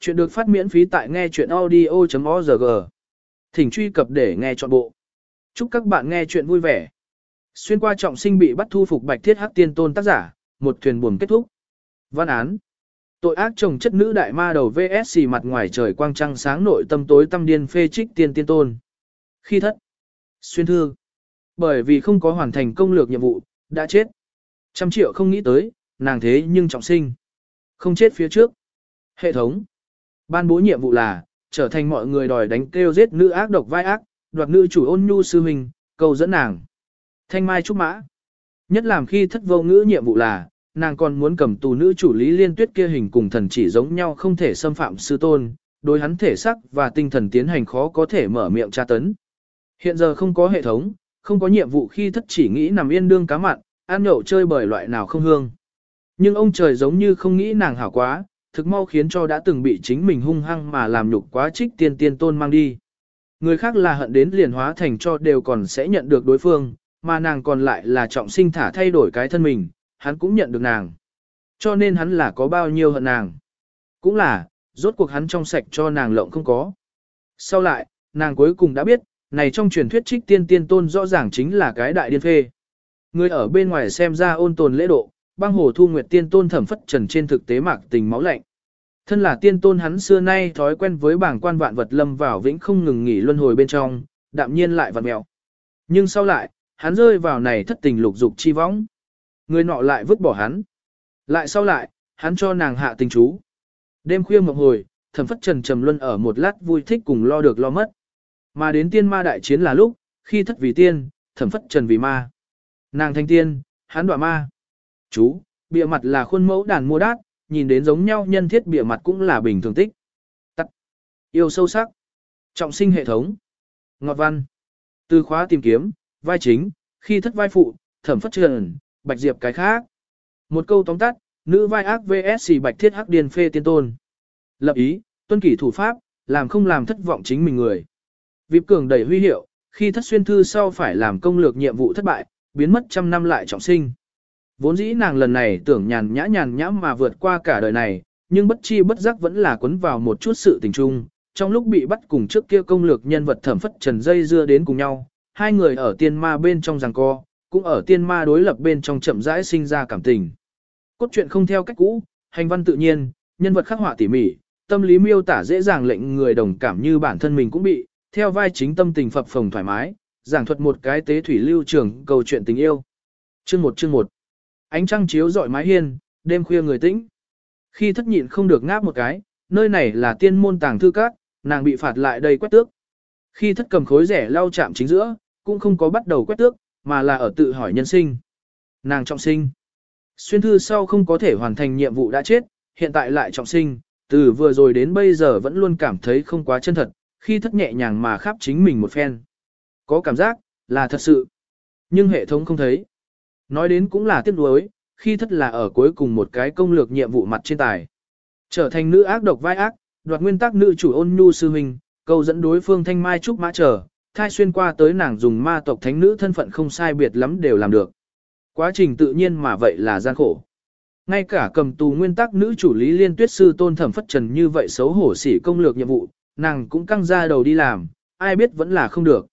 Chuyện được phát miễn phí tại nghe chuyện audio.org. Thỉnh truy cập để nghe trọn bộ. Chúc các bạn nghe chuyện vui vẻ. Xuyên qua trọng sinh bị bắt thu phục bạch thiết hắc tiên tôn tác giả, một thuyền buồm kết thúc. Văn án. Tội ác chồng chất nữ đại ma đầu VSC mặt ngoài trời quang trăng sáng nội tâm tối tâm điên phê trích tiên tiên tôn. Khi thất. Xuyên thương Bởi vì không có hoàn thành công lược nhiệm vụ, đã chết. Trăm triệu không nghĩ tới, nàng thế nhưng trọng sinh. Không chết phía trước. Hệ thống. Ban bố nhiệm vụ là, trở thành mọi người đòi đánh kêu giết nữ ác độc vai ác, đoạt nữ chủ ôn nhu sư huynh, cầu dẫn nàng. Thanh Mai Trúc Mã. Nhất làm khi thất vô ngữ nhiệm vụ là, nàng còn muốn cầm tù nữ chủ lý liên tuyết kia hình cùng thần chỉ giống nhau không thể xâm phạm sư tôn, đối hắn thể sắc và tinh thần tiến hành khó có thể mở miệng tra tấn. Hiện giờ không có hệ thống, không có nhiệm vụ khi thất chỉ nghĩ nằm yên đương cá mặn, ăn nhậu chơi bởi loại nào không hương. Nhưng ông trời giống như không nghĩ nàng hảo quá, thực mau khiến cho đã từng bị chính mình hung hăng mà làm nhục quá trích tiên tiên tôn mang đi. Người khác là hận đến liền hóa thành cho đều còn sẽ nhận được đối phương, mà nàng còn lại là trọng sinh thả thay đổi cái thân mình, hắn cũng nhận được nàng. Cho nên hắn là có bao nhiêu hận nàng. Cũng là, rốt cuộc hắn trong sạch cho nàng lộng không có. Sau lại, nàng cuối cùng đã biết, này trong truyền thuyết trích tiên tiên tôn rõ ràng chính là cái đại điên phê. Người ở bên ngoài xem ra ôn tồn lễ độ, băng hồ thu nguyệt tiên tôn thẩm phất trần trên thực tế mạc tình máu lạnh. Thân là tiên tôn hắn xưa nay thói quen với bảng quan vạn vật lâm vào vĩnh không ngừng nghỉ luân hồi bên trong, đạm nhiên lại vặn mèo. Nhưng sau lại, hắn rơi vào này thất tình lục dục chi võng. Người nọ lại vứt bỏ hắn. Lại sau lại, hắn cho nàng hạ tình chú. Đêm khuya mộng hồi, thẩm phất trần trầm luân ở một lát vui thích cùng lo được lo mất. Mà đến tiên ma đại chiến là lúc, khi thất vì tiên, thẩm phất trần vì ma. Nàng thanh tiên, hắn đọa ma. Chú, bịa mặt là khuôn mẫu đàn mua đát, nhìn đến giống nhau nhân thiết bìa mặt cũng là bình thường tích. Tắt. Yêu sâu sắc. Trọng sinh hệ thống. Ngọt văn. Từ khóa tìm kiếm, vai chính, khi thất vai phụ, thẩm phất trần, bạch diệp cái khác. Một câu tóm tắt, nữ vai ác vs bạch thiết hắc điền phê tiên tôn. Lập ý, tuân kỷ thủ pháp, làm không làm thất vọng chính mình người. Vịp cường đẩy huy hiệu, khi thất xuyên thư sau phải làm công lược nhiệm vụ thất bại, biến mất trăm năm lại trọng sinh. Vốn dĩ nàng lần này tưởng nhàn nhã nhàn nhã mà vượt qua cả đời này, nhưng bất chi bất giác vẫn là quấn vào một chút sự tình chung Trong lúc bị bắt cùng trước kia công lược nhân vật thẩm phất trần dây dưa đến cùng nhau, hai người ở tiên ma bên trong giằng co, cũng ở tiên ma đối lập bên trong chậm rãi sinh ra cảm tình. Cốt truyện không theo cách cũ, hành văn tự nhiên, nhân vật khắc họa tỉ mỉ, tâm lý miêu tả dễ dàng lệnh người đồng cảm như bản thân mình cũng bị, theo vai chính tâm tình phập phồng thoải mái, giảng thuật một cái tế thủy lưu trường câu chuyện tình yêu. Chương 1 chương 1 Ánh trăng chiếu rọi mái hiên, đêm khuya người tĩnh. Khi thất nhịn không được ngáp một cái, nơi này là tiên môn tàng thư các, nàng bị phạt lại đây quét tước. Khi thất cầm khối rẻ lau chạm chính giữa, cũng không có bắt đầu quét tước, mà là ở tự hỏi nhân sinh. Nàng trọng sinh. Xuyên thư sau không có thể hoàn thành nhiệm vụ đã chết, hiện tại lại trọng sinh, từ vừa rồi đến bây giờ vẫn luôn cảm thấy không quá chân thật, khi thất nhẹ nhàng mà khắp chính mình một phen. Có cảm giác, là thật sự. Nhưng hệ thống không thấy. Nói đến cũng là tiếc nuối, khi thất là ở cuối cùng một cái công lược nhiệm vụ mặt trên tài. Trở thành nữ ác độc vai ác, đoạt nguyên tắc nữ chủ ôn nhu sư huynh, câu dẫn đối phương thanh mai trúc mã trở, thai xuyên qua tới nàng dùng ma tộc thánh nữ thân phận không sai biệt lắm đều làm được. Quá trình tự nhiên mà vậy là gian khổ. Ngay cả cầm tù nguyên tắc nữ chủ lý liên tuyết sư tôn thẩm phất trần như vậy xấu hổ xỉ công lược nhiệm vụ, nàng cũng căng ra đầu đi làm, ai biết vẫn là không được.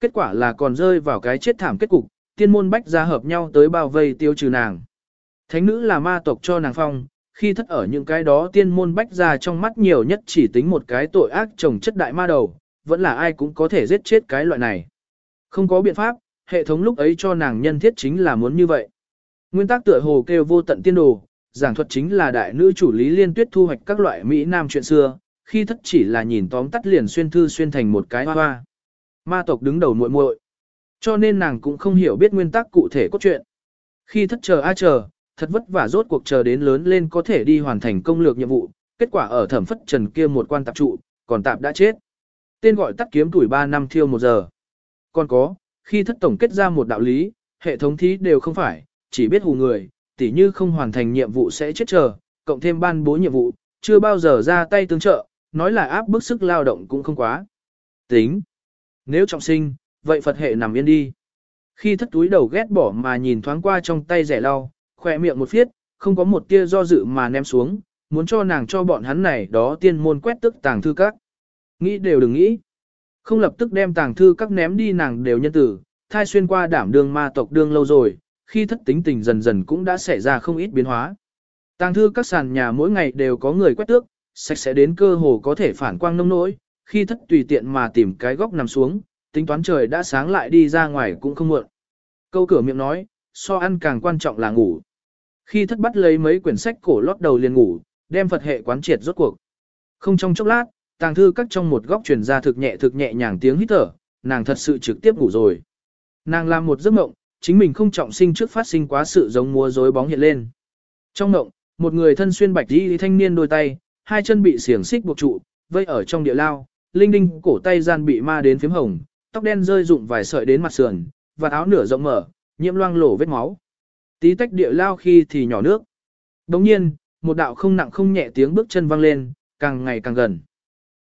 Kết quả là còn rơi vào cái chết thảm kết cục, tiên môn bách gia hợp nhau tới bao vây tiêu trừ nàng. Thánh nữ là ma tộc cho nàng phong, khi thất ở những cái đó tiên môn bách gia trong mắt nhiều nhất chỉ tính một cái tội ác trồng chất đại ma đầu, vẫn là ai cũng có thể giết chết cái loại này. Không có biện pháp, hệ thống lúc ấy cho nàng nhân thiết chính là muốn như vậy. Nguyên tắc tựa hồ kêu vô tận tiên đồ, giảng thuật chính là đại nữ chủ lý liên tuyết thu hoạch các loại Mỹ Nam chuyện xưa, khi thất chỉ là nhìn tóm tắt liền xuyên thư xuyên thành một cái hoa hoa. Ma tộc đứng đầu muội muội cho nên nàng cũng không hiểu biết nguyên tắc cụ thể cốt truyện. Khi thất chờ a chờ, thật vất vả rốt cuộc chờ đến lớn lên có thể đi hoàn thành công lược nhiệm vụ, kết quả ở thẩm phất trần kia một quan tạp trụ, còn tạp đã chết. Tên gọi tắt kiếm tuổi 3 năm thiêu một giờ. Còn có, khi thất tổng kết ra một đạo lý, hệ thống thí đều không phải, chỉ biết hù người, tỉ như không hoàn thành nhiệm vụ sẽ chết chờ, cộng thêm ban bố nhiệm vụ, chưa bao giờ ra tay tương trợ, nói là áp bức sức lao động cũng không quá. Tính. Nếu trọng sinh, vậy Phật hệ nằm yên đi. Khi thất túi đầu ghét bỏ mà nhìn thoáng qua trong tay rẻ lau, khỏe miệng một phiết, không có một tia do dự mà ném xuống, muốn cho nàng cho bọn hắn này đó tiên môn quét tức tàng thư các. Nghĩ đều đừng nghĩ. Không lập tức đem tàng thư các ném đi nàng đều nhân tử, thai xuyên qua đảm đường ma tộc đương lâu rồi, khi thất tính tình dần dần cũng đã xảy ra không ít biến hóa. Tàng thư các sàn nhà mỗi ngày đều có người quét tước, sạch sẽ đến cơ hồ có thể phản quang nông nỗi, khi thất tùy tiện mà tìm cái góc nằm xuống, tính toán trời đã sáng lại đi ra ngoài cũng không muộn. Câu cửa miệng nói, so ăn càng quan trọng là ngủ. Khi thất bắt lấy mấy quyển sách cổ lót đầu liền ngủ, đem Phật hệ quán triệt rốt cuộc. Không trong chốc lát, tàng thư các trong một góc truyền ra thực nhẹ thực nhẹ nhàng tiếng hít thở, nàng thật sự trực tiếp ngủ rồi. Nàng làm một giấc mộng, chính mình không trọng sinh trước phát sinh quá sự giống múa rối bóng hiện lên. Trong mộng, một người thân xuyên bạch y thanh niên đôi tay, hai chân bị xiềng xích buộc trụ, vây ở trong địa lao, linh đinh cổ tay gian bị ma đến phím hồng, tóc đen rơi rụng vài sợi đến mặt sườn, và áo nửa rộng mở, nhiễm loang lổ vết máu. Tí tách địa lao khi thì nhỏ nước. Đồng nhiên, một đạo không nặng không nhẹ tiếng bước chân vang lên, càng ngày càng gần.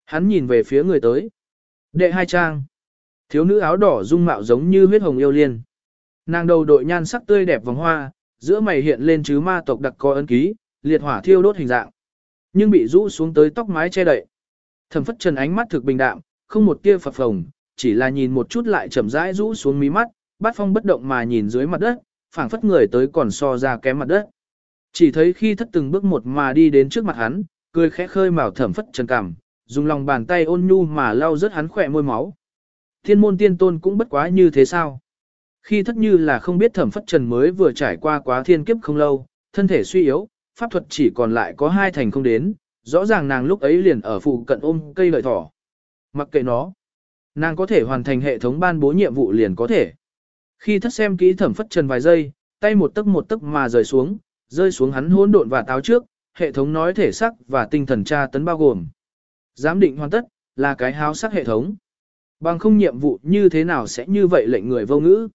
Hắn nhìn về phía người tới. Đệ hai trang. Thiếu nữ áo đỏ dung mạo giống như huyết hồng yêu liên. Nàng đầu đội nhan sắc tươi đẹp vòng hoa, giữa mày hiện lên chứ ma tộc đặc có ấn ký, liệt hỏa thiêu đốt hình dạng. Nhưng bị rũ xuống tới tóc mái che đậy. Thẩm phất trần ánh mắt thực bình đạm, không một tia phập phồng, chỉ là nhìn một chút lại chậm rãi rũ xuống mí mắt, bát phong bất động mà nhìn dưới mặt đất, phảng phất người tới còn so ra kém mặt đất. Chỉ thấy khi thất từng bước một mà đi đến trước mặt hắn, cười khẽ khơi mào thẩm phất trần cảm, dùng lòng bàn tay ôn nhu mà lau rớt hắn khỏe môi máu. Thiên môn tiên tôn cũng bất quá như thế sao? Khi thất như là không biết thẩm phất trần mới vừa trải qua quá thiên kiếp không lâu, thân thể suy yếu, pháp thuật chỉ còn lại có hai thành không đến, rõ ràng nàng lúc ấy liền ở phụ cận ôm cây lợi thỏ. Mặc kệ nó, nàng có thể hoàn thành hệ thống ban bố nhiệm vụ liền có thể. Khi thất xem kỹ thẩm phất trần vài giây, tay một tấc một tấc mà rời xuống, rơi xuống hắn hỗn độn và táo trước, hệ thống nói thể sắc và tinh thần tra tấn bao gồm. Giám định hoàn tất, là cái háo sắc hệ thống. Bằng không nhiệm vụ như thế nào sẽ như vậy lệnh người vô ngữ.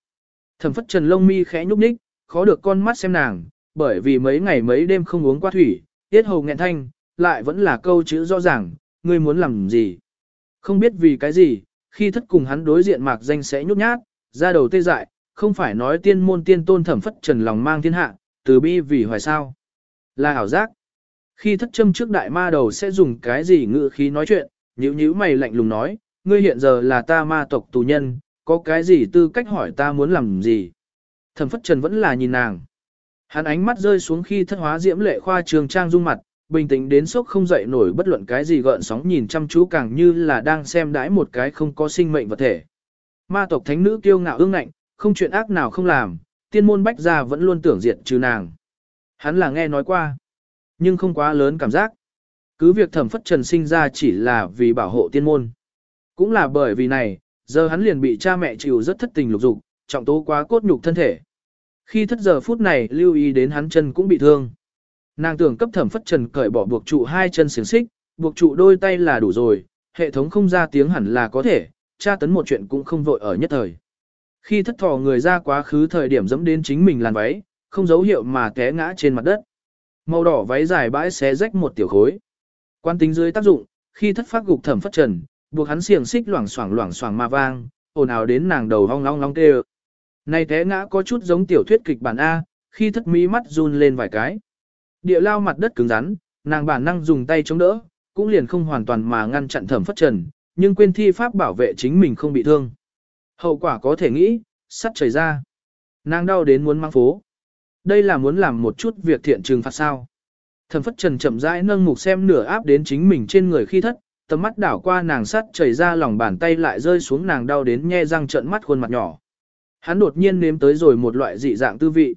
Thẩm phất trần lông mi khẽ nhúc nhích, khó được con mắt xem nàng, bởi vì mấy ngày mấy đêm không uống qua thủy, tiết hầu nghẹn thanh, lại vẫn là câu chữ rõ ràng, ngươi muốn làm gì. Không biết vì cái gì, khi thất cùng hắn đối diện mạc danh sẽ nhút nhát, ra đầu tê dại, không phải nói tiên môn tiên tôn thẩm phất trần lòng mang thiên hạ, từ bi vì hoài sao. Là ảo giác. Khi thất châm trước đại ma đầu sẽ dùng cái gì ngự khí nói chuyện, nhíu nhíu mày lạnh lùng nói, ngươi hiện giờ là ta ma tộc tù nhân, có cái gì tư cách hỏi ta muốn làm gì. Thẩm phất trần vẫn là nhìn nàng. Hắn ánh mắt rơi xuống khi thất hóa diễm lệ khoa trường trang dung mặt, bình tĩnh đến sốc không dậy nổi bất luận cái gì gợn sóng nhìn chăm chú càng như là đang xem đãi một cái không có sinh mệnh vật thể. Ma tộc thánh nữ kiêu ngạo ương ngạnh, không chuyện ác nào không làm, tiên môn bách gia vẫn luôn tưởng diệt trừ nàng. Hắn là nghe nói qua, nhưng không quá lớn cảm giác. Cứ việc thẩm phất trần sinh ra chỉ là vì bảo hộ tiên môn. Cũng là bởi vì này, giờ hắn liền bị cha mẹ chịu rất thất tình lục dục, trọng tố quá cốt nhục thân thể. Khi thất giờ phút này lưu ý đến hắn chân cũng bị thương. Nàng tưởng cấp thẩm phất trần cởi bỏ buộc trụ hai chân xiềng xích, buộc trụ đôi tay là đủ rồi, hệ thống không ra tiếng hẳn là có thể, tra tấn một chuyện cũng không vội ở nhất thời. Khi thất thò người ra quá khứ thời điểm dẫm đến chính mình làn váy, không dấu hiệu mà té ngã trên mặt đất. Màu đỏ váy dài bãi xé rách một tiểu khối. Quan tính dưới tác dụng, khi thất phát gục thẩm phất trần, buộc hắn xiềng xích loảng xoảng loảng xoảng mà vang, ồn ào đến nàng đầu hong long long tê Này té ngã có chút giống tiểu thuyết kịch bản A, khi thất mí mắt run lên vài cái. Địa lao mặt đất cứng rắn, nàng bản năng dùng tay chống đỡ, cũng liền không hoàn toàn mà ngăn chặn thẩm phất trần, nhưng quên thi pháp bảo vệ chính mình không bị thương. Hậu quả có thể nghĩ, sắt chảy ra. Nàng đau đến muốn mang phố. Đây là muốn làm một chút việc thiện trừng phạt sao. Thẩm phất trần chậm rãi nâng mục xem nửa áp đến chính mình trên người khi thất, tầm mắt đảo qua nàng sắt chảy ra lòng bàn tay lại rơi xuống nàng đau đến nhe răng trợn mắt khuôn mặt nhỏ. Hắn đột nhiên nếm tới rồi một loại dị dạng tư vị.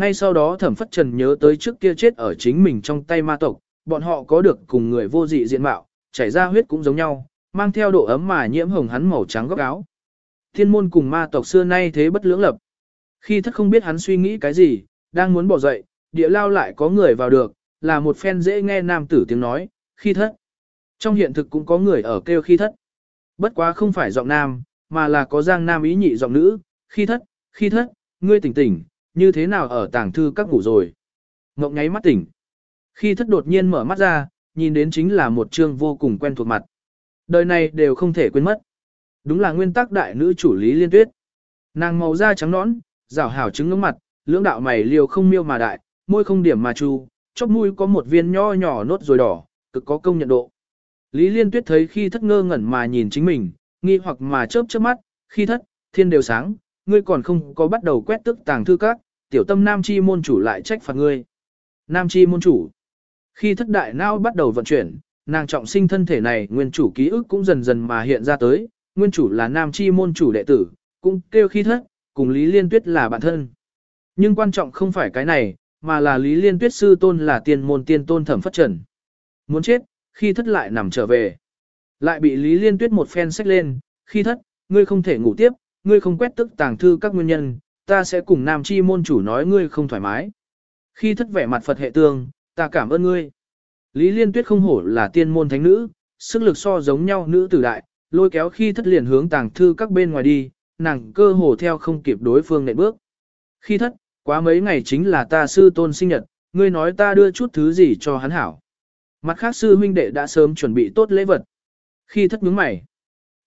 Ngay sau đó thẩm phất trần nhớ tới trước kia chết ở chính mình trong tay ma tộc, bọn họ có được cùng người vô dị diện mạo, chảy ra huyết cũng giống nhau, mang theo độ ấm mà nhiễm hồng hắn màu trắng góc áo. Thiên môn cùng ma tộc xưa nay thế bất lưỡng lập. Khi thất không biết hắn suy nghĩ cái gì, đang muốn bỏ dậy, địa lao lại có người vào được, là một phen dễ nghe nam tử tiếng nói, khi thất. Trong hiện thực cũng có người ở kêu khi thất. Bất quá không phải giọng nam, mà là có giang nam ý nhị giọng nữ, khi thất, khi thất, ngươi tỉnh tỉnh, như thế nào ở tàng thư các ngủ rồi. Ngộng nháy mắt tỉnh. Khi thất đột nhiên mở mắt ra, nhìn đến chính là một chương vô cùng quen thuộc mặt. Đời này đều không thể quên mất. Đúng là nguyên tắc đại nữ chủ lý liên tuyết. Nàng màu da trắng nõn, rảo hảo trứng ngưỡng mặt, lưỡng đạo mày liều không miêu mà đại, môi không điểm mà chu, chóp mũi có một viên nho nhỏ nốt rồi đỏ, cực có công nhận độ. Lý Liên Tuyết thấy khi thất ngơ ngẩn mà nhìn chính mình, nghi hoặc mà chớp chớp mắt, khi thất, thiên đều sáng, ngươi còn không có bắt đầu quét tức tàng thư các, tiểu tâm nam chi môn chủ lại trách phạt ngươi. Nam chi môn chủ. Khi thất đại não bắt đầu vận chuyển, nàng trọng sinh thân thể này nguyên chủ ký ức cũng dần dần mà hiện ra tới, nguyên chủ là nam chi môn chủ đệ tử, cũng kêu khi thất, cùng Lý Liên Tuyết là bạn thân. Nhưng quan trọng không phải cái này, mà là Lý Liên Tuyết sư tôn là tiên môn tiên tôn thẩm phất trần. Muốn chết, khi thất lại nằm trở về. Lại bị Lý Liên Tuyết một phen xách lên, khi thất, ngươi không thể ngủ tiếp, ngươi không quét tức tàng thư các nguyên nhân, ta sẽ cùng nam chi môn chủ nói ngươi không thoải mái. Khi thất vẻ mặt Phật hệ tương, ta cảm ơn ngươi. Lý Liên Tuyết không hổ là tiên môn thánh nữ, sức lực so giống nhau nữ tử đại, lôi kéo khi thất liền hướng tàng thư các bên ngoài đi, nàng cơ hồ theo không kịp đối phương nệm bước. Khi thất, quá mấy ngày chính là ta sư tôn sinh nhật, ngươi nói ta đưa chút thứ gì cho hắn hảo. Mặt khác sư huynh đệ đã sớm chuẩn bị tốt lễ vật. Khi thất nhướng mày,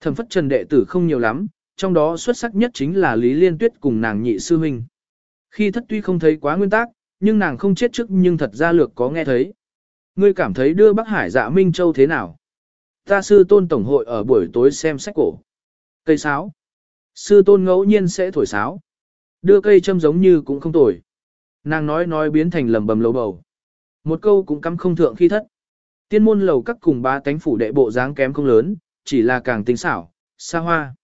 thẩm phất trần đệ tử không nhiều lắm, trong đó xuất sắc nhất chính là Lý Liên Tuyết cùng nàng nhị sư huynh. Khi thất tuy không thấy quá nguyên tắc, nhưng nàng không chết trước nhưng thật ra lược có nghe thấy. Ngươi cảm thấy đưa Bắc Hải dạ Minh Châu thế nào? Ta sư tôn tổng hội ở buổi tối xem sách cổ. Cây sáo. Sư tôn ngẫu nhiên sẽ thổi sáo. Đưa cây châm giống như cũng không tồi. Nàng nói nói biến thành lầm bầm lầu bầu. Một câu cũng cắm không thượng khi thất. Tiên môn lầu các cùng ba tánh phủ đệ bộ dáng kém không lớn, chỉ là càng tinh xảo, xa hoa.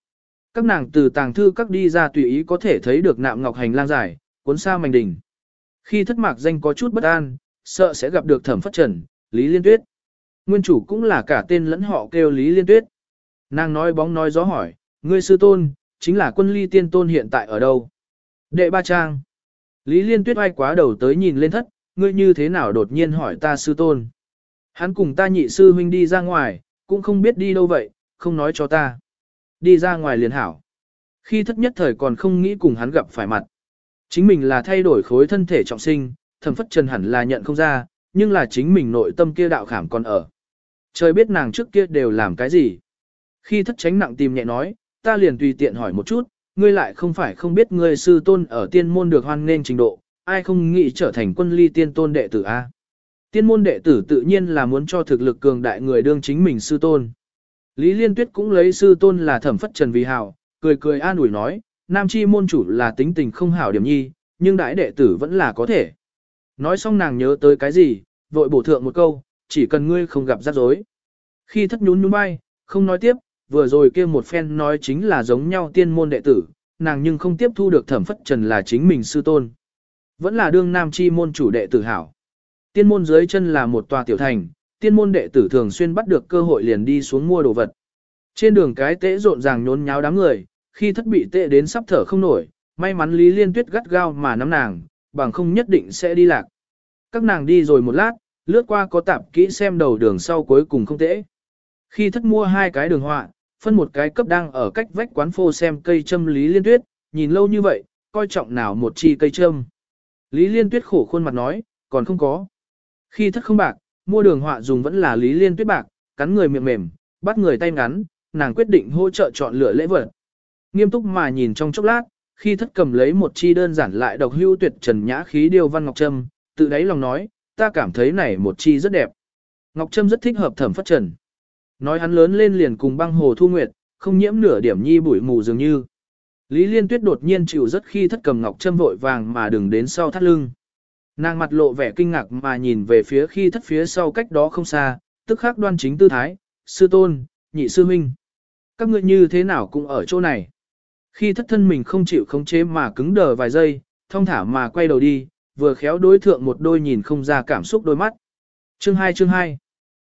Các nàng từ tàng thư các đi ra tùy ý có thể thấy được nạm ngọc hành lang dài, cuốn xa mảnh đỉnh. Khi thất mạc danh có chút bất an, sợ sẽ gặp được thẩm phất trần, Lý Liên Tuyết. Nguyên chủ cũng là cả tên lẫn họ kêu Lý Liên Tuyết. Nàng nói bóng nói gió hỏi, ngươi sư tôn, chính là quân ly tiên tôn hiện tại ở đâu? Đệ ba trang. Lý Liên Tuyết oai quá đầu tới nhìn lên thất, ngươi như thế nào đột nhiên hỏi ta sư tôn? Hắn cùng ta nhị sư huynh đi ra ngoài, cũng không biết đi đâu vậy, không nói cho ta. Đi ra ngoài liền hảo. Khi thất nhất thời còn không nghĩ cùng hắn gặp phải mặt. Chính mình là thay đổi khối thân thể trọng sinh, thẩm phất trần hẳn là nhận không ra, nhưng là chính mình nội tâm kia đạo khảm còn ở. Trời biết nàng trước kia đều làm cái gì. Khi thất tránh nặng tìm nhẹ nói, ta liền tùy tiện hỏi một chút, ngươi lại không phải không biết ngươi sư tôn ở tiên môn được hoan nên trình độ, ai không nghĩ trở thành quân ly tiên tôn đệ tử A. Tiên môn đệ tử tự nhiên là muốn cho thực lực cường đại người đương chính mình sư tôn. Lý Liên Tuyết cũng lấy sư tôn là thẩm phất trần vì hào, cười cười an ủi nói, nam chi môn chủ là tính tình không hảo điểm nhi, nhưng đại đệ tử vẫn là có thể. Nói xong nàng nhớ tới cái gì, vội bổ thượng một câu, chỉ cần ngươi không gặp rắc rối. Khi thất nhún nhún bay, không nói tiếp, vừa rồi kia một phen nói chính là giống nhau tiên môn đệ tử, nàng nhưng không tiếp thu được thẩm phất trần là chính mình sư tôn. Vẫn là đương nam chi môn chủ đệ tử hảo. Tiên môn dưới chân là một tòa tiểu thành, tiên môn đệ tử thường xuyên bắt được cơ hội liền đi xuống mua đồ vật. Trên đường cái tễ rộn ràng nhốn nháo đám người, khi thất bị tệ đến sắp thở không nổi, may mắn Lý Liên Tuyết gắt gao mà nắm nàng, bằng không nhất định sẽ đi lạc. Các nàng đi rồi một lát, lướt qua có tạp kỹ xem đầu đường sau cuối cùng không tễ. Khi thất mua hai cái đường họa, phân một cái cấp đang ở cách vách quán phô xem cây châm Lý Liên Tuyết, nhìn lâu như vậy, coi trọng nào một chi cây châm. Lý Liên Tuyết khổ khuôn mặt nói, còn không có. Khi thất không bạc, mua đường họa dùng vẫn là Lý Liên Tuyết bạc, cắn người miệng mềm, bắt người tay ngắn, nàng quyết định hỗ trợ chọn lựa lễ vật. Nghiêm túc mà nhìn trong chốc lát, khi thất cầm lấy một chi đơn giản lại độc hưu tuyệt trần nhã khí điêu văn ngọc trâm, tự đáy lòng nói, ta cảm thấy này một chi rất đẹp. Ngọc trâm rất thích hợp thẩm phất trần. Nói hắn lớn lên liền cùng băng hồ thu nguyệt, không nhiễm nửa điểm nhi bụi mù dường như. Lý Liên Tuyết đột nhiên chịu rất khi thất cầm ngọc trâm vội vàng mà đừng đến sau thắt lưng. Nàng mặt lộ vẻ kinh ngạc mà nhìn về phía khi thất phía sau cách đó không xa, tức khắc đoan chính tư thái, sư tôn, nhị sư minh. Các ngươi như thế nào cũng ở chỗ này. Khi thất thân mình không chịu khống chế mà cứng đờ vài giây, thông thả mà quay đầu đi, vừa khéo đối thượng một đôi nhìn không ra cảm xúc đôi mắt. Chương 2 chương 2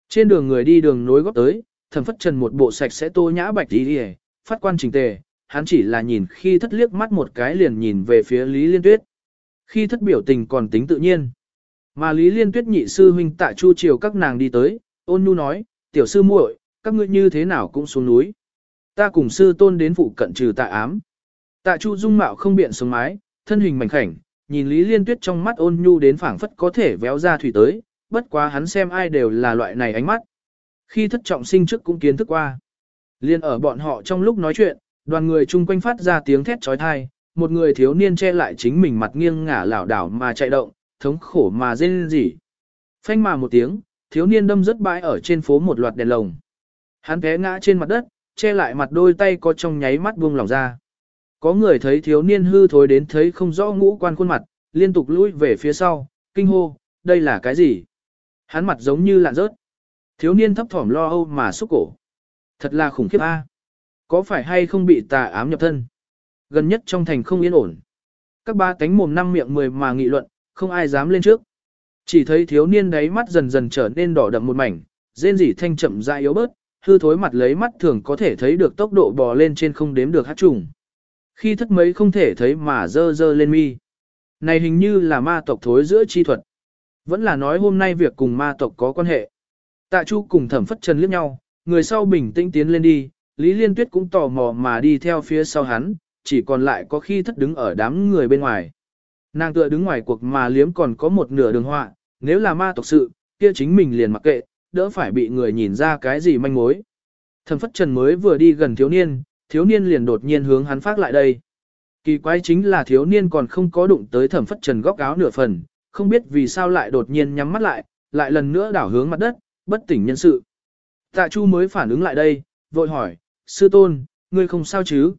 Trên đường người đi đường nối góp tới, thẩm phất trần một bộ sạch sẽ tô nhã bạch đi đi phát quan trình tề, hắn chỉ là nhìn khi thất liếc mắt một cái liền nhìn về phía Lý Liên Tuyết. Khi thất biểu tình còn tính tự nhiên. Mà Lý Liên Tuyết nhị sư huynh tạ chu chiều các nàng đi tới, ôn nhu nói, tiểu sư muội, các ngươi như thế nào cũng xuống núi. Ta cùng sư tôn đến phụ cận trừ tạ ám. Tạ chu dung mạo không biện sống mái, thân hình mảnh khảnh, nhìn Lý Liên Tuyết trong mắt ôn nhu đến phảng phất có thể véo ra thủy tới, bất quá hắn xem ai đều là loại này ánh mắt. Khi thất trọng sinh trước cũng kiến thức qua. Liên ở bọn họ trong lúc nói chuyện, đoàn người chung quanh phát ra tiếng thét trói thai, một người thiếu niên che lại chính mình mặt nghiêng ngả lảo đảo mà chạy động, thống khổ mà rên rỉ. Phanh mà một tiếng, thiếu niên đâm rất bãi ở trên phố một loạt đèn lồng. Hắn té ngã trên mặt đất, che lại mặt đôi tay có trong nháy mắt buông lỏng ra. Có người thấy thiếu niên hư thối đến thấy không rõ ngũ quan khuôn mặt, liên tục lùi về phía sau, kinh hô, đây là cái gì? Hắn mặt giống như lạn rớt. Thiếu niên thấp thỏm lo âu mà xúc cổ. Thật là khủng khiếp a. Có phải hay không bị tà ám nhập thân? Gần nhất trong thành không yên ổn. Các ba cánh mồm năm miệng mười mà nghị luận, không ai dám lên trước. Chỉ thấy thiếu niên đáy mắt dần dần trở nên đỏ đậm một mảnh, rên rỉ thanh chậm rãi yếu bớt, hư thối mặt lấy mắt thường có thể thấy được tốc độ bò lên trên không đếm được hát trùng. Khi thất mấy không thể thấy mà dơ dơ lên mi. Này hình như là ma tộc thối giữa chi thuật. Vẫn là nói hôm nay việc cùng ma tộc có quan hệ. Tạ Chu cùng thẩm phất trần liếc nhau, người sau bình tĩnh tiến lên đi, Lý Liên Tuyết cũng tò mò mà đi theo phía sau hắn, chỉ còn lại có khi thất đứng ở đám người bên ngoài. Nàng tựa đứng ngoài cuộc mà liếm còn có một nửa đường họa, nếu là ma tộc sự, kia chính mình liền mặc kệ, đỡ phải bị người nhìn ra cái gì manh mối. Thẩm phất trần mới vừa đi gần thiếu niên, thiếu niên liền đột nhiên hướng hắn phát lại đây. Kỳ quái chính là thiếu niên còn không có đụng tới thẩm phất trần góc áo nửa phần, không biết vì sao lại đột nhiên nhắm mắt lại, lại lần nữa đảo hướng mặt đất, bất tỉnh nhân sự. Tạ Chu mới phản ứng lại đây, vội hỏi, sư tôn, ngươi không sao chứ?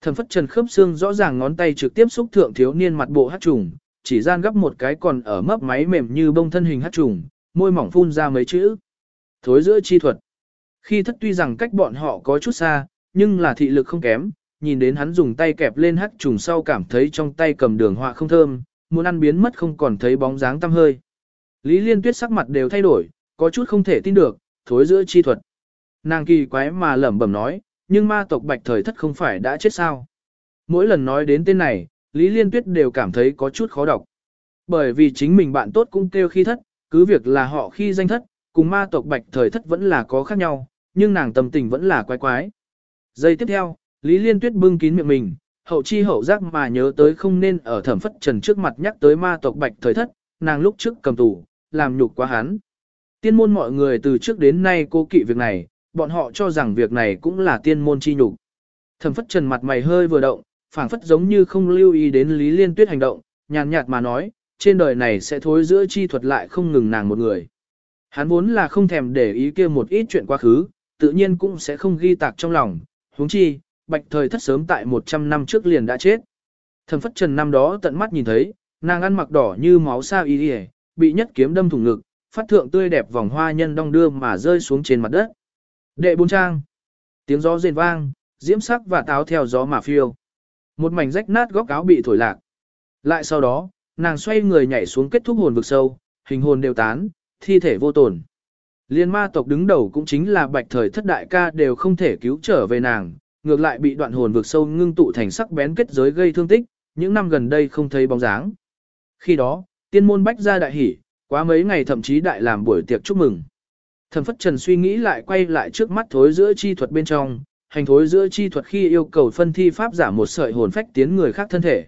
Thẩm phất trần khớp xương rõ ràng ngón tay trực tiếp xúc thượng thiếu niên mặt bộ hát trùng, chỉ gian gấp một cái còn ở mấp máy mềm như bông thân hình hát trùng, môi mỏng phun ra mấy chữ. Thối giữa chi thuật. Khi thất tuy rằng cách bọn họ có chút xa, nhưng là thị lực không kém, nhìn đến hắn dùng tay kẹp lên hát trùng sau cảm thấy trong tay cầm đường họa không thơm, muốn ăn biến mất không còn thấy bóng dáng tăm hơi. Lý Liên Tuyết sắc mặt đều thay đổi, có chút không thể tin được, thối giữa chi thuật. Nàng kỳ quái mà lẩm bẩm nói, nhưng ma tộc bạch thời thất không phải đã chết sao. Mỗi lần nói đến tên này, Lý Liên Tuyết đều cảm thấy có chút khó đọc. Bởi vì chính mình bạn tốt cũng kêu khi thất, cứ việc là họ khi danh thất, cùng ma tộc bạch thời thất vẫn là có khác nhau, nhưng nàng tâm tình vẫn là quái quái. Giây tiếp theo, Lý Liên Tuyết bưng kín miệng mình, hậu chi hậu giác mà nhớ tới không nên ở thẩm phất trần trước mặt nhắc tới ma tộc bạch thời thất, nàng lúc trước cầm tù, làm nhục quá hắn. Tiên môn mọi người từ trước đến nay cô kỵ việc này, bọn họ cho rằng việc này cũng là tiên môn chi nhục. Thẩm phất trần mặt mày hơi vừa động, phảng phất giống như không lưu ý đến Lý Liên Tuyết hành động, nhàn nhạt mà nói, trên đời này sẽ thối giữa chi thuật lại không ngừng nàng một người. Hắn vốn là không thèm để ý kia một ít chuyện quá khứ, tự nhiên cũng sẽ không ghi tạc trong lòng, huống chi, bạch thời thất sớm tại 100 năm trước liền đã chết. Thẩm phất trần năm đó tận mắt nhìn thấy, nàng ăn mặc đỏ như máu sao y bị nhất kiếm đâm thủng ngực, phát thượng tươi đẹp vòng hoa nhân đong đưa mà rơi xuống trên mặt đất. Đệ bốn trang. Tiếng gió rền vang, diễm sắc và táo theo gió mà phiêu. Một mảnh rách nát góc áo bị thổi lạc. Lại sau đó, nàng xoay người nhảy xuống kết thúc hồn vực sâu, hình hồn đều tán, thi thể vô tổn. Liên ma tộc đứng đầu cũng chính là bạch thời thất đại ca đều không thể cứu trở về nàng, ngược lại bị đoạn hồn vực sâu ngưng tụ thành sắc bén kết giới gây thương tích, những năm gần đây không thấy bóng dáng. Khi đó, tiên môn bách ra đại hỉ, quá mấy ngày thậm chí đại làm buổi tiệc chúc mừng. Thẩm phất trần suy nghĩ lại quay lại trước mắt thối giữa chi thuật bên trong, hành thối giữa chi thuật khi yêu cầu phân thi pháp giả một sợi hồn phách tiến người khác thân thể.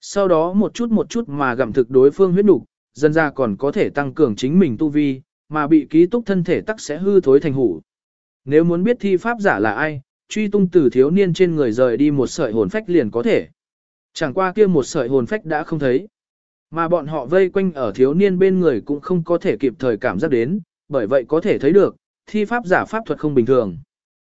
Sau đó một chút một chút mà gặm thực đối phương huyết nục, dân ra còn có thể tăng cường chính mình tu vi, mà bị ký túc thân thể tắc sẽ hư thối thành hủ. Nếu muốn biết thi pháp giả là ai, truy tung từ thiếu niên trên người rời đi một sợi hồn phách liền có thể. Chẳng qua kia một sợi hồn phách đã không thấy. Mà bọn họ vây quanh ở thiếu niên bên người cũng không có thể kịp thời cảm giác đến, bởi vậy có thể thấy được, thi pháp giả pháp thuật không bình thường.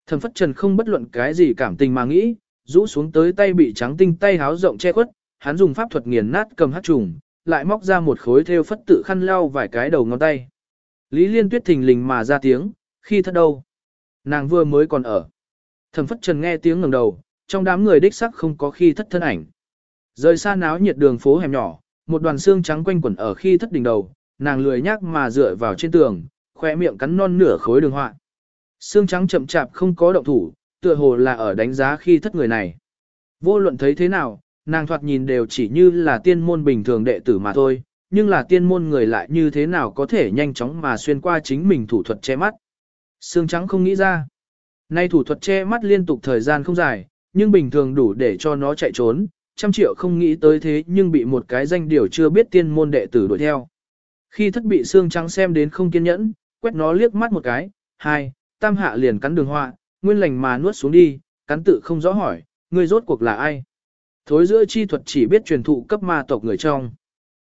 Thần phất trần không bất luận cái gì cảm tình mà nghĩ, rũ xuống tới tay bị trắng tinh tay háo rộng che khuất, hắn dùng pháp thuật nghiền nát cầm hát trùng, lại móc ra một khối theo phất tự khăn lau vài cái đầu ngón tay. Lý Liên Tuyết thình lình mà ra tiếng, khi thất đâu? Nàng vừa mới còn ở. Thẩm phất trần nghe tiếng ngẩng đầu, trong đám người đích sắc không có khi thất thân ảnh. Rời xa náo nhiệt đường phố hẻm nhỏ, một đoàn xương trắng quanh quẩn ở khi thất đỉnh đầu, nàng lười nhác mà dựa vào trên tường, khoe miệng cắn non nửa khối đường họa. Xương trắng chậm chạp không có động thủ, tựa hồ là ở đánh giá khi thất người này. Vô luận thấy thế nào, nàng thoạt nhìn đều chỉ như là tiên môn bình thường đệ tử mà thôi, nhưng là tiên môn người lại như thế nào có thể nhanh chóng mà xuyên qua chính mình thủ thuật che mắt. Xương trắng không nghĩ ra. Nay thủ thuật che mắt liên tục thời gian không dài, nhưng bình thường đủ để cho nó chạy trốn, trăm triệu không nghĩ tới thế nhưng bị một cái danh điều chưa biết tiên môn đệ tử đuổi theo. Khi thất bị xương trắng xem đến không kiên nhẫn, quét nó liếc mắt một cái, hai, tam hạ liền cắn đường hoa, nguyên lành mà nuốt xuống đi, cắn tự không rõ hỏi, người rốt cuộc là ai. Thối giữa chi thuật chỉ biết truyền thụ cấp ma tộc người trong.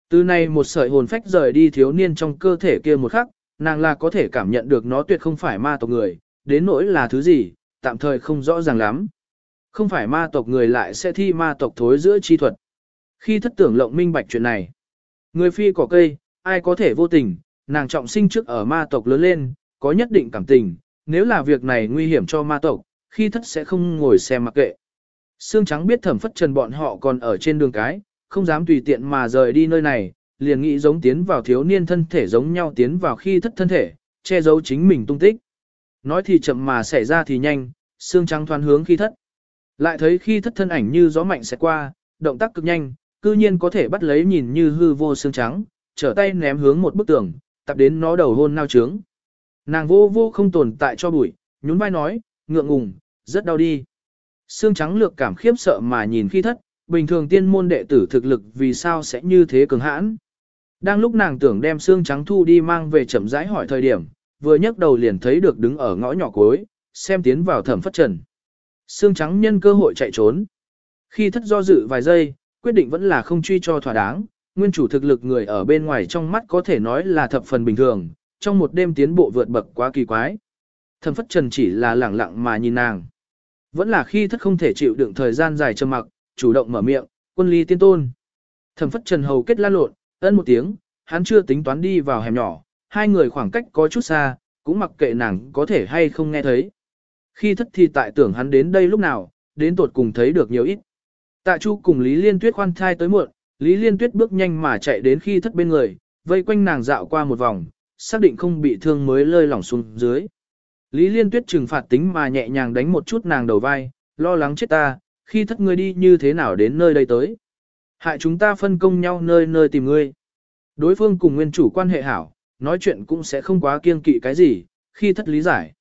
Từ nay một sợi hồn phách rời đi thiếu niên trong cơ thể kia một khắc, nàng là có thể cảm nhận được nó tuyệt không phải ma tộc người, đến nỗi là thứ gì, tạm thời không rõ ràng lắm. Không phải ma tộc người lại sẽ thi ma tộc thối giữa chi thuật. Khi thất tưởng lộng minh bạch chuyện này, người phi cỏ cây, ai có thể vô tình, nàng trọng sinh trước ở ma tộc lớn lên, có nhất định cảm tình, nếu là việc này nguy hiểm cho ma tộc, khi thất sẽ không ngồi xem mặc kệ. Sương trắng biết thẩm phất trần bọn họ còn ở trên đường cái, không dám tùy tiện mà rời đi nơi này, liền nghĩ giống tiến vào thiếu niên thân thể giống nhau tiến vào khi thất thân thể, che giấu chính mình tung tích. Nói thì chậm mà xảy ra thì nhanh, sương trắng thoáng hướng khi thất. Lại thấy khi thất thân ảnh như gió mạnh sẽ qua, động tác cực nhanh, cư nhiên có thể bắt lấy nhìn như hư vô sương trắng, trở tay ném hướng một bức tường, tập đến nó đầu hôn nao trướng. Nàng vô vô không tồn tại cho bụi, nhún vai nói, ngượng ngùng, rất đau đi. Xương trắng lược cảm khiếp sợ mà nhìn khi thất, bình thường tiên môn đệ tử thực lực vì sao sẽ như thế cường hãn. Đang lúc nàng tưởng đem xương trắng thu đi mang về chậm rãi hỏi thời điểm, vừa nhấc đầu liền thấy được đứng ở ngõ nhỏ cuối, xem tiến vào thẩm phất trần. Xương trắng nhân cơ hội chạy trốn. Khi thất do dự vài giây, quyết định vẫn là không truy cho thỏa đáng, nguyên chủ thực lực người ở bên ngoài trong mắt có thể nói là thập phần bình thường, trong một đêm tiến bộ vượt bậc quá kỳ quái. Thẩm phất trần chỉ là lẳng lặng mà nhìn nàng. Vẫn là khi thất không thể chịu đựng thời gian dài trầm mặc, chủ động mở miệng, quân ly tiên tôn. Thẩm phất trần hầu kết lan lộn, ân một tiếng, hắn chưa tính toán đi vào hẻm nhỏ, hai người khoảng cách có chút xa, cũng mặc kệ nàng có thể hay không nghe thấy. Khi thất thì tại tưởng hắn đến đây lúc nào, đến tột cùng thấy được nhiều ít. Tạ Chu cùng Lý Liên Tuyết khoan thai tới muộn, Lý Liên Tuyết bước nhanh mà chạy đến khi thất bên người, vây quanh nàng dạo qua một vòng, xác định không bị thương mới lơi lỏng xuống dưới. Lý Liên Tuyết trừng phạt tính mà nhẹ nhàng đánh một chút nàng đầu vai, lo lắng chết ta, khi thất ngươi đi như thế nào đến nơi đây tới. Hại chúng ta phân công nhau nơi nơi tìm ngươi. Đối phương cùng nguyên chủ quan hệ hảo, nói chuyện cũng sẽ không quá kiêng kỵ cái gì, khi thất lý giải.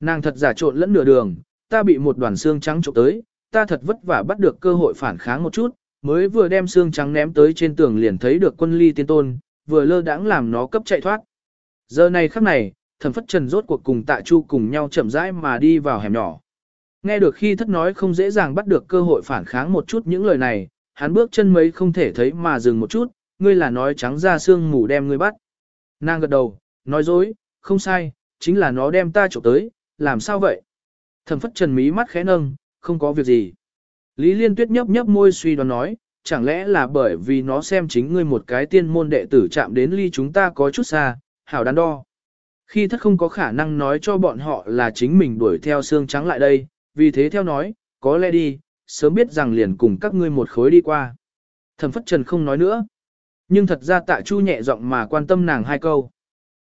Nàng thật giả trộn lẫn nửa đường, ta bị một đoàn xương trắng trộm tới, ta thật vất vả bắt được cơ hội phản kháng một chút, mới vừa đem xương trắng ném tới trên tường liền thấy được quân ly tiên tôn, vừa lơ đãng làm nó cấp chạy thoát. Giờ này khắc này, thần phất trần rốt cuộc cùng tạ chu cùng nhau chậm rãi mà đi vào hẻm nhỏ. Nghe được khi thất nói không dễ dàng bắt được cơ hội phản kháng một chút những lời này, hắn bước chân mấy không thể thấy mà dừng một chút, ngươi là nói trắng ra xương mù đem ngươi bắt. Nàng gật đầu, nói dối, không sai, chính là nó đem ta trộm tới, làm sao vậy? Thẩm phất trần mí mắt khẽ nâng, không có việc gì. Lý Liên Tuyết nhấp nhấp môi suy đoán nói, chẳng lẽ là bởi vì nó xem chính ngươi một cái tiên môn đệ tử chạm đến ly chúng ta có chút xa, hảo đắn đo. Khi thất không có khả năng nói cho bọn họ là chính mình đuổi theo xương trắng lại đây, vì thế theo nói, có lẽ đi, sớm biết rằng liền cùng các ngươi một khối đi qua. Thẩm phất trần không nói nữa. Nhưng thật ra tạ chu nhẹ giọng mà quan tâm nàng hai câu.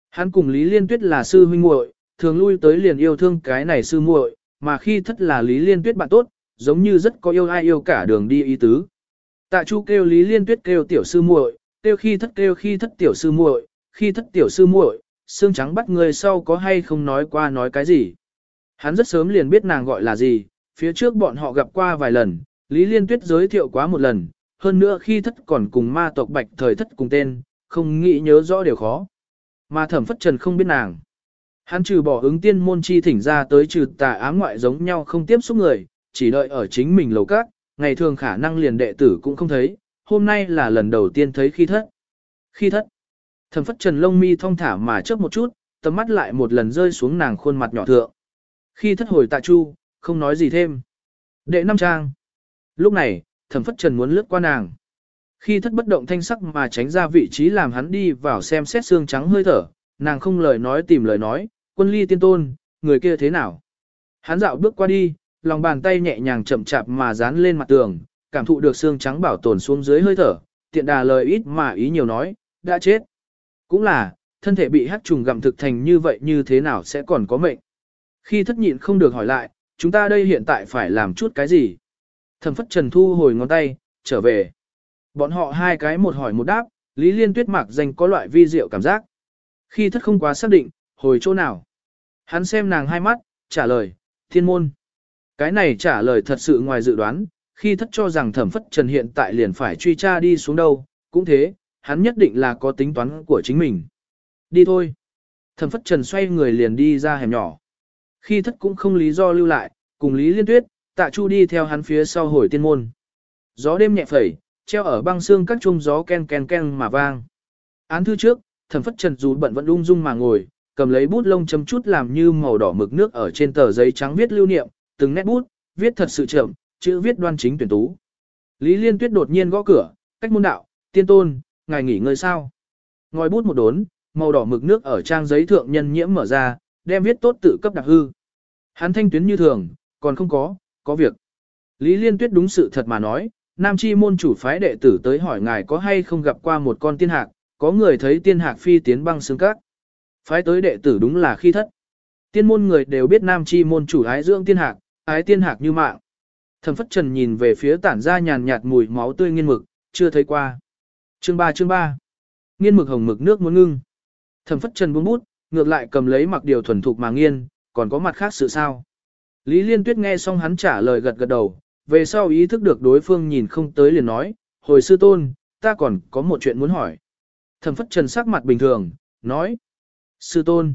Hắn cùng Lý Liên Tuyết là sư huynh muội, thường lui tới liền yêu thương cái này sư muội, mà khi thất là Lý Liên Tuyết bạn tốt, giống như rất có yêu ai yêu cả đường đi ý tứ. Tạ Chu kêu Lý Liên Tuyết kêu tiểu sư muội, kêu khi thất kêu khi thất tiểu sư muội, khi thất tiểu sư muội, xương trắng bắt người sau có hay không nói qua nói cái gì. Hắn rất sớm liền biết nàng gọi là gì, phía trước bọn họ gặp qua vài lần, Lý Liên Tuyết giới thiệu quá một lần, hơn nữa khi thất còn cùng ma tộc bạch thời thất cùng tên, không nghĩ nhớ rõ điều khó. Mà thẩm phất trần không biết nàng. Hắn trừ bỏ ứng tiên môn chi thỉnh ra tới trừ tà ám ngoại giống nhau không tiếp xúc người, chỉ đợi ở chính mình lầu cát, ngày thường khả năng liền đệ tử cũng không thấy, hôm nay là lần đầu tiên thấy khi thất. Khi thất, thẩm phất trần lông mi thong thả mà chớp một chút, tầm mắt lại một lần rơi xuống nàng khuôn mặt nhỏ thượng. Khi thất hồi tạ chu, không nói gì thêm. Đệ năm trang. Lúc này, thẩm phất trần muốn lướt qua nàng. Khi thất bất động thanh sắc mà tránh ra vị trí làm hắn đi vào xem xét xương trắng hơi thở, nàng không lời nói tìm lời nói, quân ly tiên tôn, người kia thế nào. Hắn dạo bước qua đi, lòng bàn tay nhẹ nhàng chậm chạp mà dán lên mặt tường, cảm thụ được xương trắng bảo tồn xuống dưới hơi thở, tiện đà lời ít mà ý nhiều nói, đã chết. Cũng là, thân thể bị hắc trùng gặm thực thành như vậy như thế nào sẽ còn có mệnh. Khi thất nhịn không được hỏi lại, chúng ta đây hiện tại phải làm chút cái gì? Thẩm phất trần thu hồi ngón tay, trở về. Bọn họ hai cái một hỏi một đáp, Lý Liên Tuyết mạc danh có loại vi diệu cảm giác. Khi thất không quá xác định, hồi chỗ nào? Hắn xem nàng hai mắt, trả lời, thiên môn. Cái này trả lời thật sự ngoài dự đoán, khi thất cho rằng thẩm phất trần hiện tại liền phải truy tra đi xuống đâu, cũng thế, hắn nhất định là có tính toán của chính mình. Đi thôi. Thẩm phất trần xoay người liền đi ra hẻm nhỏ. Khi thất cũng không lý do lưu lại, cùng Lý Liên Tuyết, tạ chu đi theo hắn phía sau hồi tiên môn. Gió đêm nhẹ phẩy, treo ở băng xương các chung gió ken ken ken mà vang. Án thư trước, thẩm phất trần dù bận vẫn ung dung mà ngồi, cầm lấy bút lông chấm chút làm như màu đỏ mực nước ở trên tờ giấy trắng viết lưu niệm, từng nét bút, viết thật sự chậm, chữ viết đoan chính tuyển tú. Lý Liên Tuyết đột nhiên gõ cửa, cách môn đạo, tiên tôn, ngài nghỉ ngơi sao? Ngòi bút một đốn, màu đỏ mực nước ở trang giấy thượng nhân nhiễm mở ra, đem viết tốt tự cấp đặc hư. Hắn thanh tuyến như thường, còn không có, có việc. Lý Liên Tuyết đúng sự thật mà nói, Nam Chi môn chủ phái đệ tử tới hỏi ngài có hay không gặp qua một con tiên hạc, có người thấy tiên hạc phi tiến băng xương cát. Phái tới đệ tử đúng là khi thất. Tiên môn người đều biết Nam Chi môn chủ ái dưỡng tiên hạc, ái tiên hạc như mạng. Thẩm Phất Trần nhìn về phía tản ra nhàn nhạt mùi máu tươi nghiên mực, chưa thấy qua. Chương 3 chương 3. Nghiên mực hồng mực nước muốn ngưng. Thẩm Phất Trần buông bút, ngược lại cầm lấy mặc điều thuần thục mà nghiên, còn có mặt khác sự sao? Lý Liên Tuyết nghe xong hắn trả lời gật gật đầu, về sau ý thức được đối phương nhìn không tới liền nói, hồi sư tôn, ta còn có một chuyện muốn hỏi. Thẩm phất trần sắc mặt bình thường, nói, sư tôn.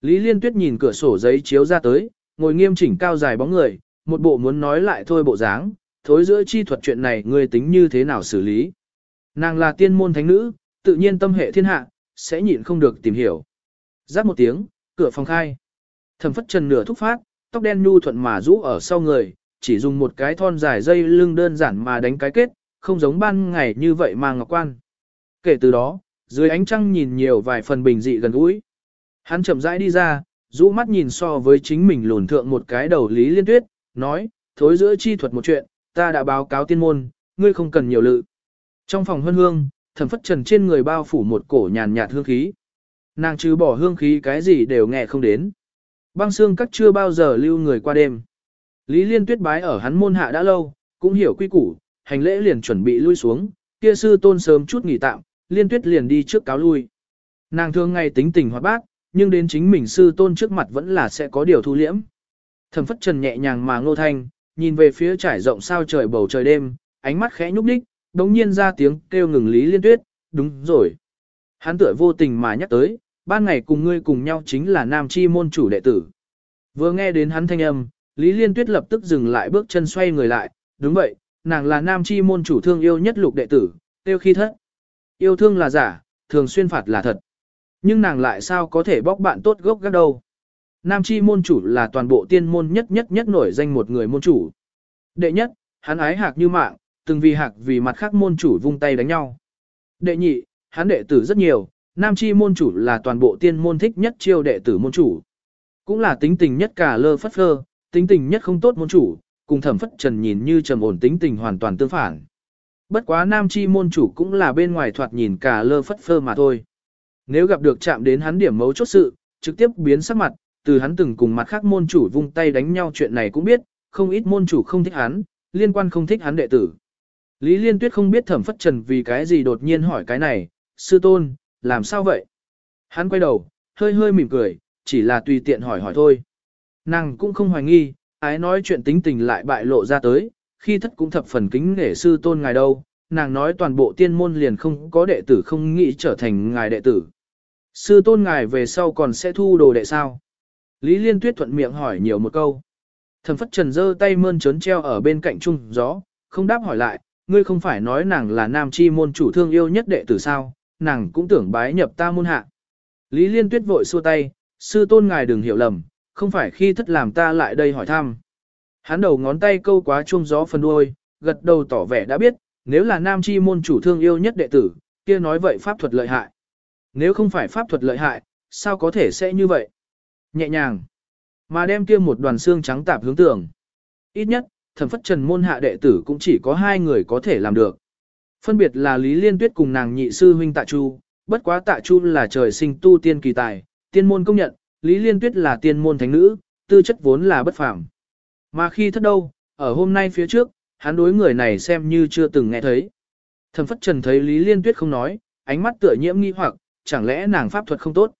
Lý Liên Tuyết nhìn cửa sổ giấy chiếu ra tới, ngồi nghiêm chỉnh cao dài bóng người, một bộ muốn nói lại thôi bộ dáng, thối giữa chi thuật chuyện này ngươi tính như thế nào xử lý. Nàng là tiên môn thánh nữ, tự nhiên tâm hệ thiên hạ, sẽ nhịn không được tìm hiểu. Giáp một tiếng, cửa phòng khai. Thẩm phất trần nửa thúc phát, tóc đen nhu thuận mà rũ ở sau người, chỉ dùng một cái thon dài dây lưng đơn giản mà đánh cái kết, không giống ban ngày như vậy mà ngọc quan. Kể từ đó, dưới ánh trăng nhìn nhiều vài phần bình dị gần gũi. Hắn chậm rãi đi ra, rũ mắt nhìn so với chính mình lùn thượng một cái đầu lý liên tuyết, nói, thối giữa chi thuật một chuyện, ta đã báo cáo tiên môn, ngươi không cần nhiều lự. Trong phòng hương hương, thẩm phất trần trên người bao phủ một cổ nhàn nhạt hương khí. Nàng trừ bỏ hương khí cái gì đều nghe không đến. Băng xương các chưa bao giờ lưu người qua đêm. Lý Liên Tuyết bái ở hắn môn hạ đã lâu, cũng hiểu quy củ, hành lễ liền chuẩn bị lui xuống, kia sư tôn sớm chút nghỉ tạm, Liên Tuyết liền đi trước cáo lui. Nàng thường ngày tính tình hoạt bát, nhưng đến chính mình sư tôn trước mặt vẫn là sẽ có điều thu liễm. Thẩm phất trần nhẹ nhàng mà ngô thanh, nhìn về phía trải rộng sao trời bầu trời đêm, ánh mắt khẽ nhúc đích, đống nhiên ra tiếng kêu ngừng Lý Liên Tuyết, đúng rồi. Hắn tựa vô tình mà nhắc tới, ban ngày cùng ngươi cùng nhau chính là nam chi môn chủ đệ tử. Vừa nghe đến hắn thanh âm, Lý Liên Tuyết lập tức dừng lại bước chân xoay người lại, đúng vậy, nàng là nam chi môn chủ thương yêu nhất lục đệ tử, tiêu khi thất. Yêu thương là giả, thường xuyên phạt là thật. Nhưng nàng lại sao có thể bóc bạn tốt gốc gác đâu. Nam chi môn chủ là toàn bộ tiên môn nhất nhất nhất nổi danh một người môn chủ. Đệ nhất, hắn ái hạc như mạng, từng vì hạc vì mặt khác môn chủ vung tay đánh nhau. Đệ nhị, hắn đệ tử rất nhiều, nam chi môn chủ là toàn bộ tiên môn thích nhất chiêu đệ tử môn chủ. Cũng là tính tình nhất cả lơ phất phơ, tính tình nhất không tốt môn chủ, cùng thẩm phất trần nhìn như trầm ổn tính tình hoàn toàn tương phản. Bất quá nam chi môn chủ cũng là bên ngoài thoạt nhìn cả lơ phất phơ mà thôi. Nếu gặp được chạm đến hắn điểm mấu chốt sự, trực tiếp biến sắc mặt, từ hắn từng cùng mặt khác môn chủ vung tay đánh nhau chuyện này cũng biết, không ít môn chủ không thích hắn, liên quan không thích hắn đệ tử. Lý Liên Tuyết không biết thẩm phất trần vì cái gì đột nhiên hỏi cái này, sư tôn, làm sao vậy? Hắn quay đầu, hơi hơi mỉm cười, chỉ là tùy tiện hỏi hỏi thôi. Nàng cũng không hoài nghi, ái nói chuyện tính tình lại bại lộ ra tới, khi thất cũng thập phần kính nể sư tôn ngài đâu, nàng nói toàn bộ tiên môn liền không có đệ tử không nghĩ trở thành ngài đệ tử. Sư tôn ngài về sau còn sẽ thu đồ đệ sao? Lý Liên Tuyết thuận miệng hỏi nhiều một câu. Thần phất trần giơ tay mơn trớn treo ở bên cạnh trung gió, không đáp hỏi lại, ngươi không phải nói nàng là nam chi môn chủ thương yêu nhất đệ tử sao, nàng cũng tưởng bái nhập ta môn hạ. Lý Liên Tuyết vội xua tay, sư tôn ngài đừng hiểu lầm, không phải khi thất làm ta lại đây hỏi thăm. Hắn đầu ngón tay câu quá chuông gió phần đuôi, gật đầu tỏ vẻ đã biết, nếu là nam chi môn chủ thương yêu nhất đệ tử, kia nói vậy pháp thuật lợi hại. Nếu không phải pháp thuật lợi hại, sao có thể sẽ như vậy? Nhẹ nhàng, mà đem kia một đoàn xương trắng tạp hướng tưởng. Ít nhất, thẩm phất trần môn hạ đệ tử cũng chỉ có hai người có thể làm được. Phân biệt là Lý Liên Tuyết cùng nàng nhị sư huynh Tạ Chu, bất quá Tạ Chu là trời sinh tu tiên kỳ tài, tiên môn công nhận, Lý Liên Tuyết là tiên môn thánh nữ, tư chất vốn là bất phàm. Mà khi thất đâu, ở hôm nay phía trước, hắn đối người này xem như chưa từng nghe thấy. Thẩm Phất Trần thấy Lý Liên Tuyết không nói, ánh mắt tựa nhiễm nghi hoặc, chẳng lẽ nàng pháp thuật không tốt.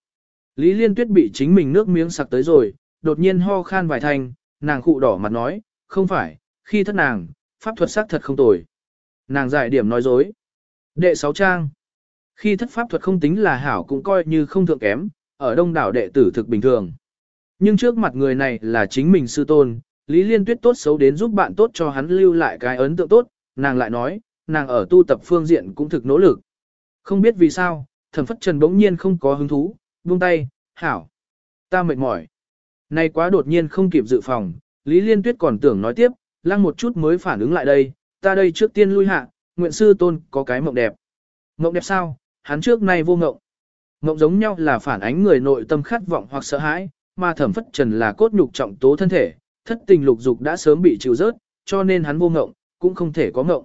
Lý Liên Tuyết bị chính mình nước miếng sặc tới rồi, đột nhiên ho khan vài thanh, nàng khụ đỏ mặt nói, không phải, khi thất nàng, pháp thuật xác thật không tồi. Nàng giải điểm nói dối. Đệ sáu trang. Khi thất pháp thuật không tính là hảo cũng coi như không thượng kém, ở đông đảo đệ tử thực bình thường. Nhưng trước mặt người này là chính mình sư tôn, Lý Liên Tuyết tốt xấu đến giúp bạn tốt cho hắn lưu lại cái ấn tượng tốt, nàng lại nói, nàng ở tu tập phương diện cũng thực nỗ lực. Không biết vì sao, thẩm phất trần bỗng nhiên không có hứng thú, buông tay, hảo. Ta mệt mỏi. nay quá đột nhiên không kịp dự phòng, Lý Liên Tuyết còn tưởng nói tiếp, lăng một chút mới phản ứng lại đây, ta đây trước tiên lui hạ, nguyện sư tôn có cái mộng đẹp. Mộng đẹp sao, hắn trước nay vô mộng. Mộng giống nhau là phản ánh người nội tâm khát vọng hoặc sợ hãi, mà thẩm phất trần là cốt nhục trọng tố thân thể, thất tình lục dục đã sớm bị chịu rớt, cho nên hắn vô mộng, cũng không thể có mộng.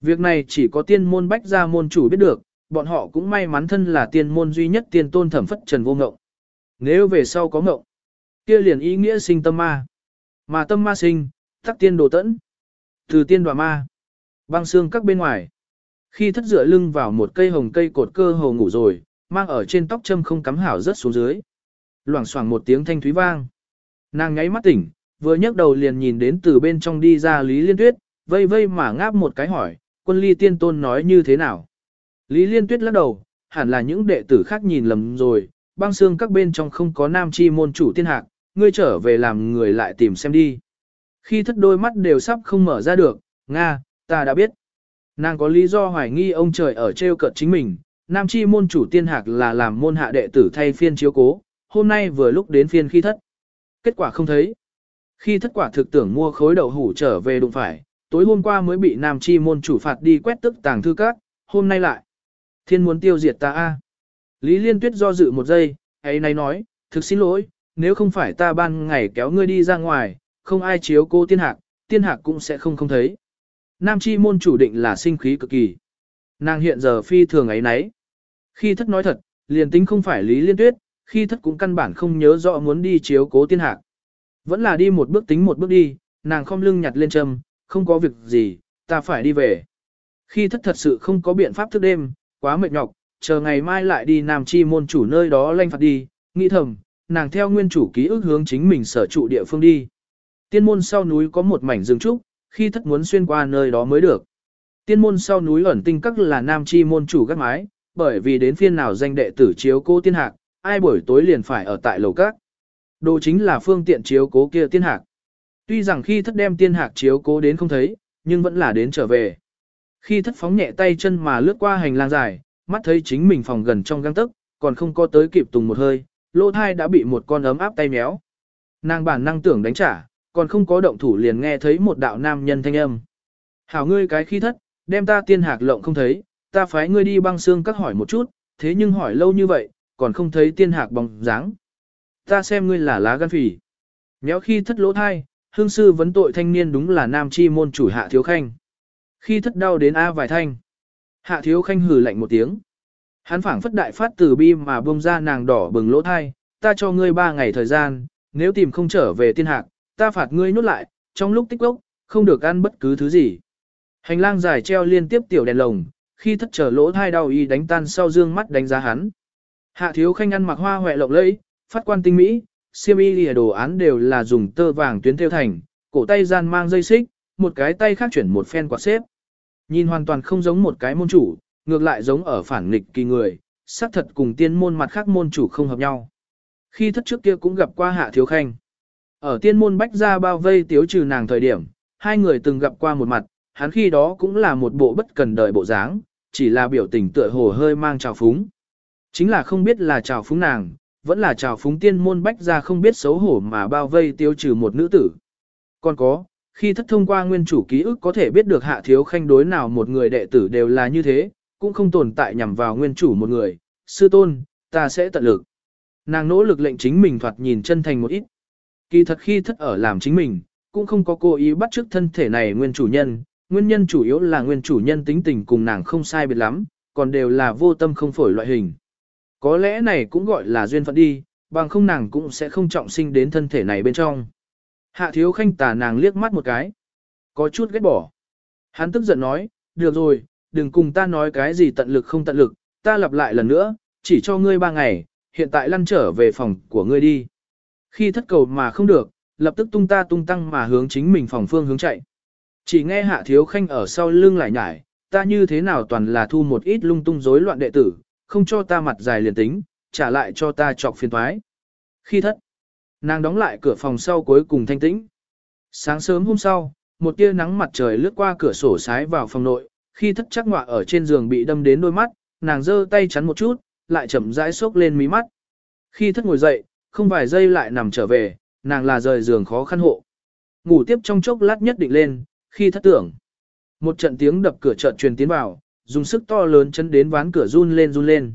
Việc này chỉ có tiên môn bách gia môn chủ biết được, bọn họ cũng may mắn thân là tiên môn duy nhất tiên tôn thẩm phất trần vô ngộng. Nếu về sau có ngộng, kia liền ý nghĩa sinh tâm ma. Mà tâm ma sinh, tắc tiên đồ tẫn. Từ tiên đoà ma, băng xương các bên ngoài. Khi thất dựa lưng vào một cây hồng cây cột cơ hồ ngủ rồi, mang ở trên tóc châm không cắm hảo rớt xuống dưới. Loảng xoảng một tiếng thanh thúy vang. Nàng nháy mắt tỉnh, vừa nhấc đầu liền nhìn đến từ bên trong đi ra Lý Liên Tuyết, vây vây mà ngáp một cái hỏi, quân ly tiên tôn nói như thế nào. Lý Liên Tuyết lắc đầu, hẳn là những đệ tử khác nhìn lầm rồi, băng xương các bên trong không có nam chi môn chủ tiên hạc, ngươi trở về làm người lại tìm xem đi. Khi thất đôi mắt đều sắp không mở ra được, Nga, ta đã biết. Nàng có lý do hoài nghi ông trời ở treo cợt chính mình, nam chi môn chủ tiên hạc là làm môn hạ đệ tử thay phiên chiếu cố, hôm nay vừa lúc đến phiên khi thất. Kết quả không thấy. Khi thất quả thực tưởng mua khối đậu hủ trở về đụng phải, tối hôm qua mới bị nam chi môn chủ phạt đi quét tức tàng thư các, hôm nay lại. Thiên muốn tiêu diệt ta a. Lý Liên Tuyết do dự một giây, ấy này nói, thực xin lỗi, nếu không phải ta ban ngày kéo ngươi đi ra ngoài, không ai chiếu cô tiên hạc, tiên hạc cũng sẽ không không thấy. Nam chi môn chủ định là sinh khí cực kỳ. Nàng hiện giờ phi thường ấy nấy. Khi thất nói thật, liền tính không phải Lý Liên Tuyết, khi thất cũng căn bản không nhớ rõ muốn đi chiếu cố tiên hạc. Vẫn là đi một bước tính một bước đi, nàng không lưng nhặt lên châm, không có việc gì, ta phải đi về. Khi thất thật sự không có biện pháp thức đêm, quá mệt nhọc, chờ ngày mai lại đi Nam Chi môn chủ nơi đó lanh phạt đi, nghĩ thầm, nàng theo nguyên chủ ký ức hướng chính mình sở trụ địa phương đi. Tiên môn sau núi có một mảnh rừng trúc, khi thất muốn xuyên qua nơi đó mới được. Tiên môn sau núi ẩn tinh các là Nam Chi môn chủ gác mái, bởi vì đến phiên nào danh đệ tử chiếu cô tiên hạc, ai buổi tối liền phải ở tại lầu các. Đồ chính là phương tiện chiếu cố kia tiên hạc. Tuy rằng khi thất đem tiên hạc chiếu cố đến không thấy, nhưng vẫn là đến trở về. Khi thất phóng nhẹ tay chân mà lướt qua hành lang dài, mắt thấy chính mình phòng gần trong găng tức, còn không có tới kịp tùng một hơi, lỗ thai đã bị một con ấm áp tay méo. Nàng bản năng tưởng đánh trả, còn không có động thủ liền nghe thấy một đạo nam nhân thanh âm. Hảo ngươi cái khi thất, đem ta tiên hạc lộng không thấy, ta phái ngươi đi băng xương các hỏi một chút, thế nhưng hỏi lâu như vậy, còn không thấy tiên hạc bóng dáng. Ta xem ngươi là lá gan phỉ. Méo khi thất lỗ thai, hương sư vấn tội thanh niên đúng là nam chi môn chủ hạ thiếu khanh. Khi thất đau đến A vài thanh. Hạ thiếu khanh hừ lạnh một tiếng. Hắn phảng phất đại phát từ bi mà bông ra nàng đỏ bừng lỗ thai, ta cho ngươi ba ngày thời gian, nếu tìm không trở về tiên hạc, ta phạt ngươi nhốt lại, trong lúc tích lốc, không được ăn bất cứ thứ gì. Hành lang dài treo liên tiếp tiểu đèn lồng, khi thất trở lỗ thai đau y đánh tan sau dương mắt đánh giá hắn. Hạ thiếu khanh ăn mặc hoa hoẹ lộng lẫy, phát quan tinh mỹ, siêm y lìa đồ án đều là dùng tơ vàng tuyến theo thành, cổ tay gian mang dây xích, một cái tay khác chuyển một phen quạt xếp. Nhìn hoàn toàn không giống một cái môn chủ, ngược lại giống ở phản nghịch kỳ người, xác thật cùng tiên môn mặt khác môn chủ không hợp nhau. Khi thất trước kia cũng gặp qua hạ thiếu khanh. Ở tiên môn bách ra bao vây tiếu trừ nàng thời điểm, hai người từng gặp qua một mặt, hắn khi đó cũng là một bộ bất cần đời bộ dáng, chỉ là biểu tình tựa hồ hơi mang trào phúng. Chính là không biết là trào phúng nàng, vẫn là trào phúng tiên môn bách ra không biết xấu hổ mà bao vây tiêu trừ một nữ tử. Còn có, khi thất thông qua nguyên chủ ký ức có thể biết được hạ thiếu khanh đối nào một người đệ tử đều là như thế, cũng không tồn tại nhằm vào nguyên chủ một người, sư tôn, ta sẽ tận lực. Nàng nỗ lực lệnh chính mình thoạt nhìn chân thành một ít. Kỳ thật khi thất ở làm chính mình, cũng không có cố ý bắt chước thân thể này nguyên chủ nhân, nguyên nhân chủ yếu là nguyên chủ nhân tính tình cùng nàng không sai biệt lắm, còn đều là vô tâm không phổi loại hình. Có lẽ này cũng gọi là duyên phận đi, bằng không nàng cũng sẽ không trọng sinh đến thân thể này bên trong. Hạ thiếu khanh tà nàng liếc mắt một cái. Có chút ghét bỏ. Hắn tức giận nói, được rồi, đừng cùng ta nói cái gì tận lực không tận lực, ta lặp lại lần nữa, chỉ cho ngươi ba ngày, hiện tại lăn trở về phòng của ngươi đi. Khi thất cầu mà không được, lập tức tung ta tung tăng mà hướng chính mình phòng phương hướng chạy. Chỉ nghe hạ thiếu khanh ở sau lưng lại nhải, ta như thế nào toàn là thu một ít lung tung rối loạn đệ tử, không cho ta mặt dài liền tính, trả lại cho ta chọc phiền thoái. Khi thất, nàng đóng lại cửa phòng sau cuối cùng thanh tĩnh. Sáng sớm hôm sau, một tia nắng mặt trời lướt qua cửa sổ sái vào phòng nội, khi thất chắc ngọa ở trên giường bị đâm đến đôi mắt, nàng giơ tay chắn một chút, lại chậm rãi xốc lên mí mắt. Khi thất ngồi dậy, không vài giây lại nằm trở về, nàng là rời giường khó khăn hộ. Ngủ tiếp trong chốc lát nhất định lên, khi thất tưởng. Một trận tiếng đập cửa chợt truyền tiến vào, dùng sức to lớn chấn đến ván cửa run lên run lên.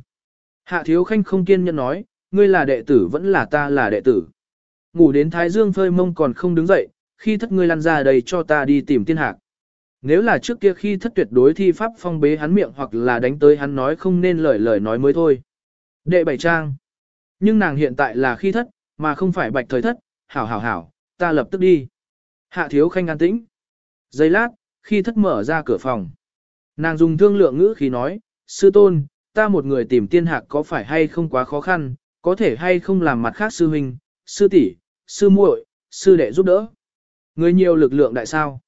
Hạ thiếu khanh không kiên nhẫn nói, ngươi là đệ tử vẫn là ta là đệ tử. Ngủ đến thái dương phơi mông còn không đứng dậy, khi thất ngươi lăn ra đây cho ta đi tìm tiên hạc. Nếu là trước kia khi thất tuyệt đối thi pháp phong bế hắn miệng hoặc là đánh tới hắn nói không nên lời lời nói mới thôi. Đệ bảy trang. Nhưng nàng hiện tại là khi thất, mà không phải bạch thời thất, hảo hảo hảo, ta lập tức đi. Hạ thiếu khanh an tĩnh. Giây lát, khi thất mở ra cửa phòng. Nàng dùng thương lượng ngữ khí nói, sư tôn, ta một người tìm tiên hạc có phải hay không quá khó khăn, có thể hay không làm mặt khác sư huynh, sư tỷ, sư muội, sư đệ giúp đỡ. Người nhiều lực lượng đại sao.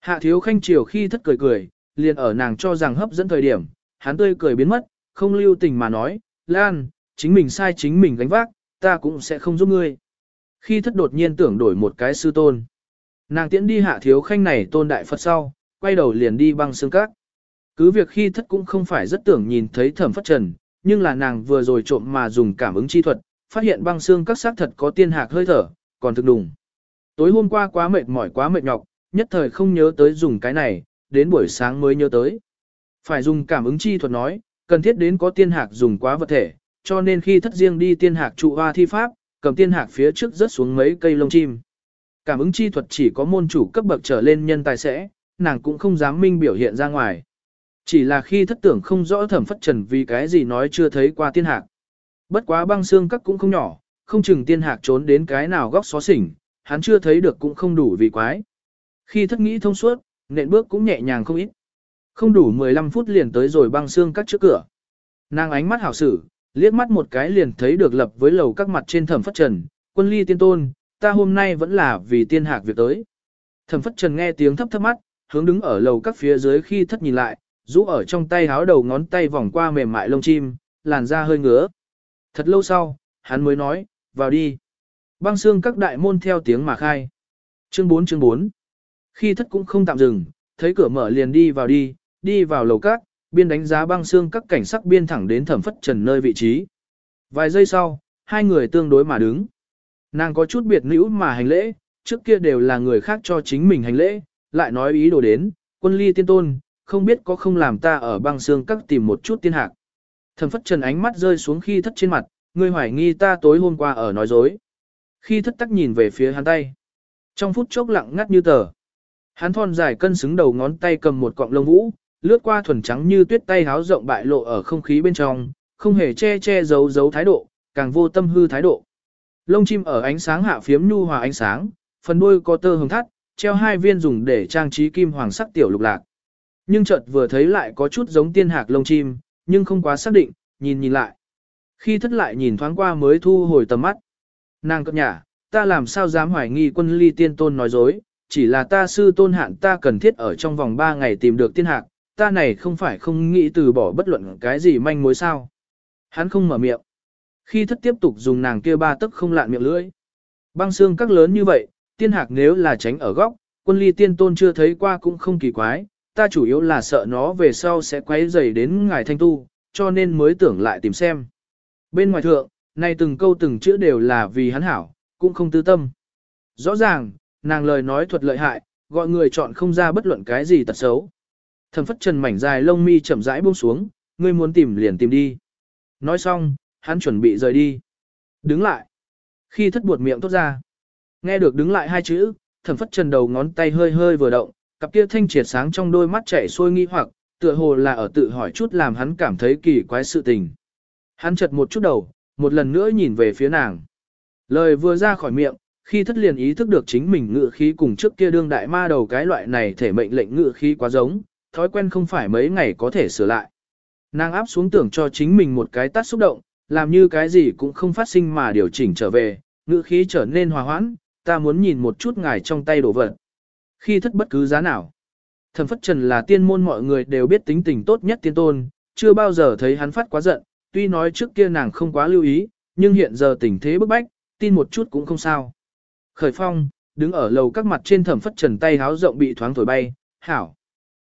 Hạ thiếu khanh chiều khi thất cười cười, liền ở nàng cho rằng hấp dẫn thời điểm, hắn tươi cười biến mất, không lưu tình mà nói, Lan, chính mình sai chính mình gánh vác, ta cũng sẽ không giúp ngươi. Khi thất đột nhiên tưởng đổi một cái sư tôn. Nàng tiễn đi hạ thiếu khanh này tôn đại Phật sau, quay đầu liền đi băng xương cát. Cứ việc khi thất cũng không phải rất tưởng nhìn thấy thẩm phất trần, nhưng là nàng vừa rồi trộm mà dùng cảm ứng chi thuật, phát hiện băng xương các xác thật có tiên hạc hơi thở, còn thực đùng. Tối hôm qua quá mệt mỏi quá mệt nhọc, nhất thời không nhớ tới dùng cái này, đến buổi sáng mới nhớ tới. Phải dùng cảm ứng chi thuật nói, cần thiết đến có tiên hạc dùng quá vật thể, cho nên khi thất riêng đi tiên hạc trụ hoa thi pháp, cầm tiên hạc phía trước rớt xuống mấy cây lông chim. Cảm ứng chi thuật chỉ có môn chủ cấp bậc trở lên nhân tài sẽ, nàng cũng không dám minh biểu hiện ra ngoài. Chỉ là khi thất tưởng không rõ thẩm phất trần vì cái gì nói chưa thấy qua tiên hạc. Bất quá băng xương các cũng không nhỏ, không chừng tiên hạc trốn đến cái nào góc xó xỉnh, hắn chưa thấy được cũng không đủ vì quái. Khi thất nghĩ thông suốt, nện bước cũng nhẹ nhàng không ít. Không đủ 15 phút liền tới rồi băng xương các trước cửa. Nàng ánh mắt hảo sử, liếc mắt một cái liền thấy được lập với lầu các mặt trên thẩm phất trần, quân ly tiên tôn, ta hôm nay vẫn là vì tiên hạc việc tới. Thẩm phất trần nghe tiếng thấp thấp mắt, hướng đứng ở lầu các phía dưới khi thất nhìn lại, rũ ở trong tay háo đầu ngón tay vòng qua mềm mại lông chim, làn da hơi ngứa. Thật lâu sau, hắn mới nói, vào đi. Băng xương các đại môn theo tiếng mà khai. Chương 4 chương 4 Khi thất cũng không tạm dừng, thấy cửa mở liền đi vào đi, đi vào lầu các, biên đánh giá băng xương các cảnh sắc biên thẳng đến thẩm phất trần nơi vị trí. Vài giây sau, hai người tương đối mà đứng. Nàng có chút biệt nữ mà hành lễ, trước kia đều là người khác cho chính mình hành lễ, lại nói ý đồ đến, quân ly tiên tôn, không biết có không làm ta ở băng xương các tìm một chút tiên hạc. Thẩm phất trần ánh mắt rơi xuống khi thất trên mặt, ngươi hoài nghi ta tối hôm qua ở nói dối. Khi thất tắc nhìn về phía hắn tay. Trong phút chốc lặng ngắt như tờ. Hắn thon dài cân xứng đầu ngón tay cầm một cọng lông vũ, lướt qua thuần trắng như tuyết tay háo rộng bại lộ ở không khí bên trong, không hề che che giấu giấu thái độ, càng vô tâm hư thái độ. Lông chim ở ánh sáng hạ phiếm nhu hòa ánh sáng, phần đuôi có tơ hồng thắt, treo hai viên dùng để trang trí kim hoàng sắc tiểu lục lạc. Nhưng chợt vừa thấy lại có chút giống tiên hạc lông chim, nhưng không quá xác định, nhìn nhìn lại. Khi thất lại nhìn thoáng qua mới thu hồi tầm mắt. Nàng cập nhả, ta làm sao dám hoài nghi quân ly tiên tôn nói dối, chỉ là ta sư tôn hạn ta cần thiết ở trong vòng 3 ngày tìm được tiên hạc, ta này không phải không nghĩ từ bỏ bất luận cái gì manh mối sao. Hắn không mở miệng. Khi thất tiếp tục dùng nàng kia ba tức không lạn miệng lưỡi. Băng xương các lớn như vậy, tiên hạc nếu là tránh ở góc, quân ly tiên tôn chưa thấy qua cũng không kỳ quái, ta chủ yếu là sợ nó về sau sẽ quấy rầy đến ngài thanh tu, cho nên mới tưởng lại tìm xem. Bên ngoài thượng, này từng câu từng chữ đều là vì hắn hảo, cũng không tư tâm. Rõ ràng, nàng lời nói thuật lợi hại, gọi người chọn không ra bất luận cái gì tật xấu. Thẩm phất trần mảnh dài lông mi chậm rãi buông xuống, ngươi muốn tìm liền tìm đi. Nói xong, hắn chuẩn bị rời đi. Đứng lại. Khi thất buột miệng tốt ra. Nghe được đứng lại hai chữ, thẩm phất trần đầu ngón tay hơi hơi vừa động, cặp kia thanh triệt sáng trong đôi mắt chảy xuôi nghi hoặc, tựa hồ là ở tự hỏi chút làm hắn cảm thấy kỳ quái sự tình. Hắn chật một chút đầu, một lần nữa nhìn về phía nàng. Lời vừa ra khỏi miệng, khi thất liền ý thức được chính mình ngự khí cùng trước kia đương đại ma đầu cái loại này thể mệnh lệnh ngự khí quá giống, thói quen không phải mấy ngày có thể sửa lại. Nàng áp xuống tưởng cho chính mình một cái tắt xúc động, làm như cái gì cũng không phát sinh mà điều chỉnh trở về, ngự khí trở nên hòa hoãn, ta muốn nhìn một chút ngài trong tay đổ vật. Khi thất bất cứ giá nào. Thẩm phất trần là tiên môn mọi người đều biết tính tình tốt nhất tiên tôn, chưa bao giờ thấy hắn phát quá giận, tuy nói trước kia nàng không quá lưu ý, nhưng hiện giờ tình thế bức bách, tin một chút cũng không sao. Khởi phong, đứng ở lầu các mặt trên thẩm phất trần tay háo rộng bị thoáng thổi bay, hảo.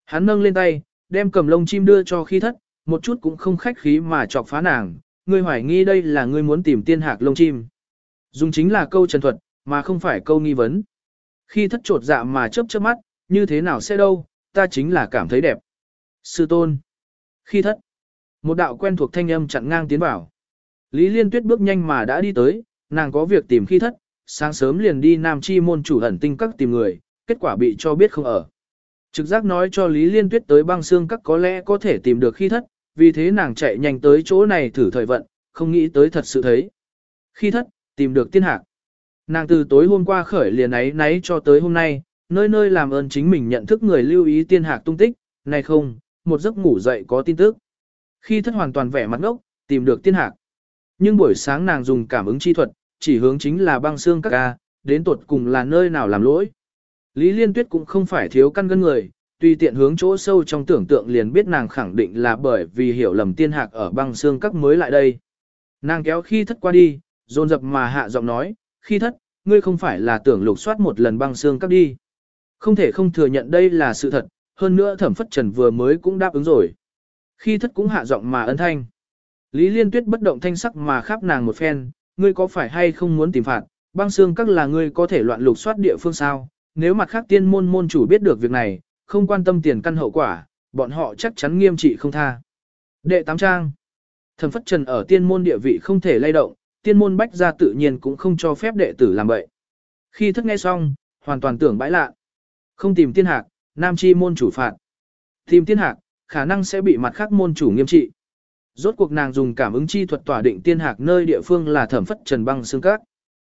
Hắn nâng lên tay, đem cầm lông chim đưa cho khi thất, một chút cũng không khách khí mà chọc phá nàng, ngươi hoài nghi đây là ngươi muốn tìm tiên hạc lông chim. Dùng chính là câu trần thuật, mà không phải câu nghi vấn. Khi thất trột dạ mà chớp chớp mắt, như thế nào sẽ đâu, ta chính là cảm thấy đẹp. Sư tôn. Khi thất. Một đạo quen thuộc thanh âm chặn ngang tiến vào. Lý Liên Tuyết bước nhanh mà đã đi tới, nàng có việc tìm khi thất, sáng sớm liền đi Nam Chi môn chủ ẩn tinh các tìm người, kết quả bị cho biết không ở. Trực giác nói cho Lý Liên Tuyết tới băng xương các có lẽ có thể tìm được khi thất, vì thế nàng chạy nhanh tới chỗ này thử thời vận, không nghĩ tới thật sự thấy. Khi thất, tìm được tiên hạc. Nàng từ tối hôm qua khởi liền ấy náy cho tới hôm nay, nơi nơi làm ơn chính mình nhận thức người lưu ý tiên hạc tung tích, này không, một giấc ngủ dậy có tin tức. Khi thất hoàn toàn vẻ mặt ngốc, tìm được tiên hạc. Nhưng buổi sáng nàng dùng cảm ứng chi thuật, chỉ hướng chính là băng xương các ca, đến tột cùng là nơi nào làm lỗi. Lý Liên Tuyết cũng không phải thiếu căn gân người, tùy tiện hướng chỗ sâu trong tưởng tượng liền biết nàng khẳng định là bởi vì hiểu lầm tiên hạc ở băng xương các mới lại đây. Nàng kéo khi thất qua đi, dồn dập mà hạ giọng nói, khi thất, ngươi không phải là tưởng lục soát một lần băng xương các đi. Không thể không thừa nhận đây là sự thật, hơn nữa thẩm phất trần vừa mới cũng đáp ứng rồi. Khi thất cũng hạ giọng mà ân thanh. Lý Liên Tuyết bất động thanh sắc mà khắp nàng một phen, ngươi có phải hay không muốn tìm phạt, băng xương các là ngươi có thể loạn lục soát địa phương sao, nếu mặt khác tiên môn môn chủ biết được việc này, không quan tâm tiền căn hậu quả, bọn họ chắc chắn nghiêm trị không tha. Đệ tám trang Thẩm phất trần ở tiên môn địa vị không thể lay động, tiên môn bách gia tự nhiên cũng không cho phép đệ tử làm vậy. Khi thất nghe xong, hoàn toàn tưởng bãi lạ. Không tìm tiên hạc, nam chi môn chủ phạt. Tìm tiên hạc, khả năng sẽ bị mặt khác môn chủ nghiêm trị. Rốt cuộc nàng dùng cảm ứng chi thuật tỏa định tiên hạc nơi địa phương là thẩm phất trần băng xương các.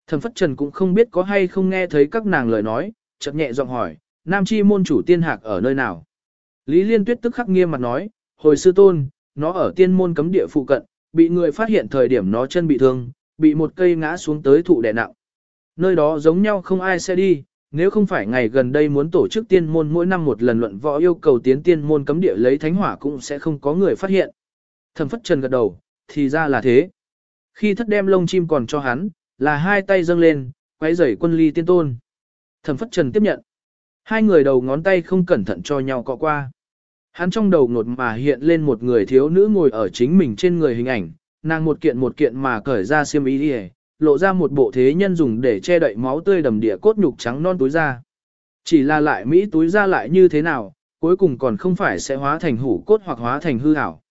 Thẩm phất trần cũng không biết có hay không nghe thấy các nàng lời nói, chợt nhẹ giọng hỏi, nam chi môn chủ tiên hạc ở nơi nào? Lý liên tuyết tức khắc nghiêm mặt nói, hồi sư tôn, nó ở tiên môn cấm địa phụ cận, bị người phát hiện thời điểm nó chân bị thương, bị một cây ngã xuống tới thụ đè nặng. Nơi đó giống nhau không ai sẽ đi, nếu không phải ngày gần đây muốn tổ chức tiên môn mỗi năm một lần luận võ yêu cầu tiến tiên môn cấm địa lấy thánh hỏa cũng sẽ không có người phát hiện. Thẩm phất trần gật đầu, thì ra là thế. Khi thất đem lông chim còn cho hắn, là hai tay dâng lên, quay rẩy quân ly tiên tôn. Thẩm phất trần tiếp nhận. Hai người đầu ngón tay không cẩn thận cho nhau cọ qua. Hắn trong đầu ngột mà hiện lên một người thiếu nữ ngồi ở chính mình trên người hình ảnh, nàng một kiện một kiện mà cởi ra xiêm y đi lộ ra một bộ thế nhân dùng để che đậy máu tươi đầm địa cốt nhục trắng non túi ra. Chỉ là lại Mỹ túi ra lại như thế nào, cuối cùng còn không phải sẽ hóa thành hủ cốt hoặc hóa thành hư ảo.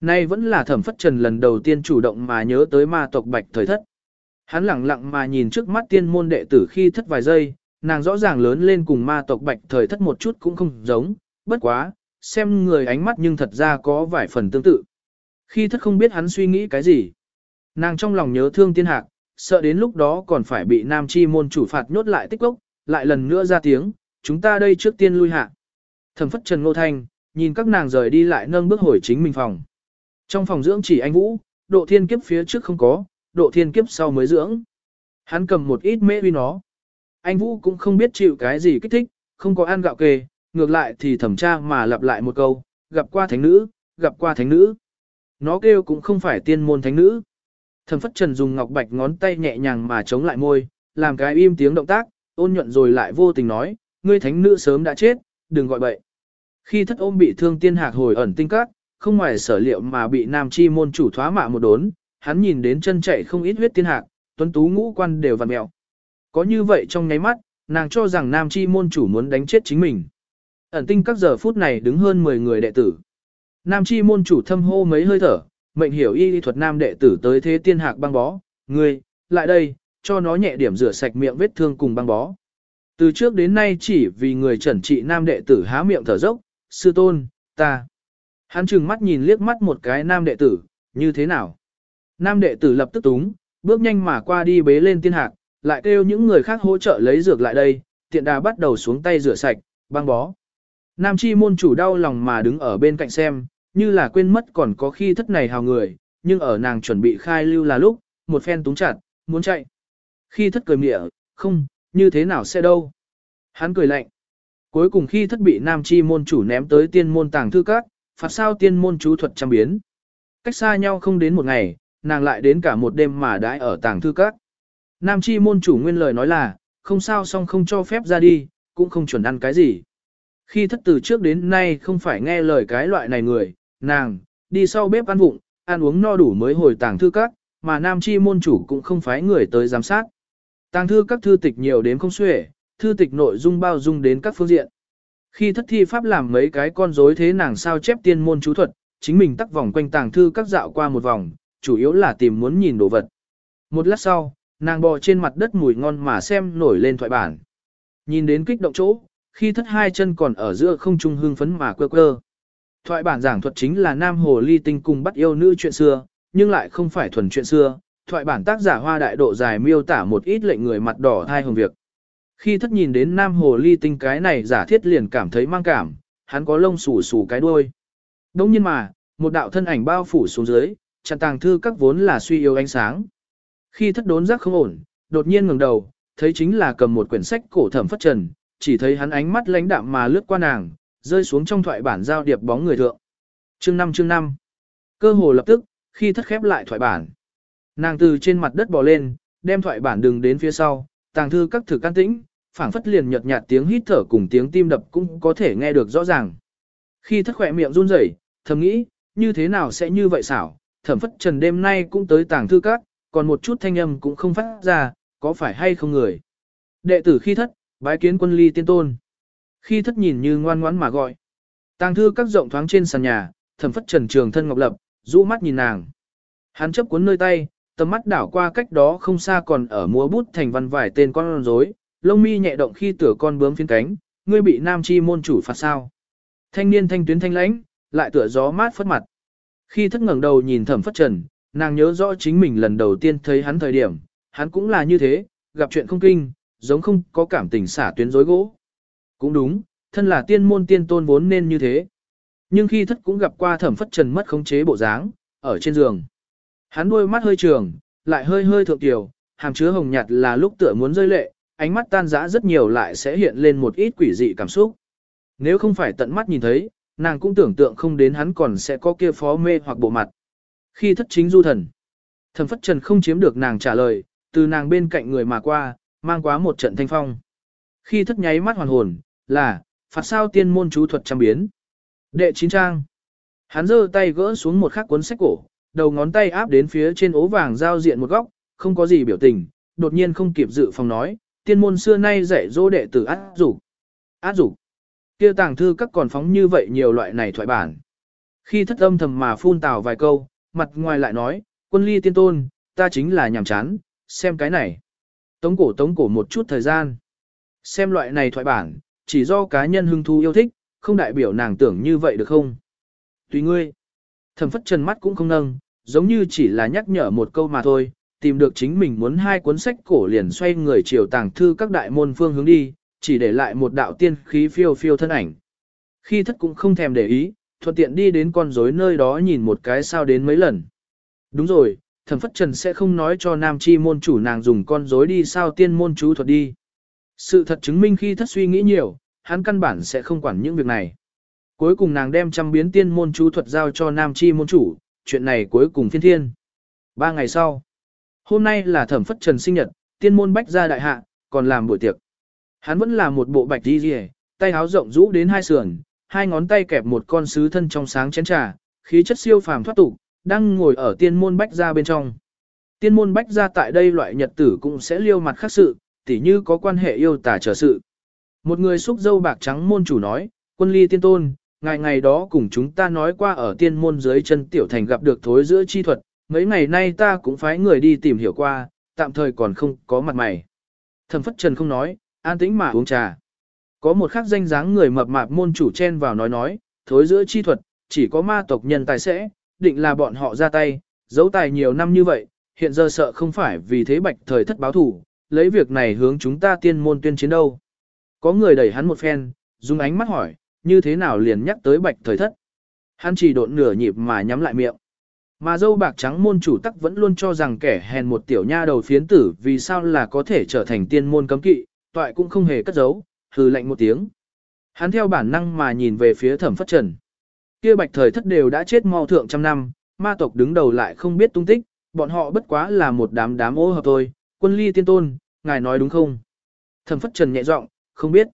Nay vẫn là thẩm phất trần lần đầu tiên chủ động mà nhớ tới ma tộc bạch thời thất. Hắn lặng lặng mà nhìn trước mắt tiên môn đệ tử khi thất vài giây, nàng rõ ràng lớn lên cùng ma tộc bạch thời thất một chút cũng không giống, bất quá, xem người ánh mắt nhưng thật ra có vài phần tương tự. Khi thất không biết hắn suy nghĩ cái gì, nàng trong lòng nhớ thương tiên hạc, sợ đến lúc đó còn phải bị nam chi môn chủ phạt nhốt lại tích lốc, lại lần nữa ra tiếng, chúng ta đây trước tiên lui hạ. Thẩm phất Trần Ngô Thanh, nhìn các nàng rời đi lại nâng bước hồi chính mình phòng. Trong phòng dưỡng chỉ anh Vũ, độ thiên kiếp phía trước không có, độ thiên kiếp sau mới dưỡng. Hắn cầm một ít mễ uy nó. Anh Vũ cũng không biết chịu cái gì kích thích, không có ăn gạo kê, ngược lại thì thẩm tra mà lặp lại một câu, gặp qua thánh nữ, gặp qua thánh nữ. Nó kêu cũng không phải tiên môn thánh nữ. Thẩm phất trần dùng ngọc bạch ngón tay nhẹ nhàng mà chống lại môi, làm cái im tiếng động tác, ôn nhuận rồi lại vô tình nói, ngươi thánh nữ sớm đã chết, đừng gọi bậy. Khi thất ôm bị thương tiên hạc hồi ẩn tinh các, không ngoài sở liệu mà bị nam chi môn chủ thoá mạ một đốn, hắn nhìn đến chân chạy không ít huyết tiên hạc, tuấn tú ngũ quan đều vằn mèo. Có như vậy trong nháy mắt, nàng cho rằng nam chi môn chủ muốn đánh chết chính mình. Ẩn tinh các giờ phút này đứng hơn 10 người đệ tử. Nam chi môn chủ thâm hô mấy hơi thở, mệnh hiểu y thuật nam đệ tử tới thế tiên hạc băng bó, ngươi, lại đây, cho nó nhẹ điểm rửa sạch miệng vết thương cùng băng bó. Từ trước đến nay chỉ vì người trần trị nam đệ tử há miệng thở dốc, sư tôn, ta. Hắn trừng mắt nhìn liếc mắt một cái nam đệ tử, như thế nào? Nam đệ tử lập tức túng, bước nhanh mà qua đi bế lên tiên hạc, lại kêu những người khác hỗ trợ lấy dược lại đây, tiện đà bắt đầu xuống tay rửa sạch, băng bó. Nam chi môn chủ đau lòng mà đứng ở bên cạnh xem, như là quên mất còn có khi thất này hào người, nhưng ở nàng chuẩn bị khai lưu là lúc, một phen túng chặt, muốn chạy. Khi thất cười mỉa, không, như thế nào sẽ đâu. Hắn cười lạnh. Cuối cùng khi thất bị nam chi môn chủ ném tới tiên môn tàng thư các, phạt sao tiên môn chú thuật trăm biến. Cách xa nhau không đến một ngày, nàng lại đến cả một đêm mà đãi ở tàng thư các. Nam chi môn chủ nguyên lời nói là, không sao xong không cho phép ra đi, cũng không chuẩn ăn cái gì. Khi thất từ trước đến nay không phải nghe lời cái loại này người, nàng, đi sau bếp ăn vụng, ăn uống no đủ mới hồi tàng thư các, mà nam chi môn chủ cũng không phái người tới giám sát. Tàng thư các thư tịch nhiều đến không xuể, thư tịch nội dung bao dung đến các phương diện. Khi thất thi pháp làm mấy cái con rối thế nàng sao chép tiên môn chú thuật, chính mình tắc vòng quanh tàng thư các dạo qua một vòng, chủ yếu là tìm muốn nhìn đồ vật. Một lát sau, nàng bò trên mặt đất mùi ngon mà xem nổi lên thoại bản. Nhìn đến kích động chỗ, khi thất hai chân còn ở giữa không trung hương phấn mà quơ quơ. Thoại bản giảng thuật chính là nam hồ ly tinh cùng bắt yêu nữ chuyện xưa, nhưng lại không phải thuần chuyện xưa. Thoại bản tác giả hoa đại độ dài miêu tả một ít lệnh người mặt đỏ thai hồng việc. Khi thất nhìn đến nam hồ ly tinh cái này giả thiết liền cảm thấy mang cảm, hắn có lông xù xù cái đuôi. Đông nhiên mà, một đạo thân ảnh bao phủ xuống dưới, chặn tàng thư các vốn là suy yếu ánh sáng. Khi thất đốn giác không ổn, đột nhiên ngẩng đầu, thấy chính là cầm một quyển sách cổ thẩm phất trần, chỉ thấy hắn ánh mắt lãnh đạm mà lướt qua nàng, rơi xuống trong thoại bản giao điệp bóng người thượng. Chương 5 chương 5 Cơ hồ lập tức, khi thất khép lại thoại bản. Nàng từ trên mặt đất bò lên, đem thoại bản đừng đến phía sau, tàng thư các thử can tĩnh, phảng phất liền nhợt nhạt tiếng hít thở cùng tiếng tim đập cũng có thể nghe được rõ ràng. Khi thất khỏe miệng run rẩy, thầm nghĩ, như thế nào sẽ như vậy xảo, thẩm phất trần đêm nay cũng tới tàng thư các, còn một chút thanh âm cũng không phát ra, có phải hay không người. Đệ tử khi thất, bái kiến quân ly tiên tôn. Khi thất nhìn như ngoan ngoãn mà gọi. Tàng thư các rộng thoáng trên sàn nhà, thẩm phất trần trường thân ngọc lập, rũ mắt nhìn nàng. Hắn chấp cuốn nơi tay, tầm mắt đảo qua cách đó không xa còn ở múa bút thành văn vài tên con rối, lông mi nhẹ động khi tựa con bướm phiến cánh, ngươi bị nam chi môn chủ phạt sao. Thanh niên thanh tuyến thanh lãnh, lại tựa gió mát phất mặt. Khi thất ngẩng đầu nhìn thẩm phất trần, nàng nhớ rõ chính mình lần đầu tiên thấy hắn thời điểm, hắn cũng là như thế, gặp chuyện không kinh, giống không có cảm tình xả tuyến rối gỗ. Cũng đúng, thân là tiên môn tiên tôn vốn nên như thế. Nhưng khi thất cũng gặp qua thẩm phất trần mất khống chế bộ dáng, ở trên giường. Hắn đôi mắt hơi trường, lại hơi hơi thượng tiểu, hàm chứa hồng nhạt là lúc tựa muốn rơi lệ, ánh mắt tan rã rất nhiều lại sẽ hiện lên một ít quỷ dị cảm xúc. Nếu không phải tận mắt nhìn thấy, nàng cũng tưởng tượng không đến hắn còn sẽ có kia phó mê hoặc bộ mặt. Khi thất chính du thần, thẩm phất trần không chiếm được nàng trả lời, từ nàng bên cạnh người mà qua, mang quá một trận thanh phong. Khi thất nháy mắt hoàn hồn, là, phạt sao tiên môn chú thuật trăm biến. Đệ chín trang. Hắn giơ tay gỡ xuống một khắc cuốn sách cổ, đầu ngón tay áp đến phía trên ố vàng giao diện một góc, không có gì biểu tình, đột nhiên không kịp dự phòng nói, tiên môn xưa nay dạy dỗ đệ tử át dục. Át dục. Kia tàng thư các còn phóng như vậy nhiều loại này thoại bản. Khi thất âm thầm mà phun tào vài câu, mặt ngoài lại nói, quân ly tiên tôn, ta chính là nhàm chán, xem cái này. Tống cổ tống cổ một chút thời gian. Xem loại này thoại bản, chỉ do cá nhân hưng thu yêu thích, không đại biểu nàng tưởng như vậy được không? Tùy ngươi. Thẩm phất trần mắt cũng không nâng, giống như chỉ là nhắc nhở một câu mà thôi, tìm được chính mình muốn hai cuốn sách cổ liền xoay người chiều tàng thư các đại môn phương hướng đi, chỉ để lại một đạo tiên khí phiêu phiêu thân ảnh. Khi thất cũng không thèm để ý, thuận tiện đi đến con rối nơi đó nhìn một cái sao đến mấy lần. Đúng rồi, thẩm phất trần sẽ không nói cho nam chi môn chủ nàng dùng con rối đi sao tiên môn chú thuật đi. Sự thật chứng minh khi thất suy nghĩ nhiều, hắn căn bản sẽ không quản những việc này. Cuối cùng nàng đem trăm biến tiên môn chú thuật giao cho nam chi môn chủ, chuyện này cuối cùng phiên thiên. Ba ngày sau, hôm nay là thẩm phất trần sinh nhật, tiên môn bách gia đại hạ, còn làm buổi tiệc. Hắn vẫn là một bộ bạch đi rìa, tay áo rộng rũ đến hai sườn, hai ngón tay kẹp một con sứ thân trong sáng chén trà, khí chất siêu phàm thoát tục, đang ngồi ở tiên môn bách gia bên trong. Tiên môn bách gia tại đây loại nhật tử cũng sẽ liêu mặt khác sự, tỉ như có quan hệ yêu tả trở sự. Một người xúc dâu bạc trắng môn chủ nói, quân ly tiên tôn, ngày ngày đó cùng chúng ta nói qua ở tiên môn dưới chân tiểu thành gặp được thối giữa chi thuật, mấy ngày nay ta cũng phái người đi tìm hiểu qua, tạm thời còn không có mặt mày. Thẩm phất trần không nói, an tĩnh mà uống trà. Có một khắc danh dáng người mập mạp môn chủ chen vào nói nói, thối giữa chi thuật, chỉ có ma tộc nhân tài sẽ, định là bọn họ ra tay, giấu tài nhiều năm như vậy, hiện giờ sợ không phải vì thế bạch thời thất báo thủ, lấy việc này hướng chúng ta tiên môn tuyên chiến đâu. Có người đẩy hắn một phen, dùng ánh mắt hỏi, như thế nào liền nhắc tới bạch thời thất. Hắn chỉ độn nửa nhịp mà nhắm lại miệng. Mà dâu bạc trắng môn chủ tắc vẫn luôn cho rằng kẻ hèn một tiểu nha đầu phiến tử vì sao là có thể trở thành tiên môn cấm kỵ, toại cũng không hề cất giấu, hừ lạnh một tiếng. Hắn theo bản năng mà nhìn về phía thẩm phất trần. Kia bạch thời thất đều đã chết mau thượng trăm năm, ma tộc đứng đầu lại không biết tung tích, bọn họ bất quá là một đám đám ô hợp thôi, quân ly tiên tôn, ngài nói đúng không? Thẩm phất trần nhẹ giọng, không biết.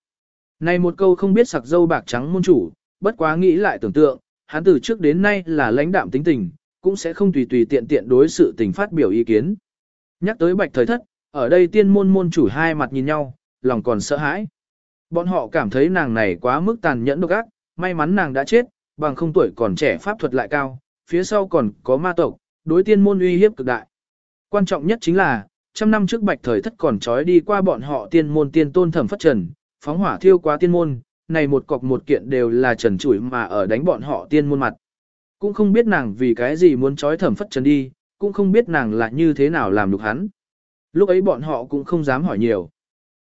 Này một câu không biết sặc dâu bạc trắng môn chủ, bất quá nghĩ lại tưởng tượng, hắn từ trước đến nay là lãnh đạm tính tình, cũng sẽ không tùy tùy tiện tiện đối sự tình phát biểu ý kiến. Nhắc tới bạch thời thất, ở đây tiên môn môn chủ hai mặt nhìn nhau, lòng còn sợ hãi. Bọn họ cảm thấy nàng này quá mức tàn nhẫn độc ác, may mắn nàng đã chết, bằng không tuổi còn trẻ pháp thuật lại cao, phía sau còn có ma tộc, đối tiên môn uy hiếp cực đại. Quan trọng nhất chính là, trăm năm trước bạch thời thất còn trói đi qua bọn họ tiên môn tiên tôn thẩm phất trần, phóng hỏa thiêu quá tiên môn, này một cọc một kiện đều là trần chủi mà ở đánh bọn họ tiên môn mặt. Cũng không biết nàng vì cái gì muốn trói thẩm phất trần đi, cũng không biết nàng là như thế nào làm được hắn. Lúc ấy bọn họ cũng không dám hỏi nhiều.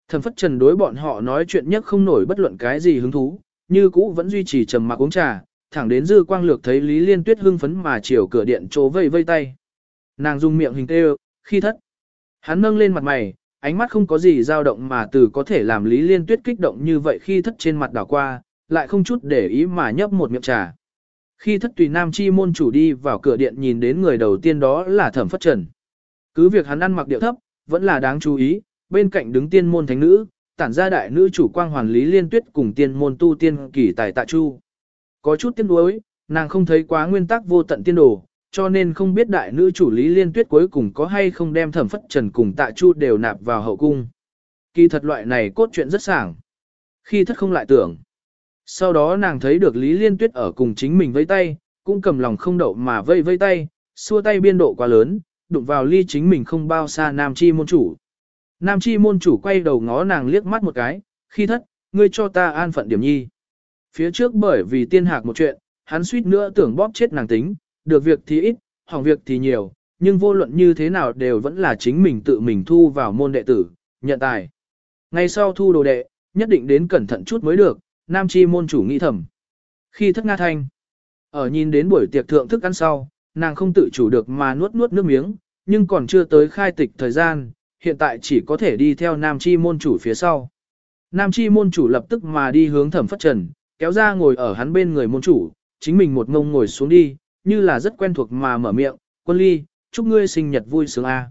Thẩm phất trần đối bọn họ nói chuyện nhất không nổi bất luận cái gì hứng thú, như cũ vẫn duy trì trầm mặc uống trà, thẳng đến dư quang lược thấy Lý Liên Tuyết hưng phấn mà chiều cửa điện chỗ vây vây tay. Nàng dùng miệng hình tê khi thất. Hắn nâng lên mặt mày, ánh mắt không có gì dao động mà từ có thể làm Lý Liên Tuyết kích động như vậy khi thất trên mặt đảo qua, lại không chút để ý mà nhấp một miệng trà. Khi thất tùy nam chi môn chủ đi vào cửa điện nhìn đến người đầu tiên đó là thẩm phất trần. Cứ việc hắn ăn mặc điệu thấp, vẫn là đáng chú ý, bên cạnh đứng tiên môn thánh nữ, tản ra đại nữ chủ quang hoàn lý liên tuyết cùng tiên môn tu tiên kỳ tài tạ chu. Có chút tiếc nuối, nàng không thấy quá nguyên tắc vô tận tiên đồ, cho nên không biết đại nữ chủ lý liên tuyết cuối cùng có hay không đem thẩm phất trần cùng tạ chu đều nạp vào hậu cung. Kỳ thật loại này cốt truyện rất sảng. Khi thất không lại tưởng. Sau đó nàng thấy được Lý Liên Tuyết ở cùng chính mình vây tay, cũng cầm lòng không đậu mà vây vây tay, xua tay biên độ quá lớn, đụng vào ly chính mình không bao xa Nam Chi môn chủ. Nam Chi môn chủ quay đầu ngó nàng liếc mắt một cái, khi thất, ngươi cho ta an phận điểm nhi. Phía trước bởi vì tiên hạc một chuyện, hắn suýt nữa tưởng bóp chết nàng tính, được việc thì ít, hỏng việc thì nhiều, nhưng vô luận như thế nào đều vẫn là chính mình tự mình thu vào môn đệ tử, nhận tài. Ngay sau thu đồ đệ, nhất định đến cẩn thận chút mới được, nam chi môn chủ nghĩ thầm. Khi thất nga thanh, ở nhìn đến buổi tiệc thượng thức ăn sau, nàng không tự chủ được mà nuốt nuốt nước miếng, nhưng còn chưa tới khai tịch thời gian, hiện tại chỉ có thể đi theo nam chi môn chủ phía sau. Nam chi môn chủ lập tức mà đi hướng thẩm phất trần, kéo ra ngồi ở hắn bên người môn chủ, chính mình một ngông ngồi xuống đi, như là rất quen thuộc mà mở miệng, quân ly, chúc ngươi sinh nhật vui sướng a.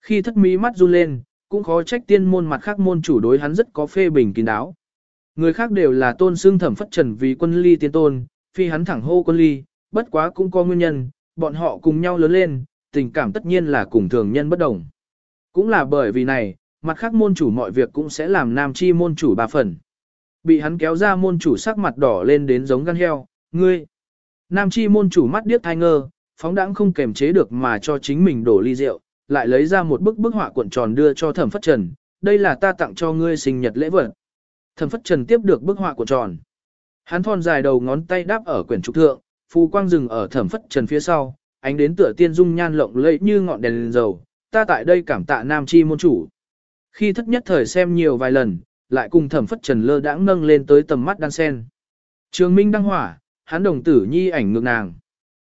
Khi thất mí mắt run lên, cũng khó trách tiên môn mặt khác môn chủ đối hắn rất có phê bình kín đáo. Người khác đều là tôn xương thẩm phất trần vì quân ly tiên tôn, phi hắn thẳng hô quân ly, bất quá cũng có nguyên nhân, bọn họ cùng nhau lớn lên, tình cảm tất nhiên là cùng thường nhân bất đồng. Cũng là bởi vì này, mặt khác môn chủ mọi việc cũng sẽ làm nam chi môn chủ ba phần. Bị hắn kéo ra môn chủ sắc mặt đỏ lên đến giống gan heo, ngươi. Nam chi môn chủ mắt điếc thai ngơ, phóng đãng không kềm chế được mà cho chính mình đổ ly rượu, lại lấy ra một bức bức họa cuộn tròn đưa cho thẩm phất trần, đây là ta tặng cho ngươi sinh nhật lễ vật. Thẩm phất trần tiếp được bức họa cuộn tròn. Hắn thon dài đầu ngón tay đáp ở quyển trục thượng, phù quang rừng ở thẩm phất trần phía sau, ánh đến tựa tiên dung nhan lộng lẫy như ngọn đèn, đèn dầu, ta tại đây cảm tạ nam chi môn chủ. Khi thất nhất thời xem nhiều vài lần, lại cùng thẩm phất trần lơ đãng nâng lên tới tầm mắt đan sen. Trường Minh đăng hỏa, hắn đồng tử nhi ảnh ngược nàng.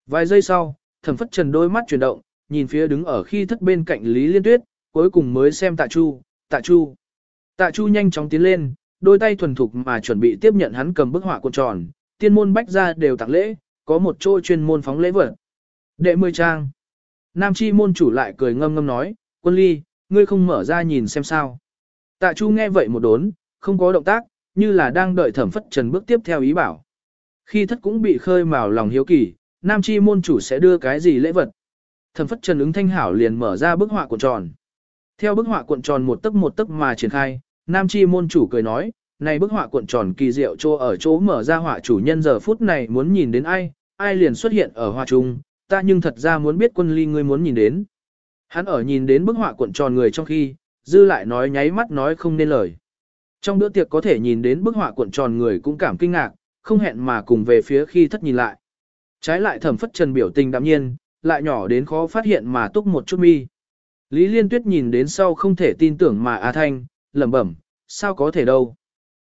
Vài giây sau, thẩm phất trần đôi mắt chuyển động, nhìn phía đứng ở khi thất bên cạnh Lý Liên Tuyết, cuối cùng mới xem tạ chu, tạ chu. Tạ chu nhanh chóng tiến lên, đôi tay thuần thục mà chuẩn bị tiếp nhận hắn cầm bức họa cuộn tròn, tiên môn bách ra đều tặng lễ, có một chỗ chuyên môn phóng lễ vật. Đệ mười trang. Nam chi môn chủ lại cười ngâm ngâm nói, quân ly, ngươi không mở ra nhìn xem sao. Tạ chu nghe vậy một đốn, không có động tác, như là đang đợi thẩm phất trần bước tiếp theo ý bảo. Khi thất cũng bị khơi mào lòng hiếu kỳ, nam chi môn chủ sẽ đưa cái gì lễ vật. Thẩm phất trần ứng thanh hảo liền mở ra bức họa cuộn tròn. Theo bức họa cuộn tròn một tấc một tấc mà triển khai, nam chi môn chủ cười nói, này bức họa cuộn tròn kỳ diệu chỗ ở chỗ mở ra họa chủ nhân giờ phút này muốn nhìn đến ai, ai liền xuất hiện ở họa trung, ta nhưng thật ra muốn biết quân ly ngươi muốn nhìn đến. Hắn ở nhìn đến bức họa cuộn tròn người trong khi, dư lại nói nháy mắt nói không nên lời. Trong bữa tiệc có thể nhìn đến bức họa cuộn tròn người cũng cảm kinh ngạc, không hẹn mà cùng về phía khi thất nhìn lại. Trái lại thẩm phất trần biểu tình đạm nhiên, lại nhỏ đến khó phát hiện mà túc một chút mi. Lý Liên Tuyết nhìn đến sau không thể tin tưởng mà A Thanh, lẩm bẩm, sao có thể đâu.